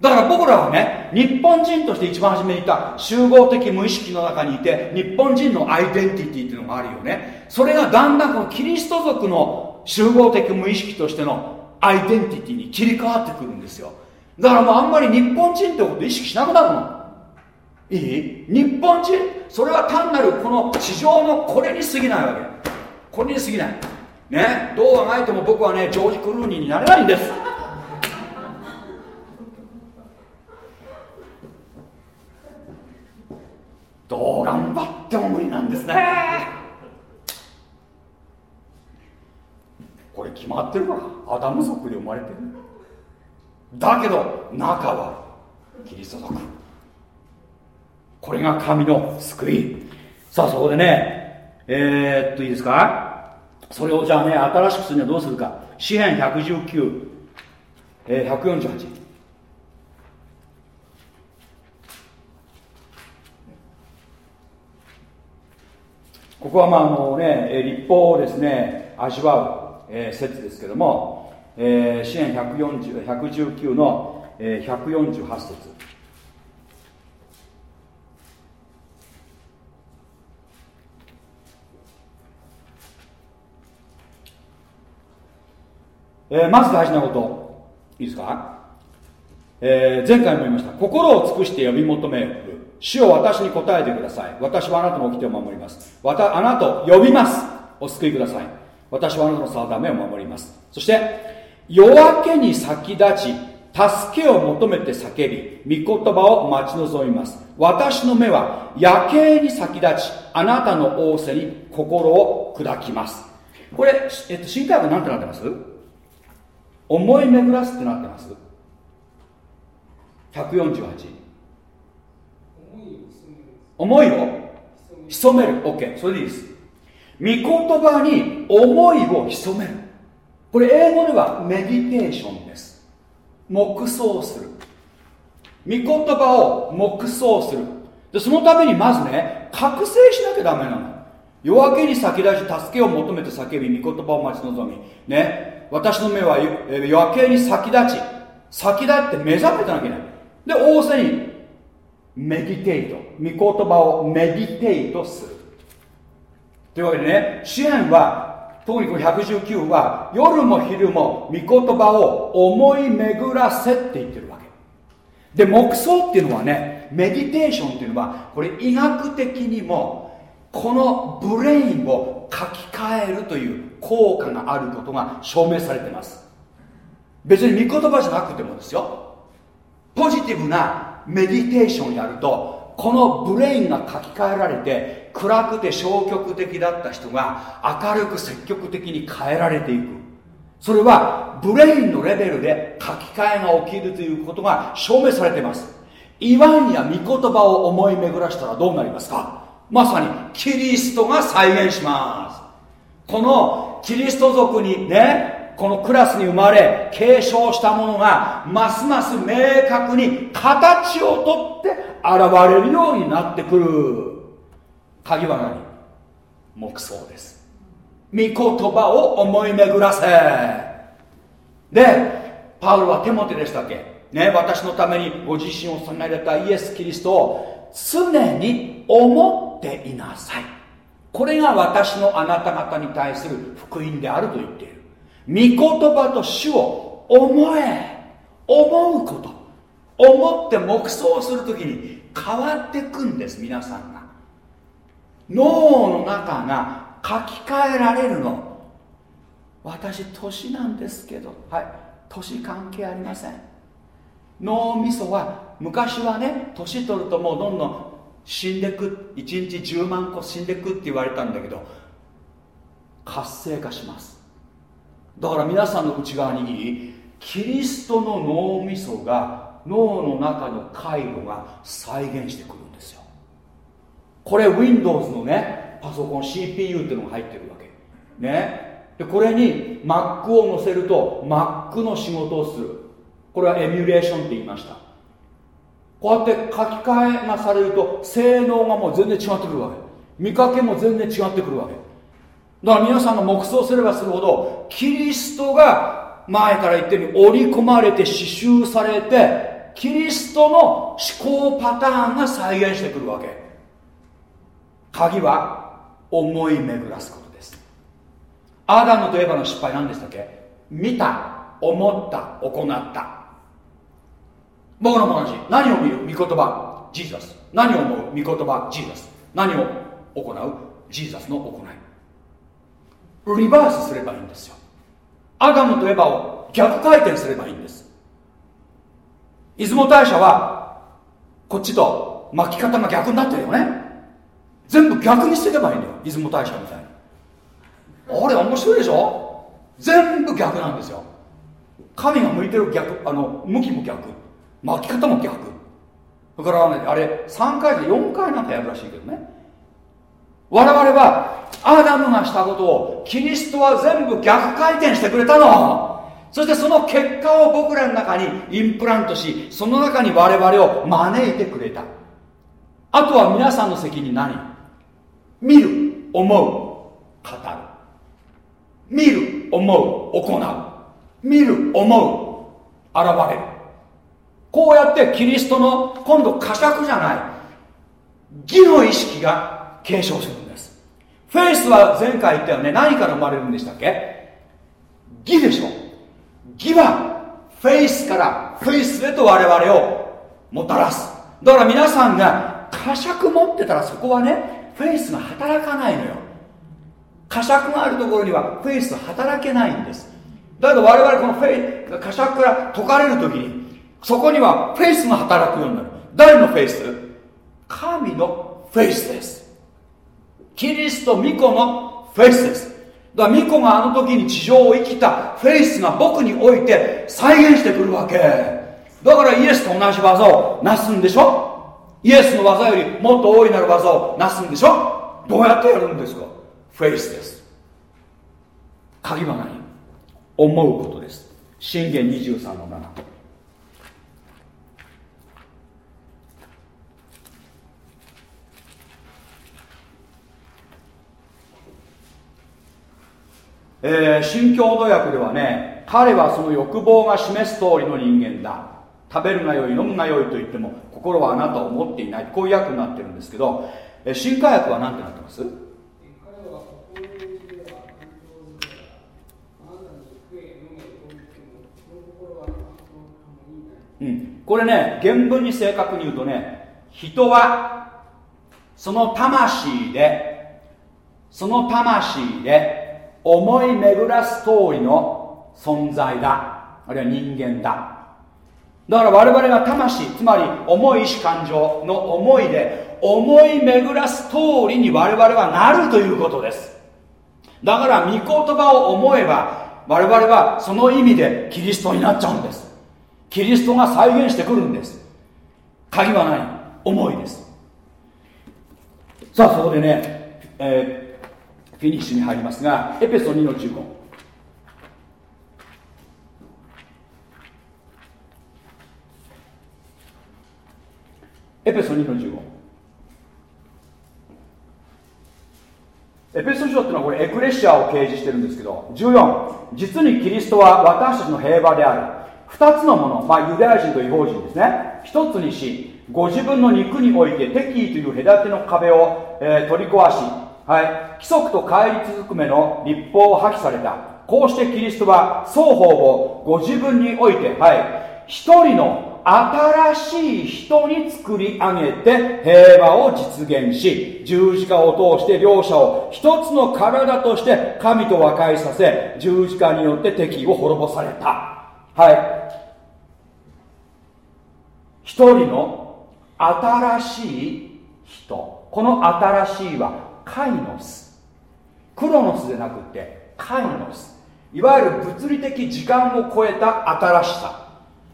だから僕らはね日本人として一番初めに言った集合的無意識の中にいて日本人のアイデンティティっていうのがあるよね。それがだんだんこのキリスト族の集合的無意識としてのアイデンティティに切り替わってくるんですよ。だからもうあんまり日本人ってこと意識しなくなるの。いい？日本人？それは単なるこの地上のこれに過ぎないわけ。これに過ぎない。ね？どうあがいても僕はねジョージ・クルーニーになれないんです。どう頑張っても無理なんですね。これ決まってるか？らアダム族で生まれてる？だけど中はキリスト族。これが神の救い。さあそこでねえー、っといいですか？それをじゃあね新しくするにはどうするか。詩篇119、えー、148ここはまああのね立法をですね味わう、えー、説ですけども、えー、支援119の、えー、148節。えー、まず大事なこといいですか、えー、前回も言いました。心を尽くして呼び求める。主を私に答えてください。私はあなたの掟を守ります。またあなたを呼びます。お救いください。私はあなたの定めを守ります。そして夜明けに先立ち助けを求めて叫び御言葉を待ち望みます。私の目は夜景に先立ちあなたの仰せに心を砕きます。これ、えっと、新海は何てなってます？思い巡らすってなってます？148思いを潜める。OK それでいいです。御言葉に思いを潜める。これ英語ではメディテーションです。黙想する。御言葉を黙想する。でそのためにまずね覚醒しなきゃダメなの。夜明けに先立ち助けを求めて叫び御言葉を待ち望み。ね。私の目は夜明けに先立ち。先立って目覚めてなきゃいけない。で仰せにメディテイト御言葉をメディテイトする。というわけでね支援は特にこの119は夜も昼も御言葉を思い巡らせって言ってるわけ。で黙想っていうのはねメディテーションっていうのはこれ医学的にもこのブレインを書き換えるという効果があることが証明されてます。別に御言葉じゃなくてもですよ。ポジティブなメディテーションやるとこのブレインが書き換えられて暗くて消極的だった人が明るく積極的に変えられていく。それはブレインのレベルで書き換えが起きるということが証明されています。言わんや御言葉を思い巡らしたらどうなりますか？まさにキリストが再現します。このキリスト族にねこのクラスに生まれ継承したものがますます明確に形をとって現れるようになってくる。鍵は何？黙想です。御言葉を思い巡らせ。でパウロはテモテでしたっけ？ね私のためにご自身を備えられたイエス・キリストを常に思っていなさい。これが私のあなた方に対する福音であると言っている。御言葉と主を思え。思うこと。思って黙想するときに変わっていくんです皆さんが。脳の中が書き換えられるの。私年なんですけど。はい。年関係ありません。脳みそは昔はね年取るともうどんどん死んでく1日10万個死んでくって言われたんだけど活性化します。だから皆さんの内側にキリストの脳みそが脳の中の回路が再現してくるんですよ。これ Windows のねパソコン CPU っていうのが入ってるわけ。ね。でこれに Mac を載せると Mac の仕事をする。これはエミュレーションって言いました。こうやって書き換えがされると性能がもう全然違ってくるわけ。見かけも全然違ってくるわけ。だから皆さんが黙想すればするほどキリストが前から言ってるように織り込まれて刺繍されてキリストの思考パターンが再現してくるわけ。鍵は思い巡らすことです。アダムとエヴァの失敗何でしたっけ？見た思った行った。僕のも同じ何を見る？御言葉。 Jesus 何を思う？御言葉。 Jesus 何を行う？ Jesus の行い。リバースすればいいんですよ。アダムとエヴァを逆回転すればいいんです。出雲大社はこっちと巻き方が逆になってるよね。全部逆にしていけばいいんだよ。出雲大社みたいに。あれ面白いでしょ？全部逆なんですよ。神が向いてる逆あの向きも逆。巻き方も逆。だからねあれ3回か4回なんかやるらしいけどね。我々はアダムがしたことをキリストは全部逆回転してくれたの。そしてその結果を僕らの中にインプラントしその中に我々を招いてくれた。あとは皆さんの責任何？見る思う語る。見る思う行う。見る思う現れる。こうやってキリストの今度呵責じゃない義の意識が継承するんです。フェイスは前回言ったよね。何から生まれるんでしたっけ？義でしょ。義はフェイスからフェイスへと我々をもたらす。だから皆さんが呵責持ってたらそこはねフェイスが働かないのよ。呵責があるところにはフェイス働けないんです。だけど我々このフェイ呵責から解かれる時にそこにはフェイスが働くようになる。誰のフェイス？神のフェイスです。キリスト御子の faith です。だから御子があの時に地上を生きた faith が僕において再現してくるわけ。だからイエスと同じ技をなすんでしょ？イエスの技よりもっと大いなる技をなすんでしょ？どうやってやるんですか？フェイスです。鍵は何思うことです。信玄23の7えー、新共同訳ではね彼はその欲望が示す通りの人間だ。食べるがよい飲むがよいと言っても心はあなたを持っていない。こういう訳になってるんですけど、えー、新科学は何てなってます？うん、これね原文に正確に言うとね人はその魂でその魂で思い巡らす通りの存在だ。あるいは人間だ。だから我々が魂つまり重い意志感情の思いで思い巡らす通りに我々はなるということです。だから御言葉を思えば我々はその意味でキリストになっちゃうんです。キリストが再現してくるんです。鍵は何思いです。さあそこでね、えー、フィニッシュに入りますがエペソ2の15エペソ2の15エペソ書っていうのはこれエクレシアを掲示してるんですけど14実にキリストは私たちの平和である。2つのもの、まあ、ユダヤ人と違法人ですね。1つにしご自分の肉において敵意という隔ての壁を、えー、取り壊し、はい、規則と帰り続く目の立法を破棄された。こうしてキリストは双方をご自分において、はい、一人の新しい人に作り上げて平和を実現し十字架を通して両者を一つの体として神と和解させ十字架によって敵を滅ぼされた。はい。一人の新しい人。この新しいはカイノスクロノスでなくてカイノスいわゆる物理的時間を超えた新しさ。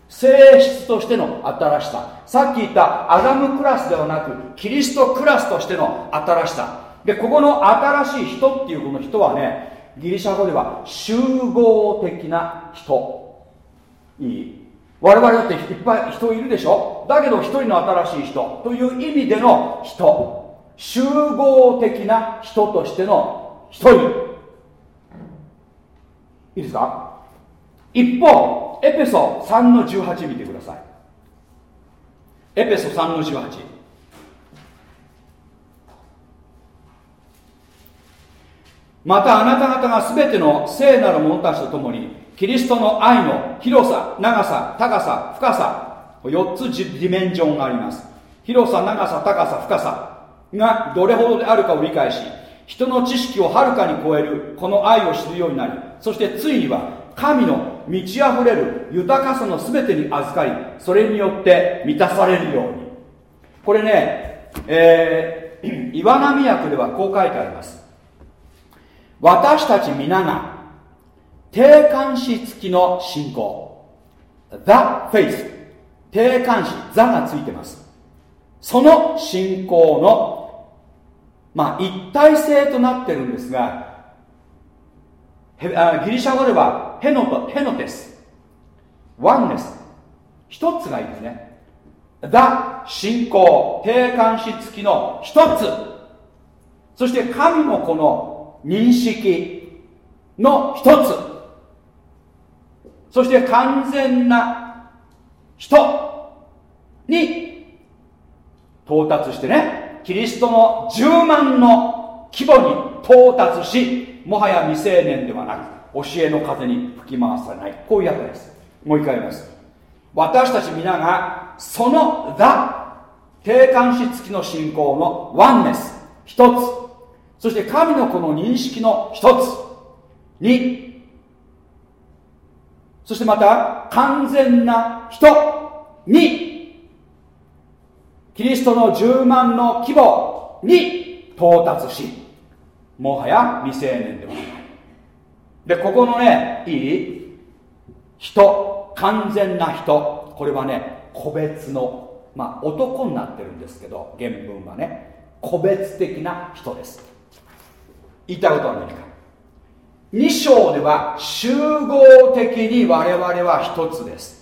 性質としての新しさ。さっき言ったアダムクラスではなくキリストクラスとしての新しさ。でここの新しい人っていうこの人はねギリシャ語では集合的な人。いい。我々だっていっぱい人いるでしょ？だけど一人の新しい人という意味での人。集合的な人としての一人。いいですか？一方エペソ3の18見てください。エペソ3の18またあなた方が全ての聖なる者たちと共にキリストの愛の広さ長さ高さ深さ4つディメンジョンがあります。広さ長さ高さ深さ。がどれほどであるかを理解し人の知識をはるかに超えるこの愛を知るようになりそしてついには神の満ち溢れる豊かさの全てに預かりそれによって満たされるように。これね、えー、岩波訳ではこう書いてあります。私たち皆が定冠詞付きの信仰 The Faith 定冠詞 The がついてます。その信仰のまあ一体性となってるんですがギリシャ語ではヘノトヘノテスワンネス一つがいいですね。だ信仰定冠詞付きの一つ。そして神のこの認識の一つ。そして完全な人に到達してね。キリストの10万の規模に到達しもはや未成年ではなく教えの風に吹き回されない。こういう訳です。もう一回言います。私たち皆がそのザ定冠詞付きの信仰のワンネス。一つ。そして神の子の認識の一つに。そしてまた完全な人にキリストの10万の規模に到達しもはや未成年ではない。でここのねいい？人。完全な人。これはね個別のまあ男になってるんですけど原文はね個別的な人です。言いたことは何か。2章では集合的に我々は一つです。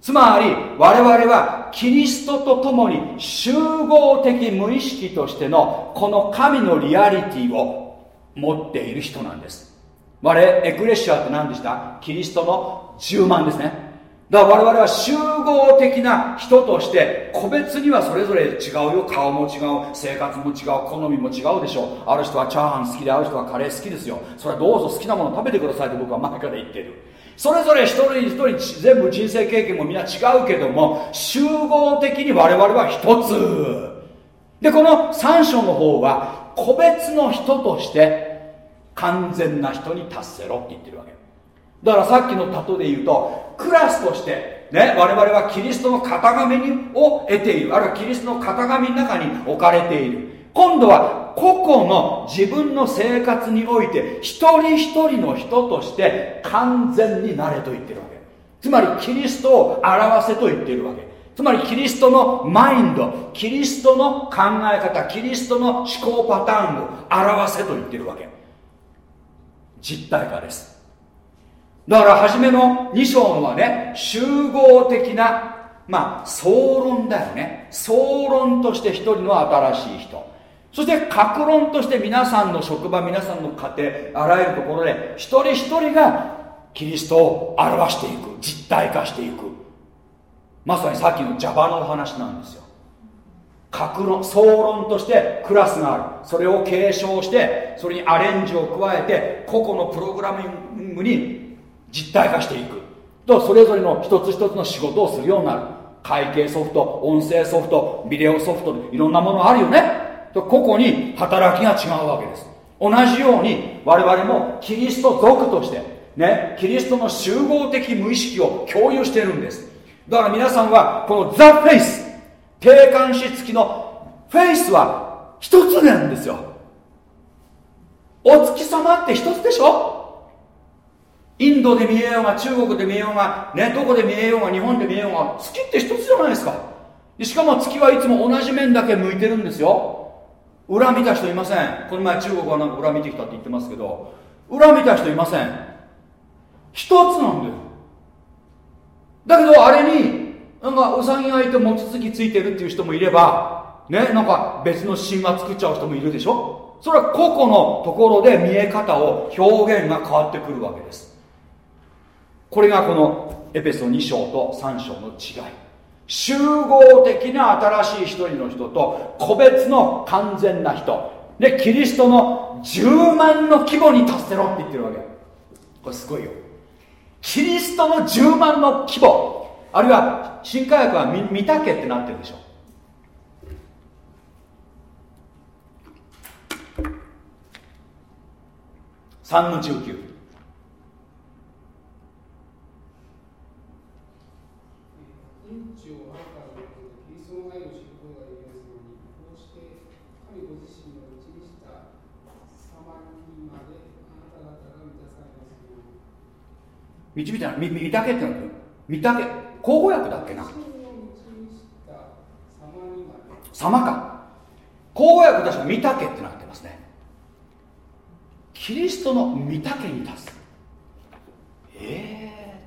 つまり我々はキリストと共に集合的無意識としてのこの神のリアリティを持っている人なんです。我々エクレシアって何でした？キリストの10万ですね。だから我々は集合的な人として個別にはそれぞれ違うよ。顔も違う生活も違う好みも違うでしょう。ある人はチャーハン好きである人はカレー好きですよ。それはどうぞ好きなもの食べてくださいと僕は前から言ってる。それぞれ一人一人全部人生経験もみんな違うけども集合的に我々は一つ。でこの3章の方は個別の人として完全な人に達せろって言ってるわけ。だからさっきの例で言うとクラスとしてね我々はキリストの型紙を得ている。あるいはキリストの型紙の中に置かれている。今度は個々の自分の生活において一人一人の人として完全になれと言ってるわけ。つまりキリストを表せと言ってるわけ。つまりキリストのマインドキリストの考え方キリストの思考パターンを表せと言ってるわけ。実体化です。だから初めの2章のはね集合的なまあ総論だよね。総論として一人の新しい人。そして格論として皆さんの職場皆さんの家庭あらゆるところで一人一人がキリストを表していく実体化していく。まさにさっきの Java の話なんですよ。格論総論としてクラスがある。それを継承してそれにアレンジを加えて個々のプログラミングに実体化していく。とそれぞれの一つ一つの仕事をするようになる。会計ソフト音声ソフトビデオソフトいろんなものあるよね。個々に働きが違うわけです。同じように我々もキリスト族としてねキリストの集合的無意識を共有してるんです。だから皆さんはこのザ・フェイス定冠詞付きのフェイスは一つなんですよ。お月様って一つでしょ？インドで見えようが中国で見えようが、ね、どこで見えようが日本で見えようが月って一つじゃないですか。しかも月はいつも同じ面だけ向いてるんですよ。裏見た人いません。この前中国はなんか裏見てきたって言ってますけど。裏見た人いません。一つなんだよだけどあれになんかウサギがいて餅つきついてるっていう人もいればねなんか別の神話作っちゃう人もいるでしょ。それは個々のところで見え方を表現が変わってくるわけです。これがこのエペソ2章と3章の違い。集合的な新しい一人の人と個別の完全な人。でキリストの10万の規模に達せろって言ってるわけ。これすごいよ。キリストの10万の規模。あるいは新科学は見たけってなってるでしょ。3の19導いた見見たけってのは見たけ口語訳だっけな。様か。口語訳確か見たけってなってますね。キリストの見たけに立つええ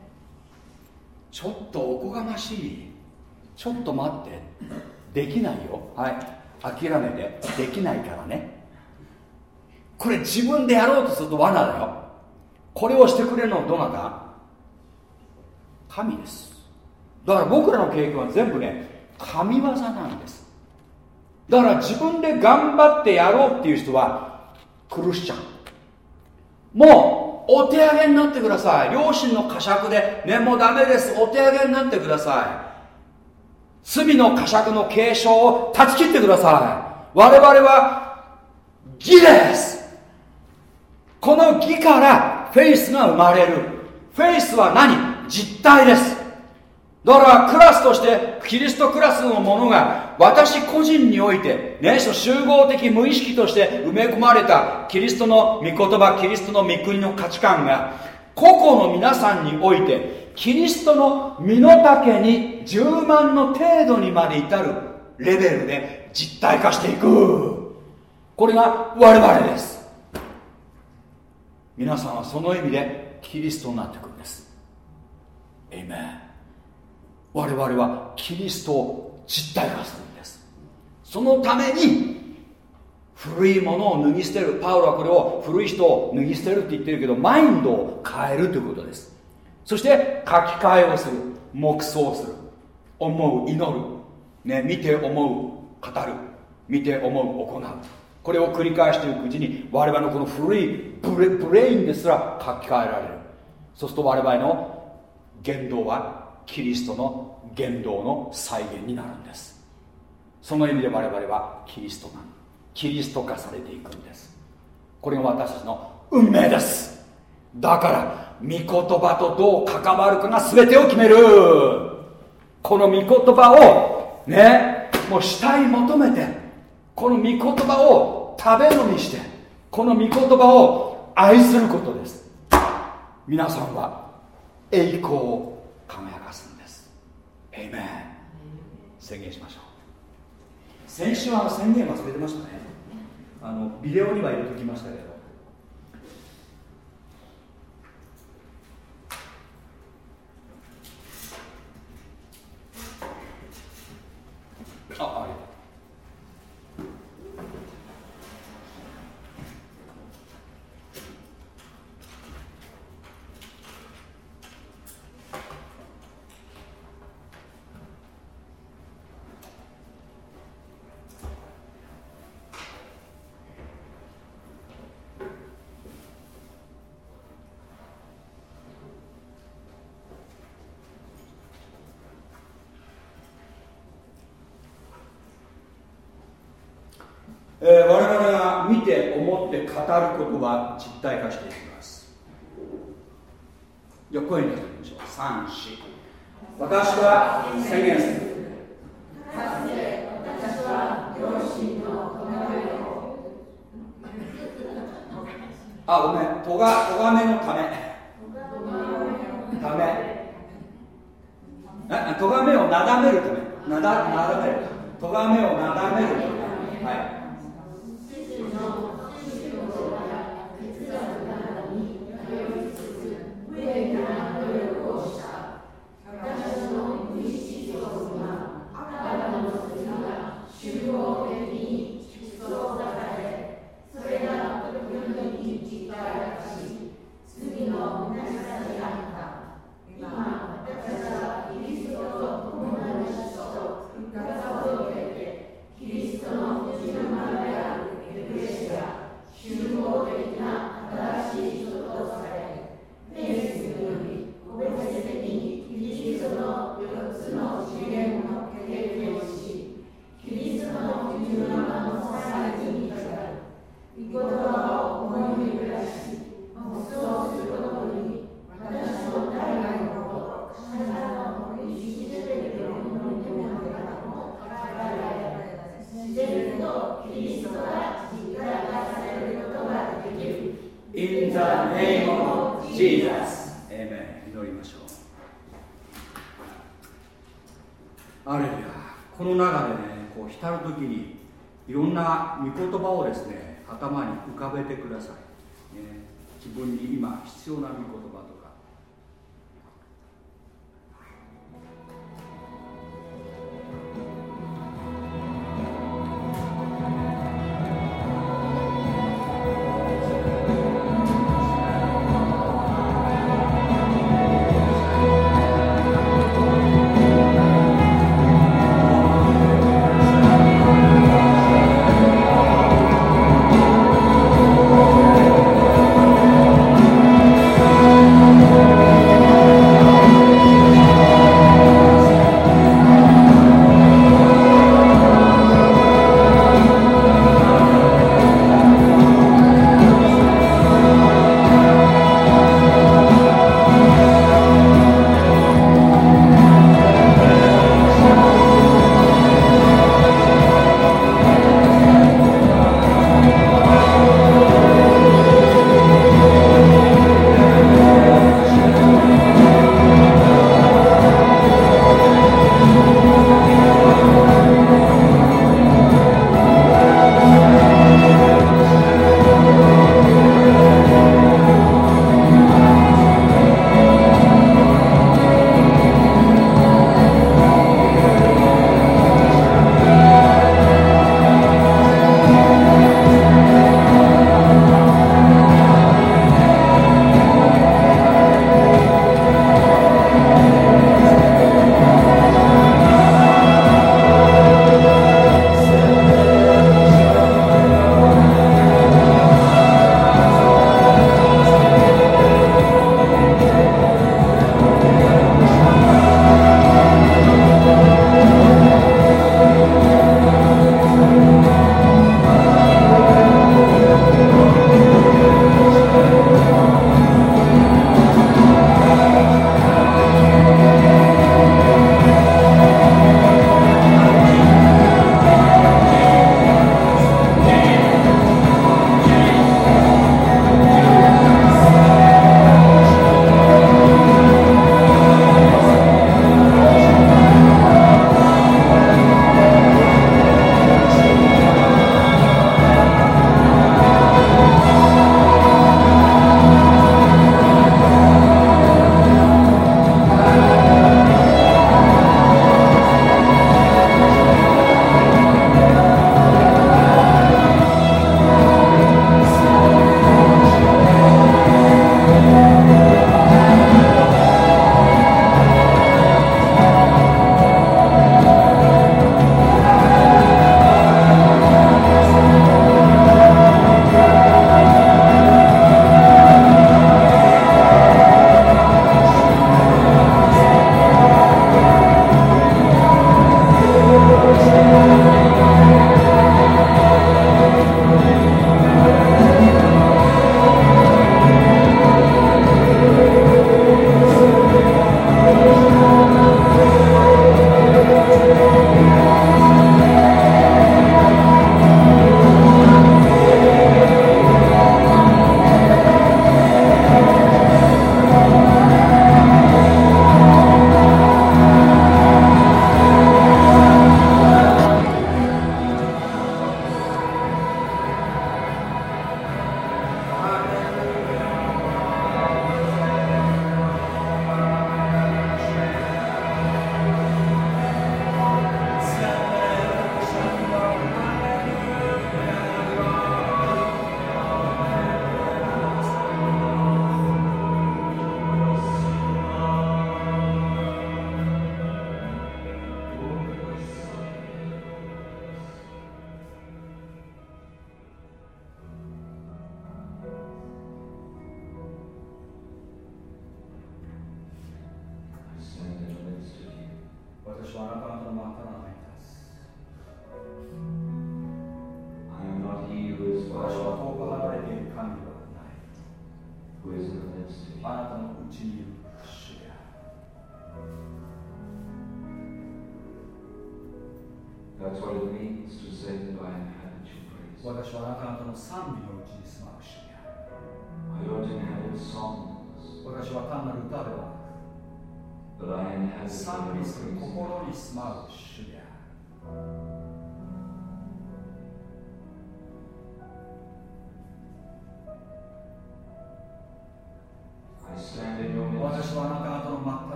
ー、ちょっとおこがましい。ちょっと待って。できないよ。はい。諦めて。できないからね。これ自分でやろうとすると罠だよ。これをしてくれるのはどなた？神です。だから僕らの経験は全部ね神業なんです。だから自分で頑張ってやろうっていう人は苦しちゃうもうお手上げになってください。両親の呵責でねもうダメです。お手上げになってください。罪の呵責の継承を断ち切ってください。我々は義です。この義からフェイスが生まれる。フェイスは何？実体です。だからクラスとしてキリストクラスのものが私個人においてねそ集合的無意識として埋め込まれたキリストの御言葉キリストの御国の価値観が個々の皆さんにおいてキリストの身の丈に10万の程度にまで至るレベルで実体化していく。これが我々です。皆さんはその意味でキリストになってくる。エイメン我々はキリストを実体化するんです。そのために古いものを脱ぎ捨てるパウロはこれを古い人を脱ぎ捨てるって言ってるけどマインドを変えるということです。そして書き換えをする黙想する思う祈る、ね、見て思う語る。見て思う行う。これを繰り返していくうちに我々のこの古いブレインですら書き換えられる。そうすると我々の言動はキリストの言動の再現になるんです。その意味で我々はキリストがキリスト化されていくんです。これが私たちの運命です。だから御言葉とどう関わるかが全てを決める。この御言葉をねもう死体求めてこの御言葉を食べ飲みしてこの御言葉を愛することです。皆さんは栄光を輝かすんです。エイメン宣言しましょう。先週は宣言忘れてましたね。あのビデオには入れときましたけどあありがとうえー、我々が見て思って語ることは実体化していきますじゃあ声に出してみましょう3、4私は宣言するあ、ごめん、とが、とがめのため。ため。とがめをなだめるため。なだ、なだめる。とがめをなだめるため。はい。言葉をですね頭に浮かべてください、ね、自分に今必要な御言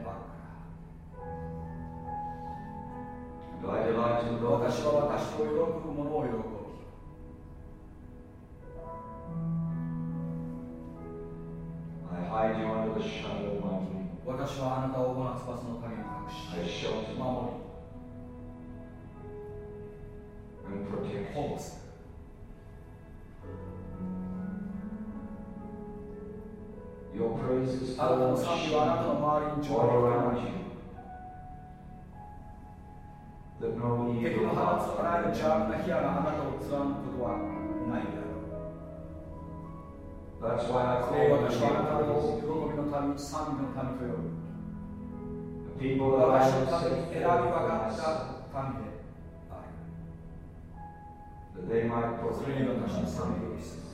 連覇ドアイデバイジ私は私を喜ぶ者を喜ぶ私はあなたを主な翼の影に隠し守りあなたの賛美はあなたの周りに上陸となり敵の放つあらゆる邪悪な火があなたを貫くことはないである That's why I call you the people that I have saved. That they might proclaim the name of Jesus.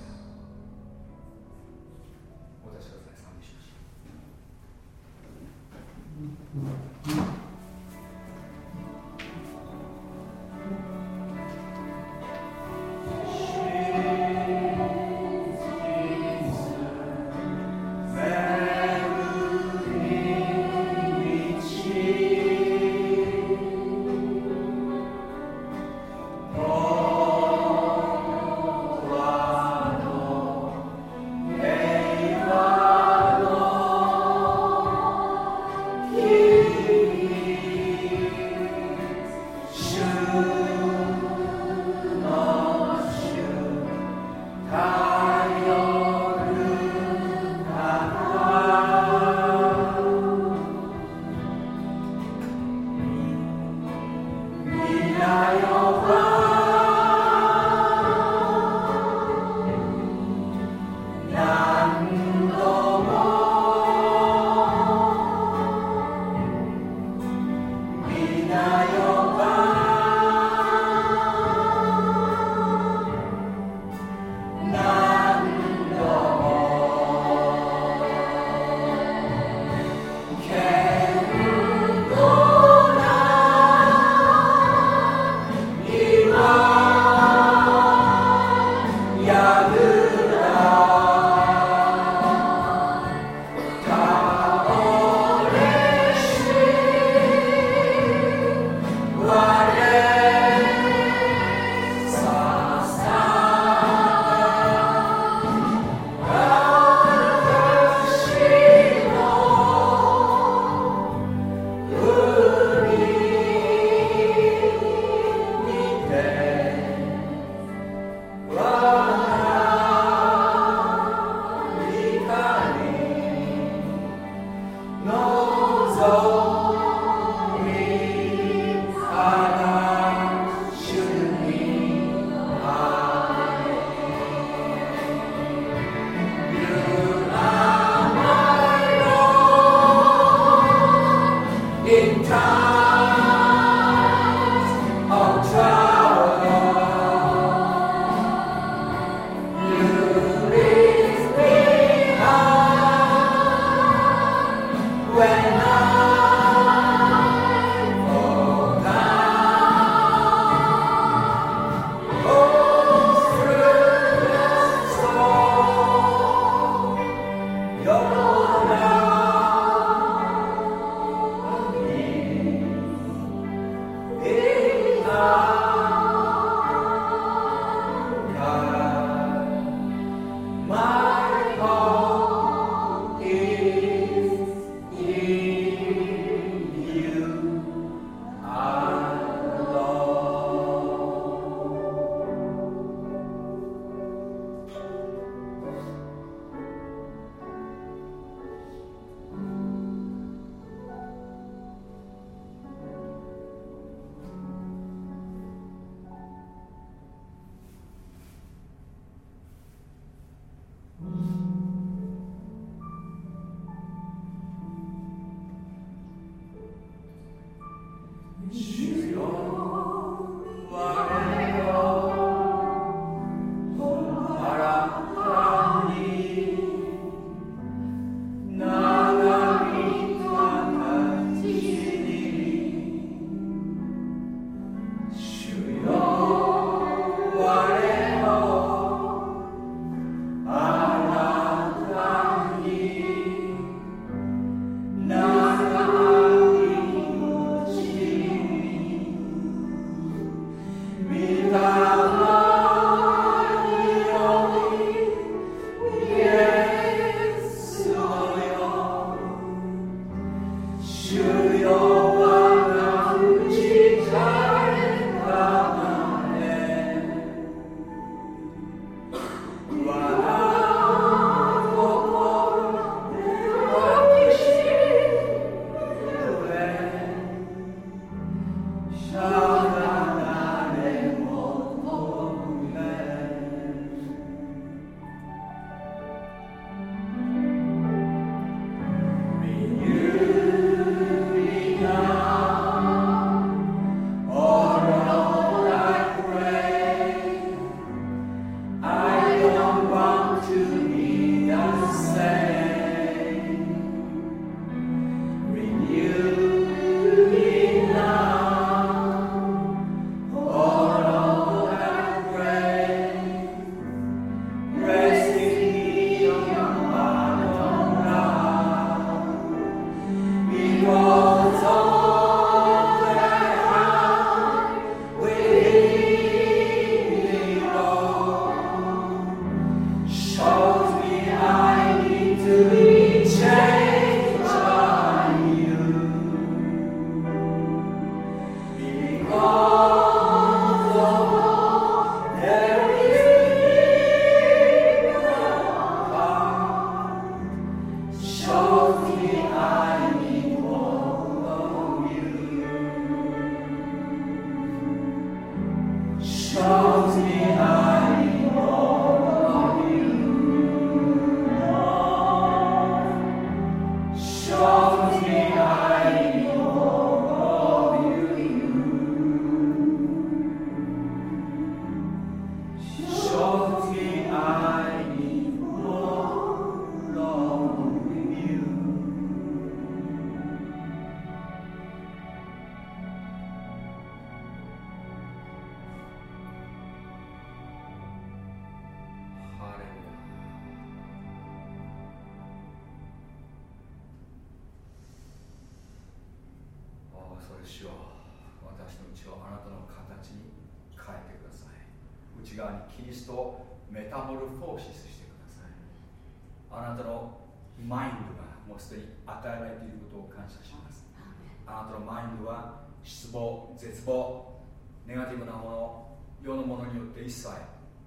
のマインドは失望絶望ネガティブなもの世のものによって一切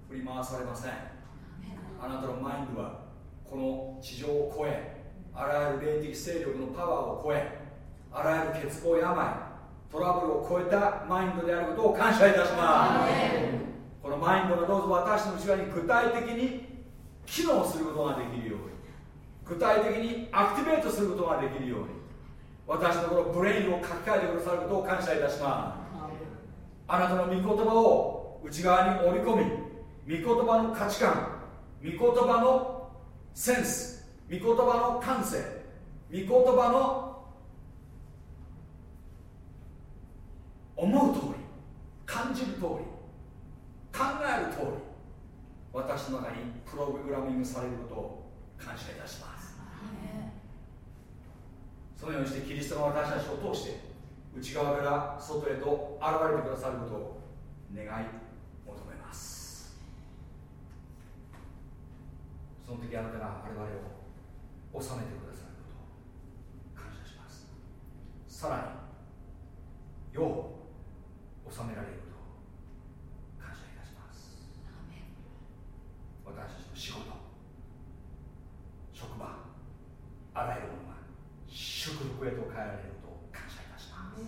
振り回されません。あなたのマインドはこの地上を超えあらゆる霊的勢力のパワーを超えあらゆる欠乏病トラブルを超えたマインドであることを感謝いたします。このマインドがどうぞ私の内側に具体的に機能することができるように具体的にアクティベートすることができるように私のこのブレインを書き換えてくださることを感謝いたします。あなたの御言葉を内側に織り込み御言葉の価値観御言葉のセンス御言葉の感性御言葉の思う通り感じる通り考える通り私の中にプログラミングされることを感謝いたしますそのようにしてキリストが私たちを通して内側から外へと現れてくださることを願い求めますその時あなたが我々を収めてくださることを感謝しますさらによう収められること。感謝いたします。私たちの仕事職場あらゆるもの祝福へと変えられることを感謝いたします。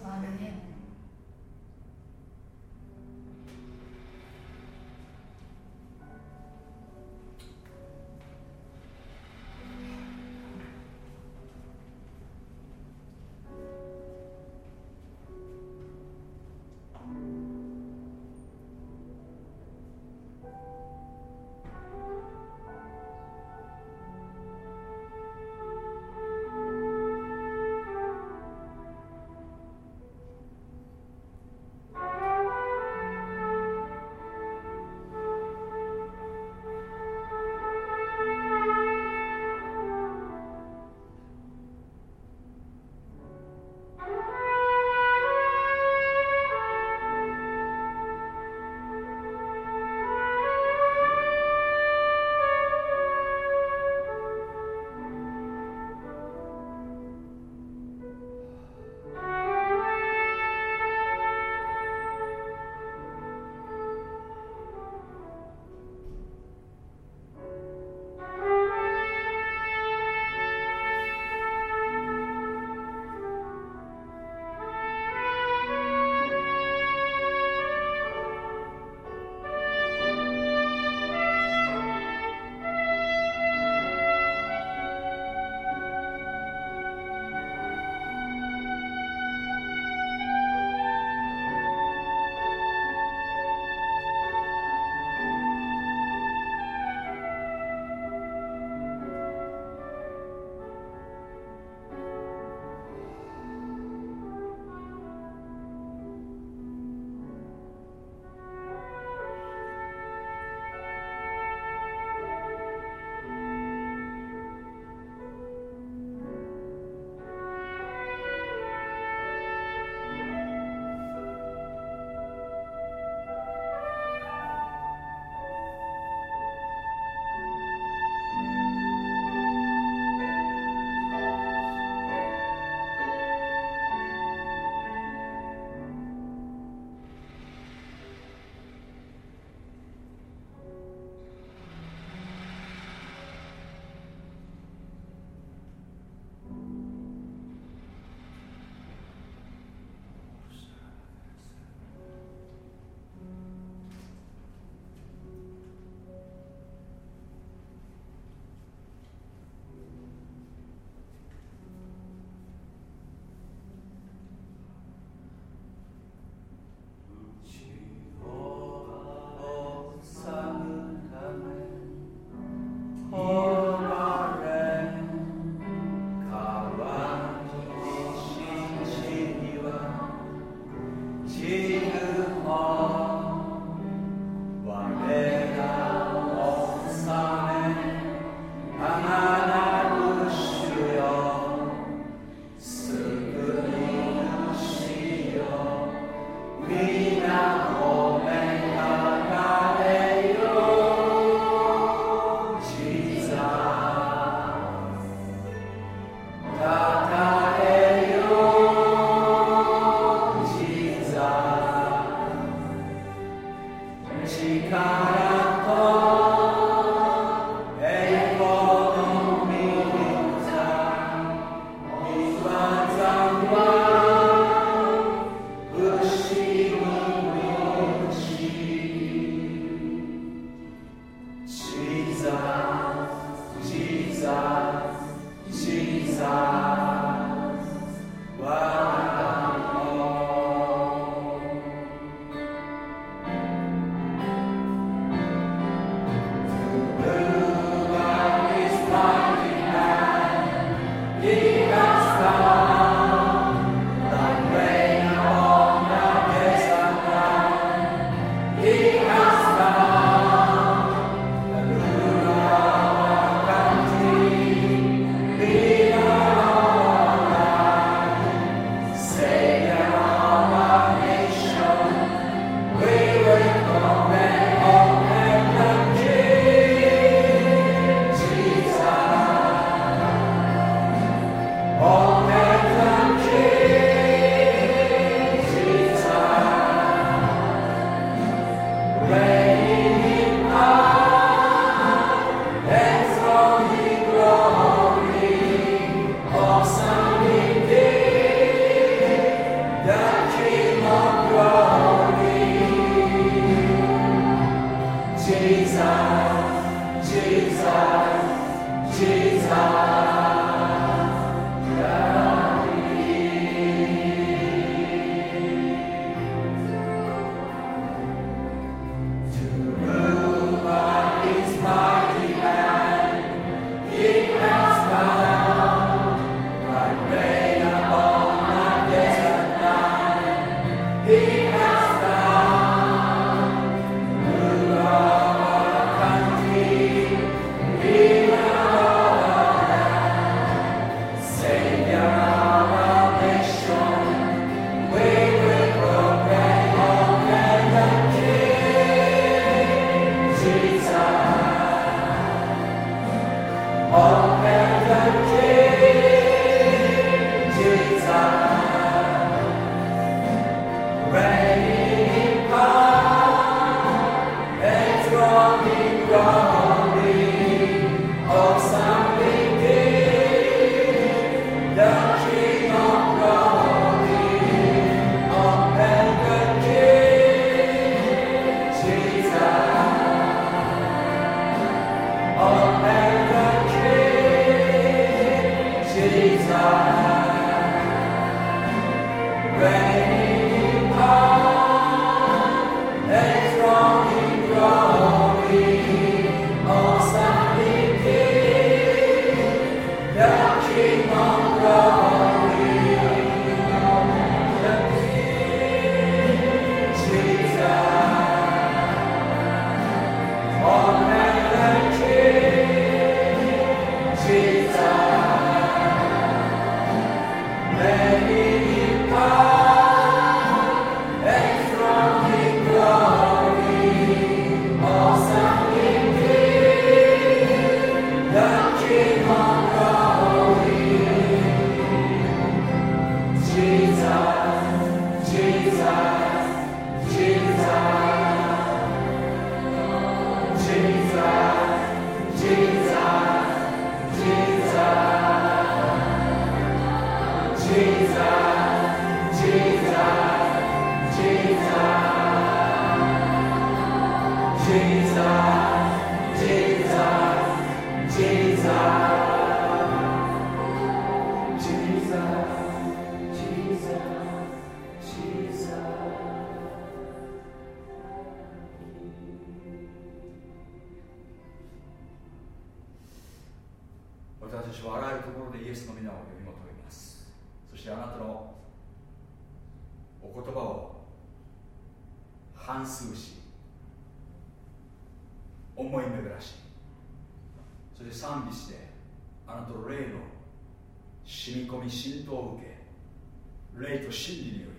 を受け霊と真理により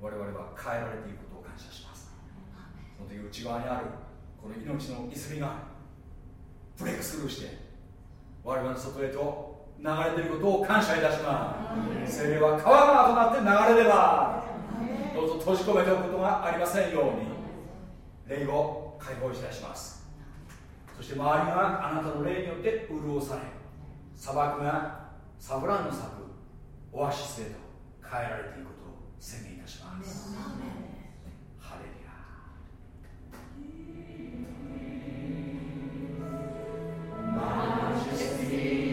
我々は変えられていくことを感謝します。その時内側にあるこの命の泉がブレイクスルーして我々の外へと流れていることを感謝いたします。精霊は川川となって流れればどうぞ閉じ込めておくことがありませんように霊を解放いたします。そして周りがあなたの霊によって潤され砂漠がサフランの咲くオアシスへと変えられていくことを宣言いたします。ハレリアマジェスティー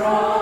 strong.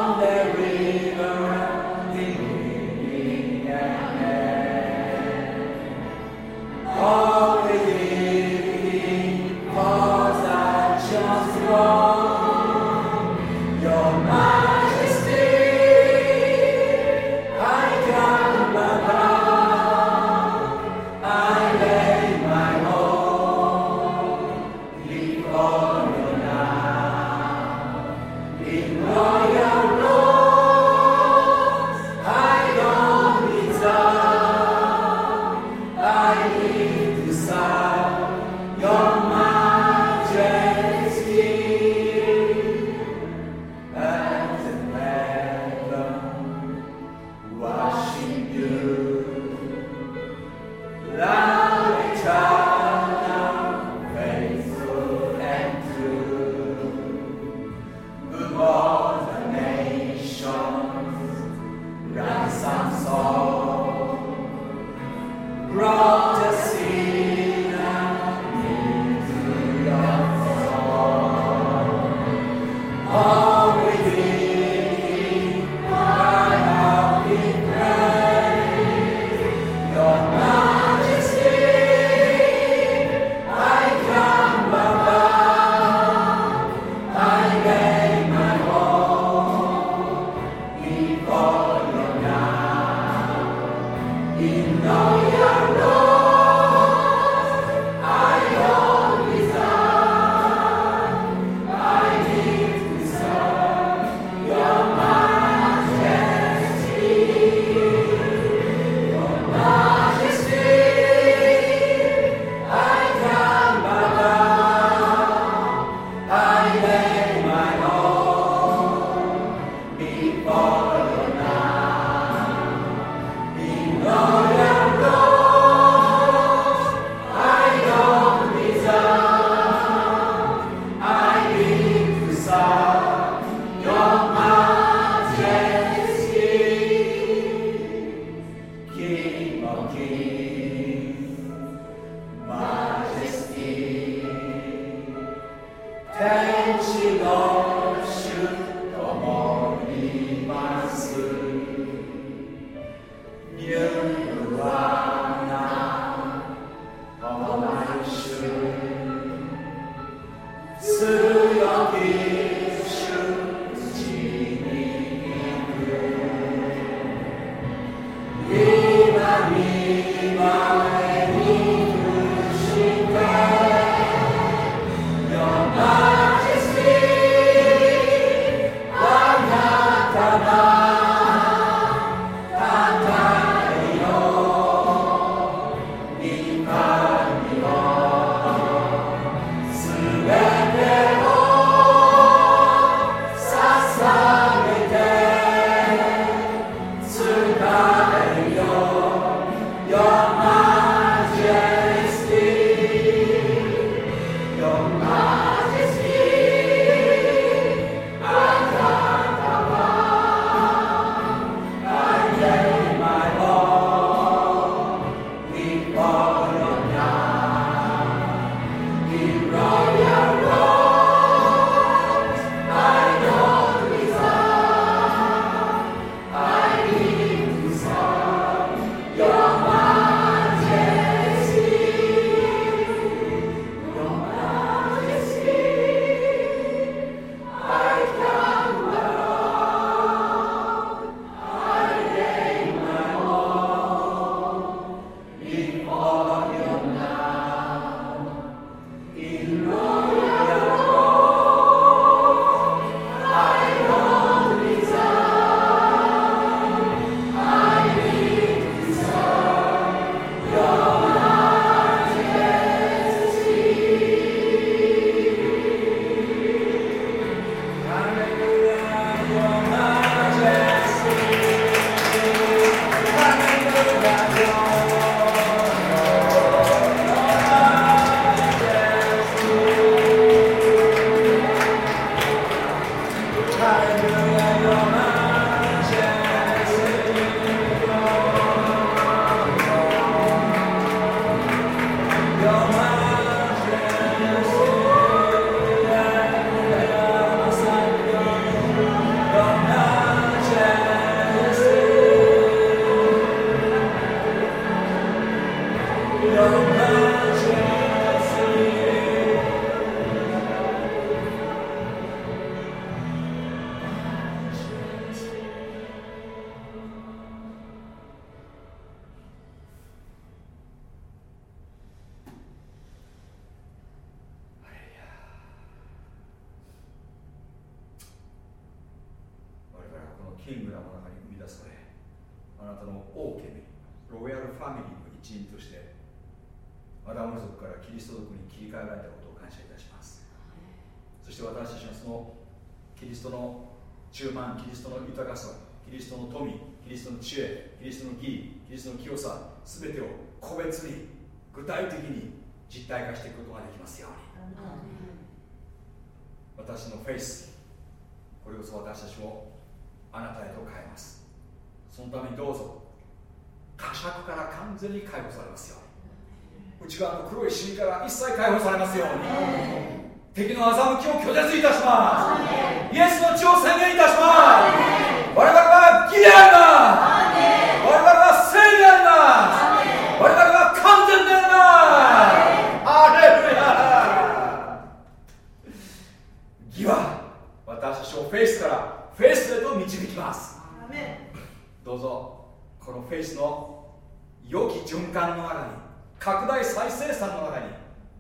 的に実体化していくことができますように。私のフェイスこれこそ私たちをあなたへと変えます。そのためにどうぞ呵責から完全に解放されますように。内側の黒いシミから一切解放されますように。敵の欺きを拒絶いたします。イエスの血を宣言いたします。我々は義であります。我々は聖であります。我々は完全でありますハレルヤ義は私たちをフェイスからフェイスへと導きます。どうぞこのフェイスの良き循環の中に拡大再生産の中に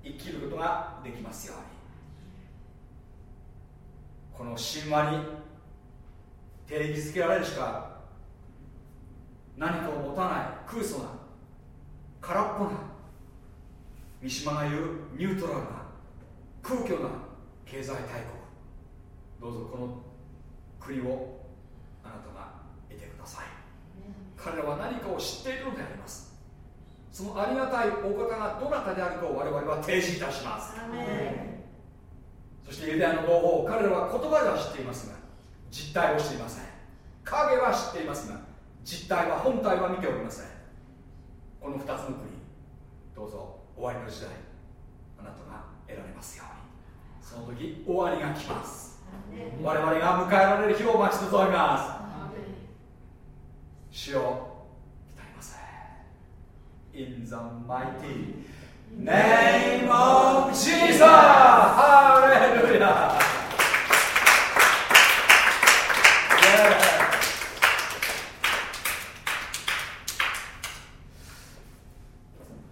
生きることができますように。この神話に定義づけられるしか何かを持たない空想な空っぽな三島が言うニュートラルな空虚な経済大国どうぞこの国をあなたが得てください。彼らは何かを知っているのであります。そのありがたいお方がどなたであるかを我々は提示いたします。そしてユダヤの同胞彼らは言葉では知っていますが実態を知りません。影は知っていますが実態は本体は見ておりません。この2つの国どうぞ終わりの時代あなたが得られますように。その時終わりが来ます我々が迎えられる日を待ち望みます。主を鍛えます。In the mighty name of Jesus! ハレルヤ